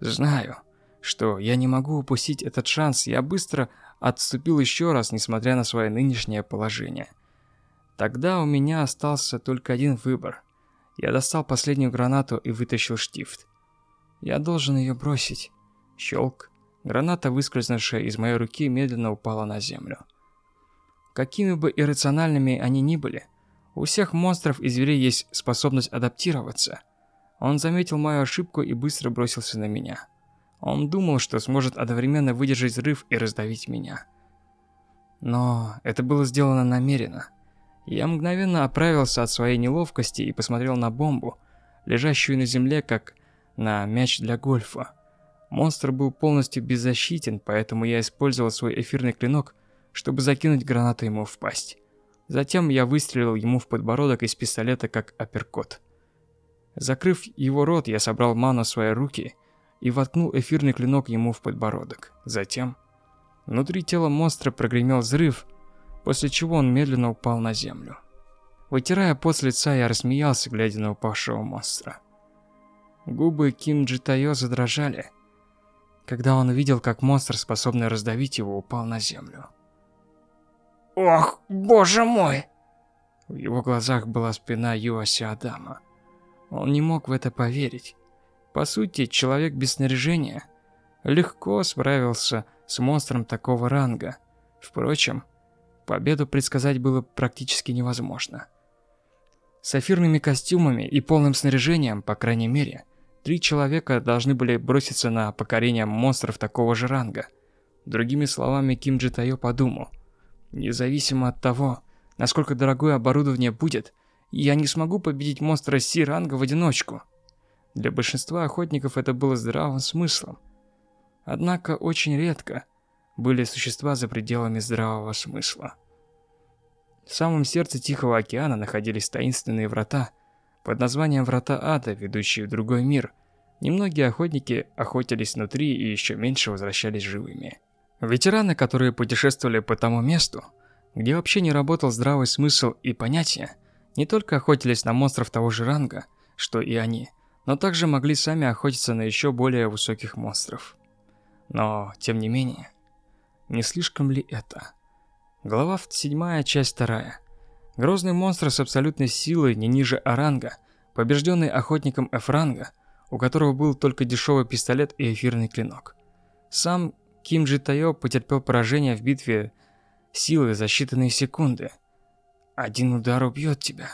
Знаю, что я не могу упустить этот шанс, я быстро отступил еще раз, несмотря на свое нынешнее положение. Тогда у меня остался только один выбор. Я достал последнюю гранату и вытащил штифт. Я должен ее бросить. Щелк. Граната, выскользнувшая из моей руки, медленно упала на землю. Какими бы иррациональными они ни были, у всех монстров и зверей есть способность адаптироваться. Он заметил мою ошибку и быстро бросился на меня. Он думал, что сможет одновременно выдержать взрыв и раздавить меня. Но это было сделано намеренно. Я мгновенно оправился от своей неловкости и посмотрел на бомбу, лежащую на земле, как на мяч для гольфа. Монстр был полностью беззащитен, поэтому я использовал свой эфирный клинок, чтобы закинуть гранату ему в пасть. Затем я выстрелил ему в подбородок из пистолета как апперкот. Закрыв его рот, я собрал ману в свои руки и воткнул эфирный клинок ему в подбородок. Затем внутри тела монстра прогремел взрыв, после чего он медленно упал на землю. Вытирая пот с лица, я рассмеялся, глядя на упавшего монстра. Губы Ким Джитайо задрожали, когда он увидел, как монстр, способный раздавить его, упал на землю. Ох, боже мой! В его глазах была спина Юаси Адама. Он не мог в это поверить. По сути, человек без снаряжения легко справился с монстром такого ранга. Впрочем, победу предсказать было практически невозможно. С эфирными костюмами и полным снаряжением, по крайней мере, Три человека должны были броситься на покорение монстров такого же ранга. Другими словами, Ким Джи Тайо подумал, независимо от того, насколько дорогое оборудование будет, я не смогу победить монстра Си ранга в одиночку. Для большинства охотников это было здравым смыслом. Однако очень редко были существа за пределами здравого смысла. В самом сердце Тихого океана находились таинственные врата, под названием Врата Ада, ведущие в другой мир. Немногие охотники охотились внутри и еще меньше возвращались живыми. Ветераны, которые путешествовали по тому месту, где вообще не работал здравый смысл и понятия, не только охотились на монстров того же ранга, что и они, но также могли сами охотиться на еще более высоких монстров. Но, тем не менее, не слишком ли это? Глава 7, часть 2. Грозный монстр с абсолютной силой не ниже Аранга, побежденный охотником Эфранга, у которого был только дешевый пистолет и эфирный клинок. Сам Ким Джи Тайо потерпел поражение в битве силы за считанные секунды. Один удар убьет тебя.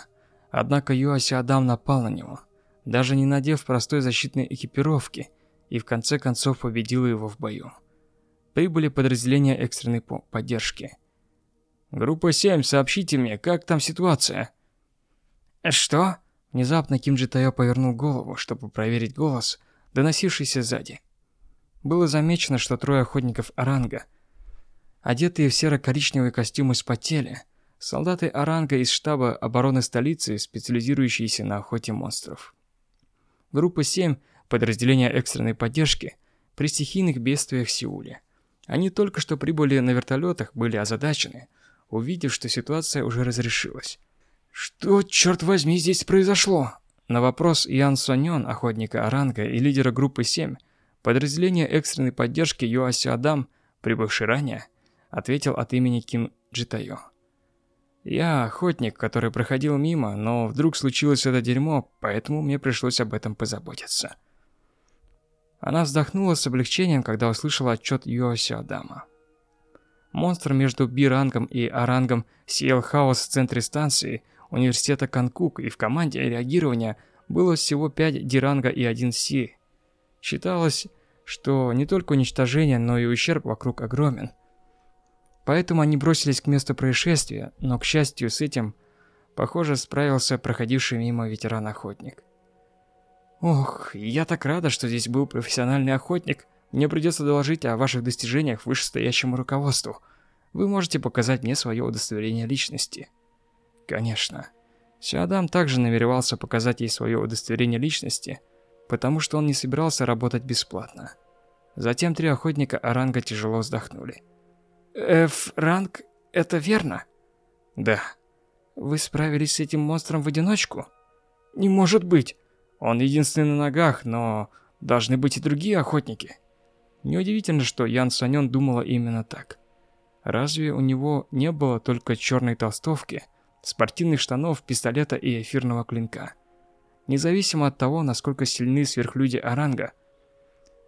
Однако Юаси Адам напал на него, даже не надев простой защитной экипировки, и в конце концов победил его в бою. Прибыли подразделения экстренной поддержки. «Группа 7, сообщите мне, как там ситуация?» «Что?» Внезапно Ким Джи Тайо повернул голову, чтобы проверить голос, доносившийся сзади. Было замечено, что трое охотников Оранга, одетые в серо-коричневые костюмы, спотели. Солдаты Оранга из штаба обороны столицы, специализирующиеся на охоте монстров. Группа 7, подразделение экстренной поддержки, при стихийных бедствиях в Сеуле. Они только что прибыли на вертолетах, были озадачены, увидев, что ситуация уже разрешилась. Что, черт возьми, здесь произошло? На вопрос Ян Сонён, охотника Оранга и лидера группы 7, подразделение экстренной поддержки Юаси Адам, прибывший ранее, ответил от имени Ким Джитайо. Я охотник, который проходил мимо, но вдруг случилось это дерьмо, поэтому мне пришлось об этом позаботиться. Она вздохнула с облегчением, когда услышала отчет Юоси Адама. Монстр между Би-рангом и А-рангом сеял хаос в центре станции университета Канкук, и в команде реагирования было всего 5 Ди-ранга и 1 Си. Считалось, что не только уничтожение, но и ущерб вокруг огромен. Поэтому они бросились к месту происшествия, но, к счастью, с этим, похоже, справился проходивший мимо ветеран-охотник. Ох, я так рада, что здесь был профессиональный охотник. Мне придется доложить о ваших достижениях вышестоящему руководству. Вы можете показать мне свое удостоверение личности. Конечно. Сиадам также намеревался показать ей свое удостоверение личности, потому что он не собирался работать бесплатно. Затем три охотника Оранга тяжело вздохнули. «Ф-ранг, это верно?» «Да». «Вы справились с этим монстром в одиночку?» «Не может быть! Он единственный на ногах, но должны быть и другие охотники». Неудивительно, что Ян Санён думала именно так. Разве у него не было только черной толстовки, спортивных штанов, пистолета и эфирного клинка? Независимо от того, насколько сильны сверхлюди Оранга,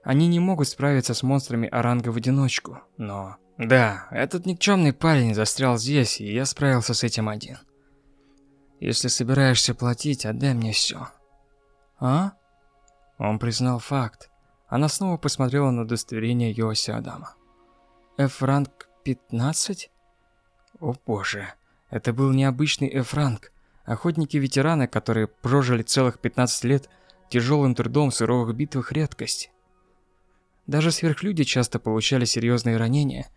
они не могут справиться с монстрами Оранга в одиночку, но... Да, этот никчемный парень застрял здесь, и я справился с этим один. Если собираешься платить, отдай мне все. А? Он признал факт. Она снова посмотрела на удостоверение Йоси Адама. F-ранг 15? О боже, это был необычный F-ранг. Охотники-ветераны, которые прожили целых 15 лет тяжелым трудом в суровых битвах редкость. Даже сверхлюди часто получали серьезные ранения,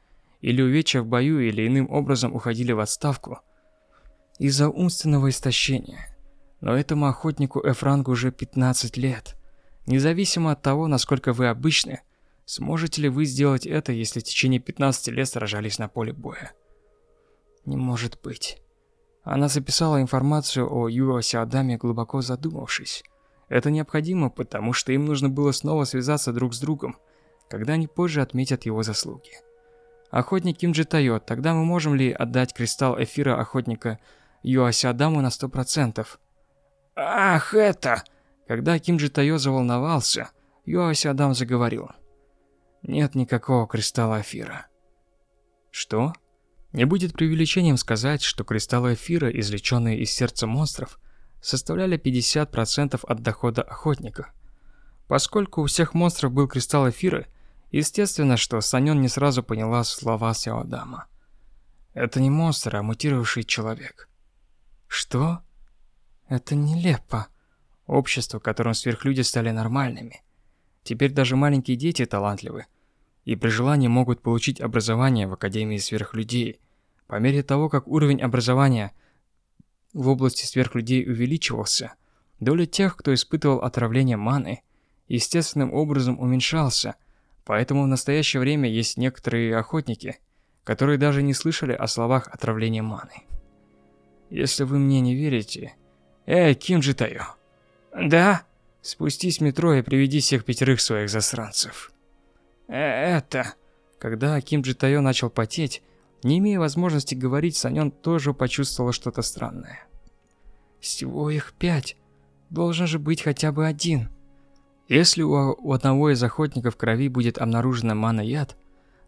или увечья в бою, или иным образом уходили в отставку из-за умственного истощения. Но этому охотнику Эфрангу уже 15 лет. Независимо от того, насколько вы обычны, сможете ли вы сделать это, если в течение 15 лет сражались на поле боя? Не может быть. Она записала информацию о Юосе Адаме, глубоко задумавшись. Это необходимо, потому что им нужно было снова связаться друг с другом, когда они позже отметят его заслуги. Охотник Кимджи Тайо, тогда мы можем ли отдать кристалл эфира охотника Юаси Адаму на 100%? Ах, это... Когда Кимджи Тайо заволновался, Юаси Адам заговорил. Нет никакого кристалла эфира. Что? Не будет преувеличением сказать, что кристаллы эфира, извлеченные из сердца монстров, составляли 50% от дохода охотника. Поскольку у всех монстров был кристалл эфира, Естественно, что Санён не сразу поняла слова Сяо Дама. Это не монстр, а мутировавший человек. Что? Это нелепо. Общество, в котором сверхлюди стали нормальными. Теперь даже маленькие дети талантливы. И при желании могут получить образование в Академии сверхлюдей. По мере того, как уровень образования в области сверхлюдей увеличивался, доля тех, кто испытывал отравление маны, естественным образом уменьшался – Поэтому в настоящее время есть некоторые охотники, которые даже не слышали о словах отравления маны. Если вы мне не верите... Эй, Ким Джитайо. Да? Спустись в метро и приведи всех пятерых своих засранцев. Э это... Когда Ким Джитайо начал потеть, Не имея возможности говорить, Санён тоже почувствовала что-то странное. Всего их пять. Должен же быть хотя бы один. Если у, у одного из охотников крови будет обнаружена мана-яд,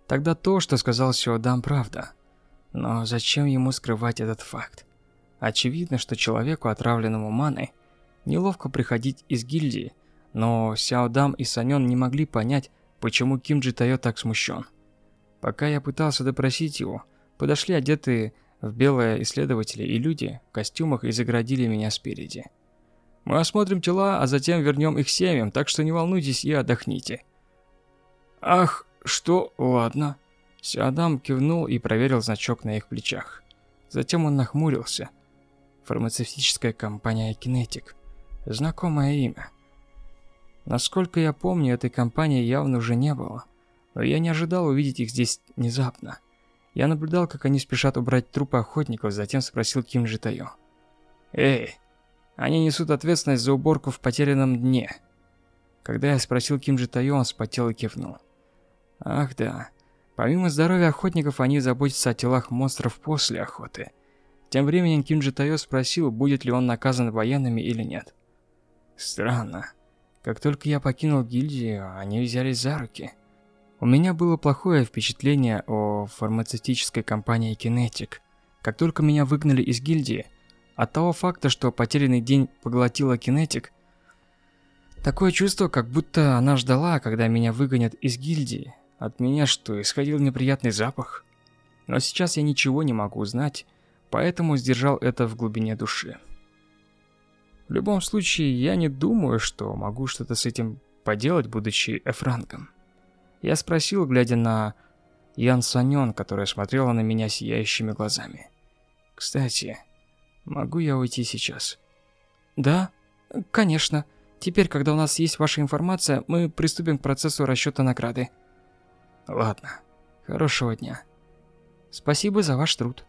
тогда то, что сказал Сиодам, правда. Но зачем ему скрывать этот факт? Очевидно, что человеку, отравленному маной, неловко приходить из гильдии, но Сяодам и Санён не могли понять, почему Ким Джи Тайо так смущен. Пока я пытался допросить его, подошли одетые в белое исследователи и люди в костюмах и заградили меня спереди. Мы осмотрим тела, а затем вернем их семьям, так что не волнуйтесь и отдохните. Ах, что? Ладно. Сиадам кивнул и проверил значок на их плечах. Затем он нахмурился. Фармацевтическая компания Kinetic. Знакомое имя. Насколько я помню, этой компании явно уже не было. Но я не ожидал увидеть их здесь внезапно. Я наблюдал, как они спешат убрать трупы охотников, затем спросил Ким Житайо. «Эй, они несут ответственность за уборку в потерянном дне». Когда я спросил Ким Житайо, он спотел и кивнул. «Ах да, помимо здоровья охотников, они заботятся о телах монстров после охоты». Тем временем Ким Джитайо спросил, будет ли он наказан военными или нет. Странно. Как только я покинул гильдию, они взялись за руки. У меня было плохое впечатление о фармацевтической компании Kinetic. Как только меня выгнали из гильдии, от того факта, что потерянный день поглотила Kinetic, такое чувство, как будто она ждала, когда меня выгонят из гильдии. От меня что, исходил неприятный запах? Но сейчас я ничего не могу узнать, поэтому сдержал это в глубине души. В любом случае, я не думаю, что могу что-то с этим поделать, будучи эфрангом. Я спросил, глядя на Ян Санён, которая смотрела на меня сияющими глазами. «Кстати, могу я уйти сейчас?» «Да, конечно. Теперь, когда у нас есть ваша информация, мы приступим к процессу расчёта награды». «Ладно. Хорошего дня. Спасибо за ваш труд».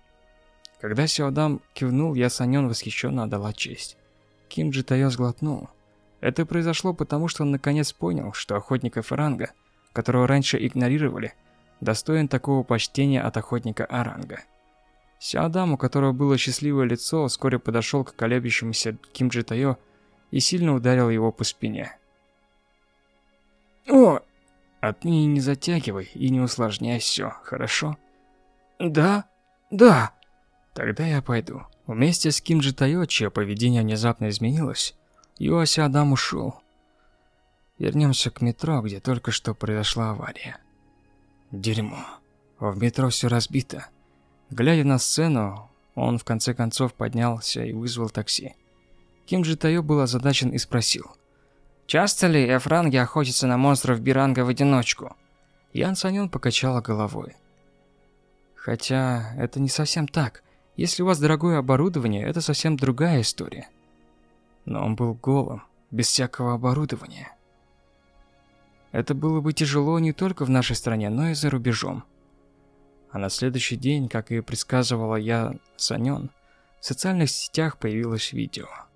Когда Сиодам кивнул, я Санён восхищенно отдала честь. Ким Джи Тайо сглотнул. Это произошло потому, что он наконец понял, что охотник Эфаранга – которого раньше игнорировали, достоин такого почтения от охотника Аранга. Сиадам, у которого было счастливое лицо, вскоре подошел к колеблющемуся Кимджи Тайо и сильно ударил его по спине. «О!» «Отныне не затягивай и не усложняй все, хорошо?» «Да, да». «Тогда я пойду». Вместе с Кимджи Тайо, чье поведение внезапно изменилось, Юаси Адам ушел. Вернемся к метро, где только что произошла авария. Дерьмо. В метро все разбито. Глядя на сцену, он в конце концов поднялся и вызвал такси. Ким Джи Тайо был озадачен и спросил. «Часто ли эфранги охотятся на монстров Биранга в одиночку?» Ян Санён покачала головой. Хотя это не совсем так. Если у вас дорогое оборудование, это совсем другая история. Но он был голым, без всякого оборудования. Это было бы тяжело не только в нашей стране, но и за рубежом. А на следующий день, как и предсказывала я Санён, в социальных сетях появилось видео –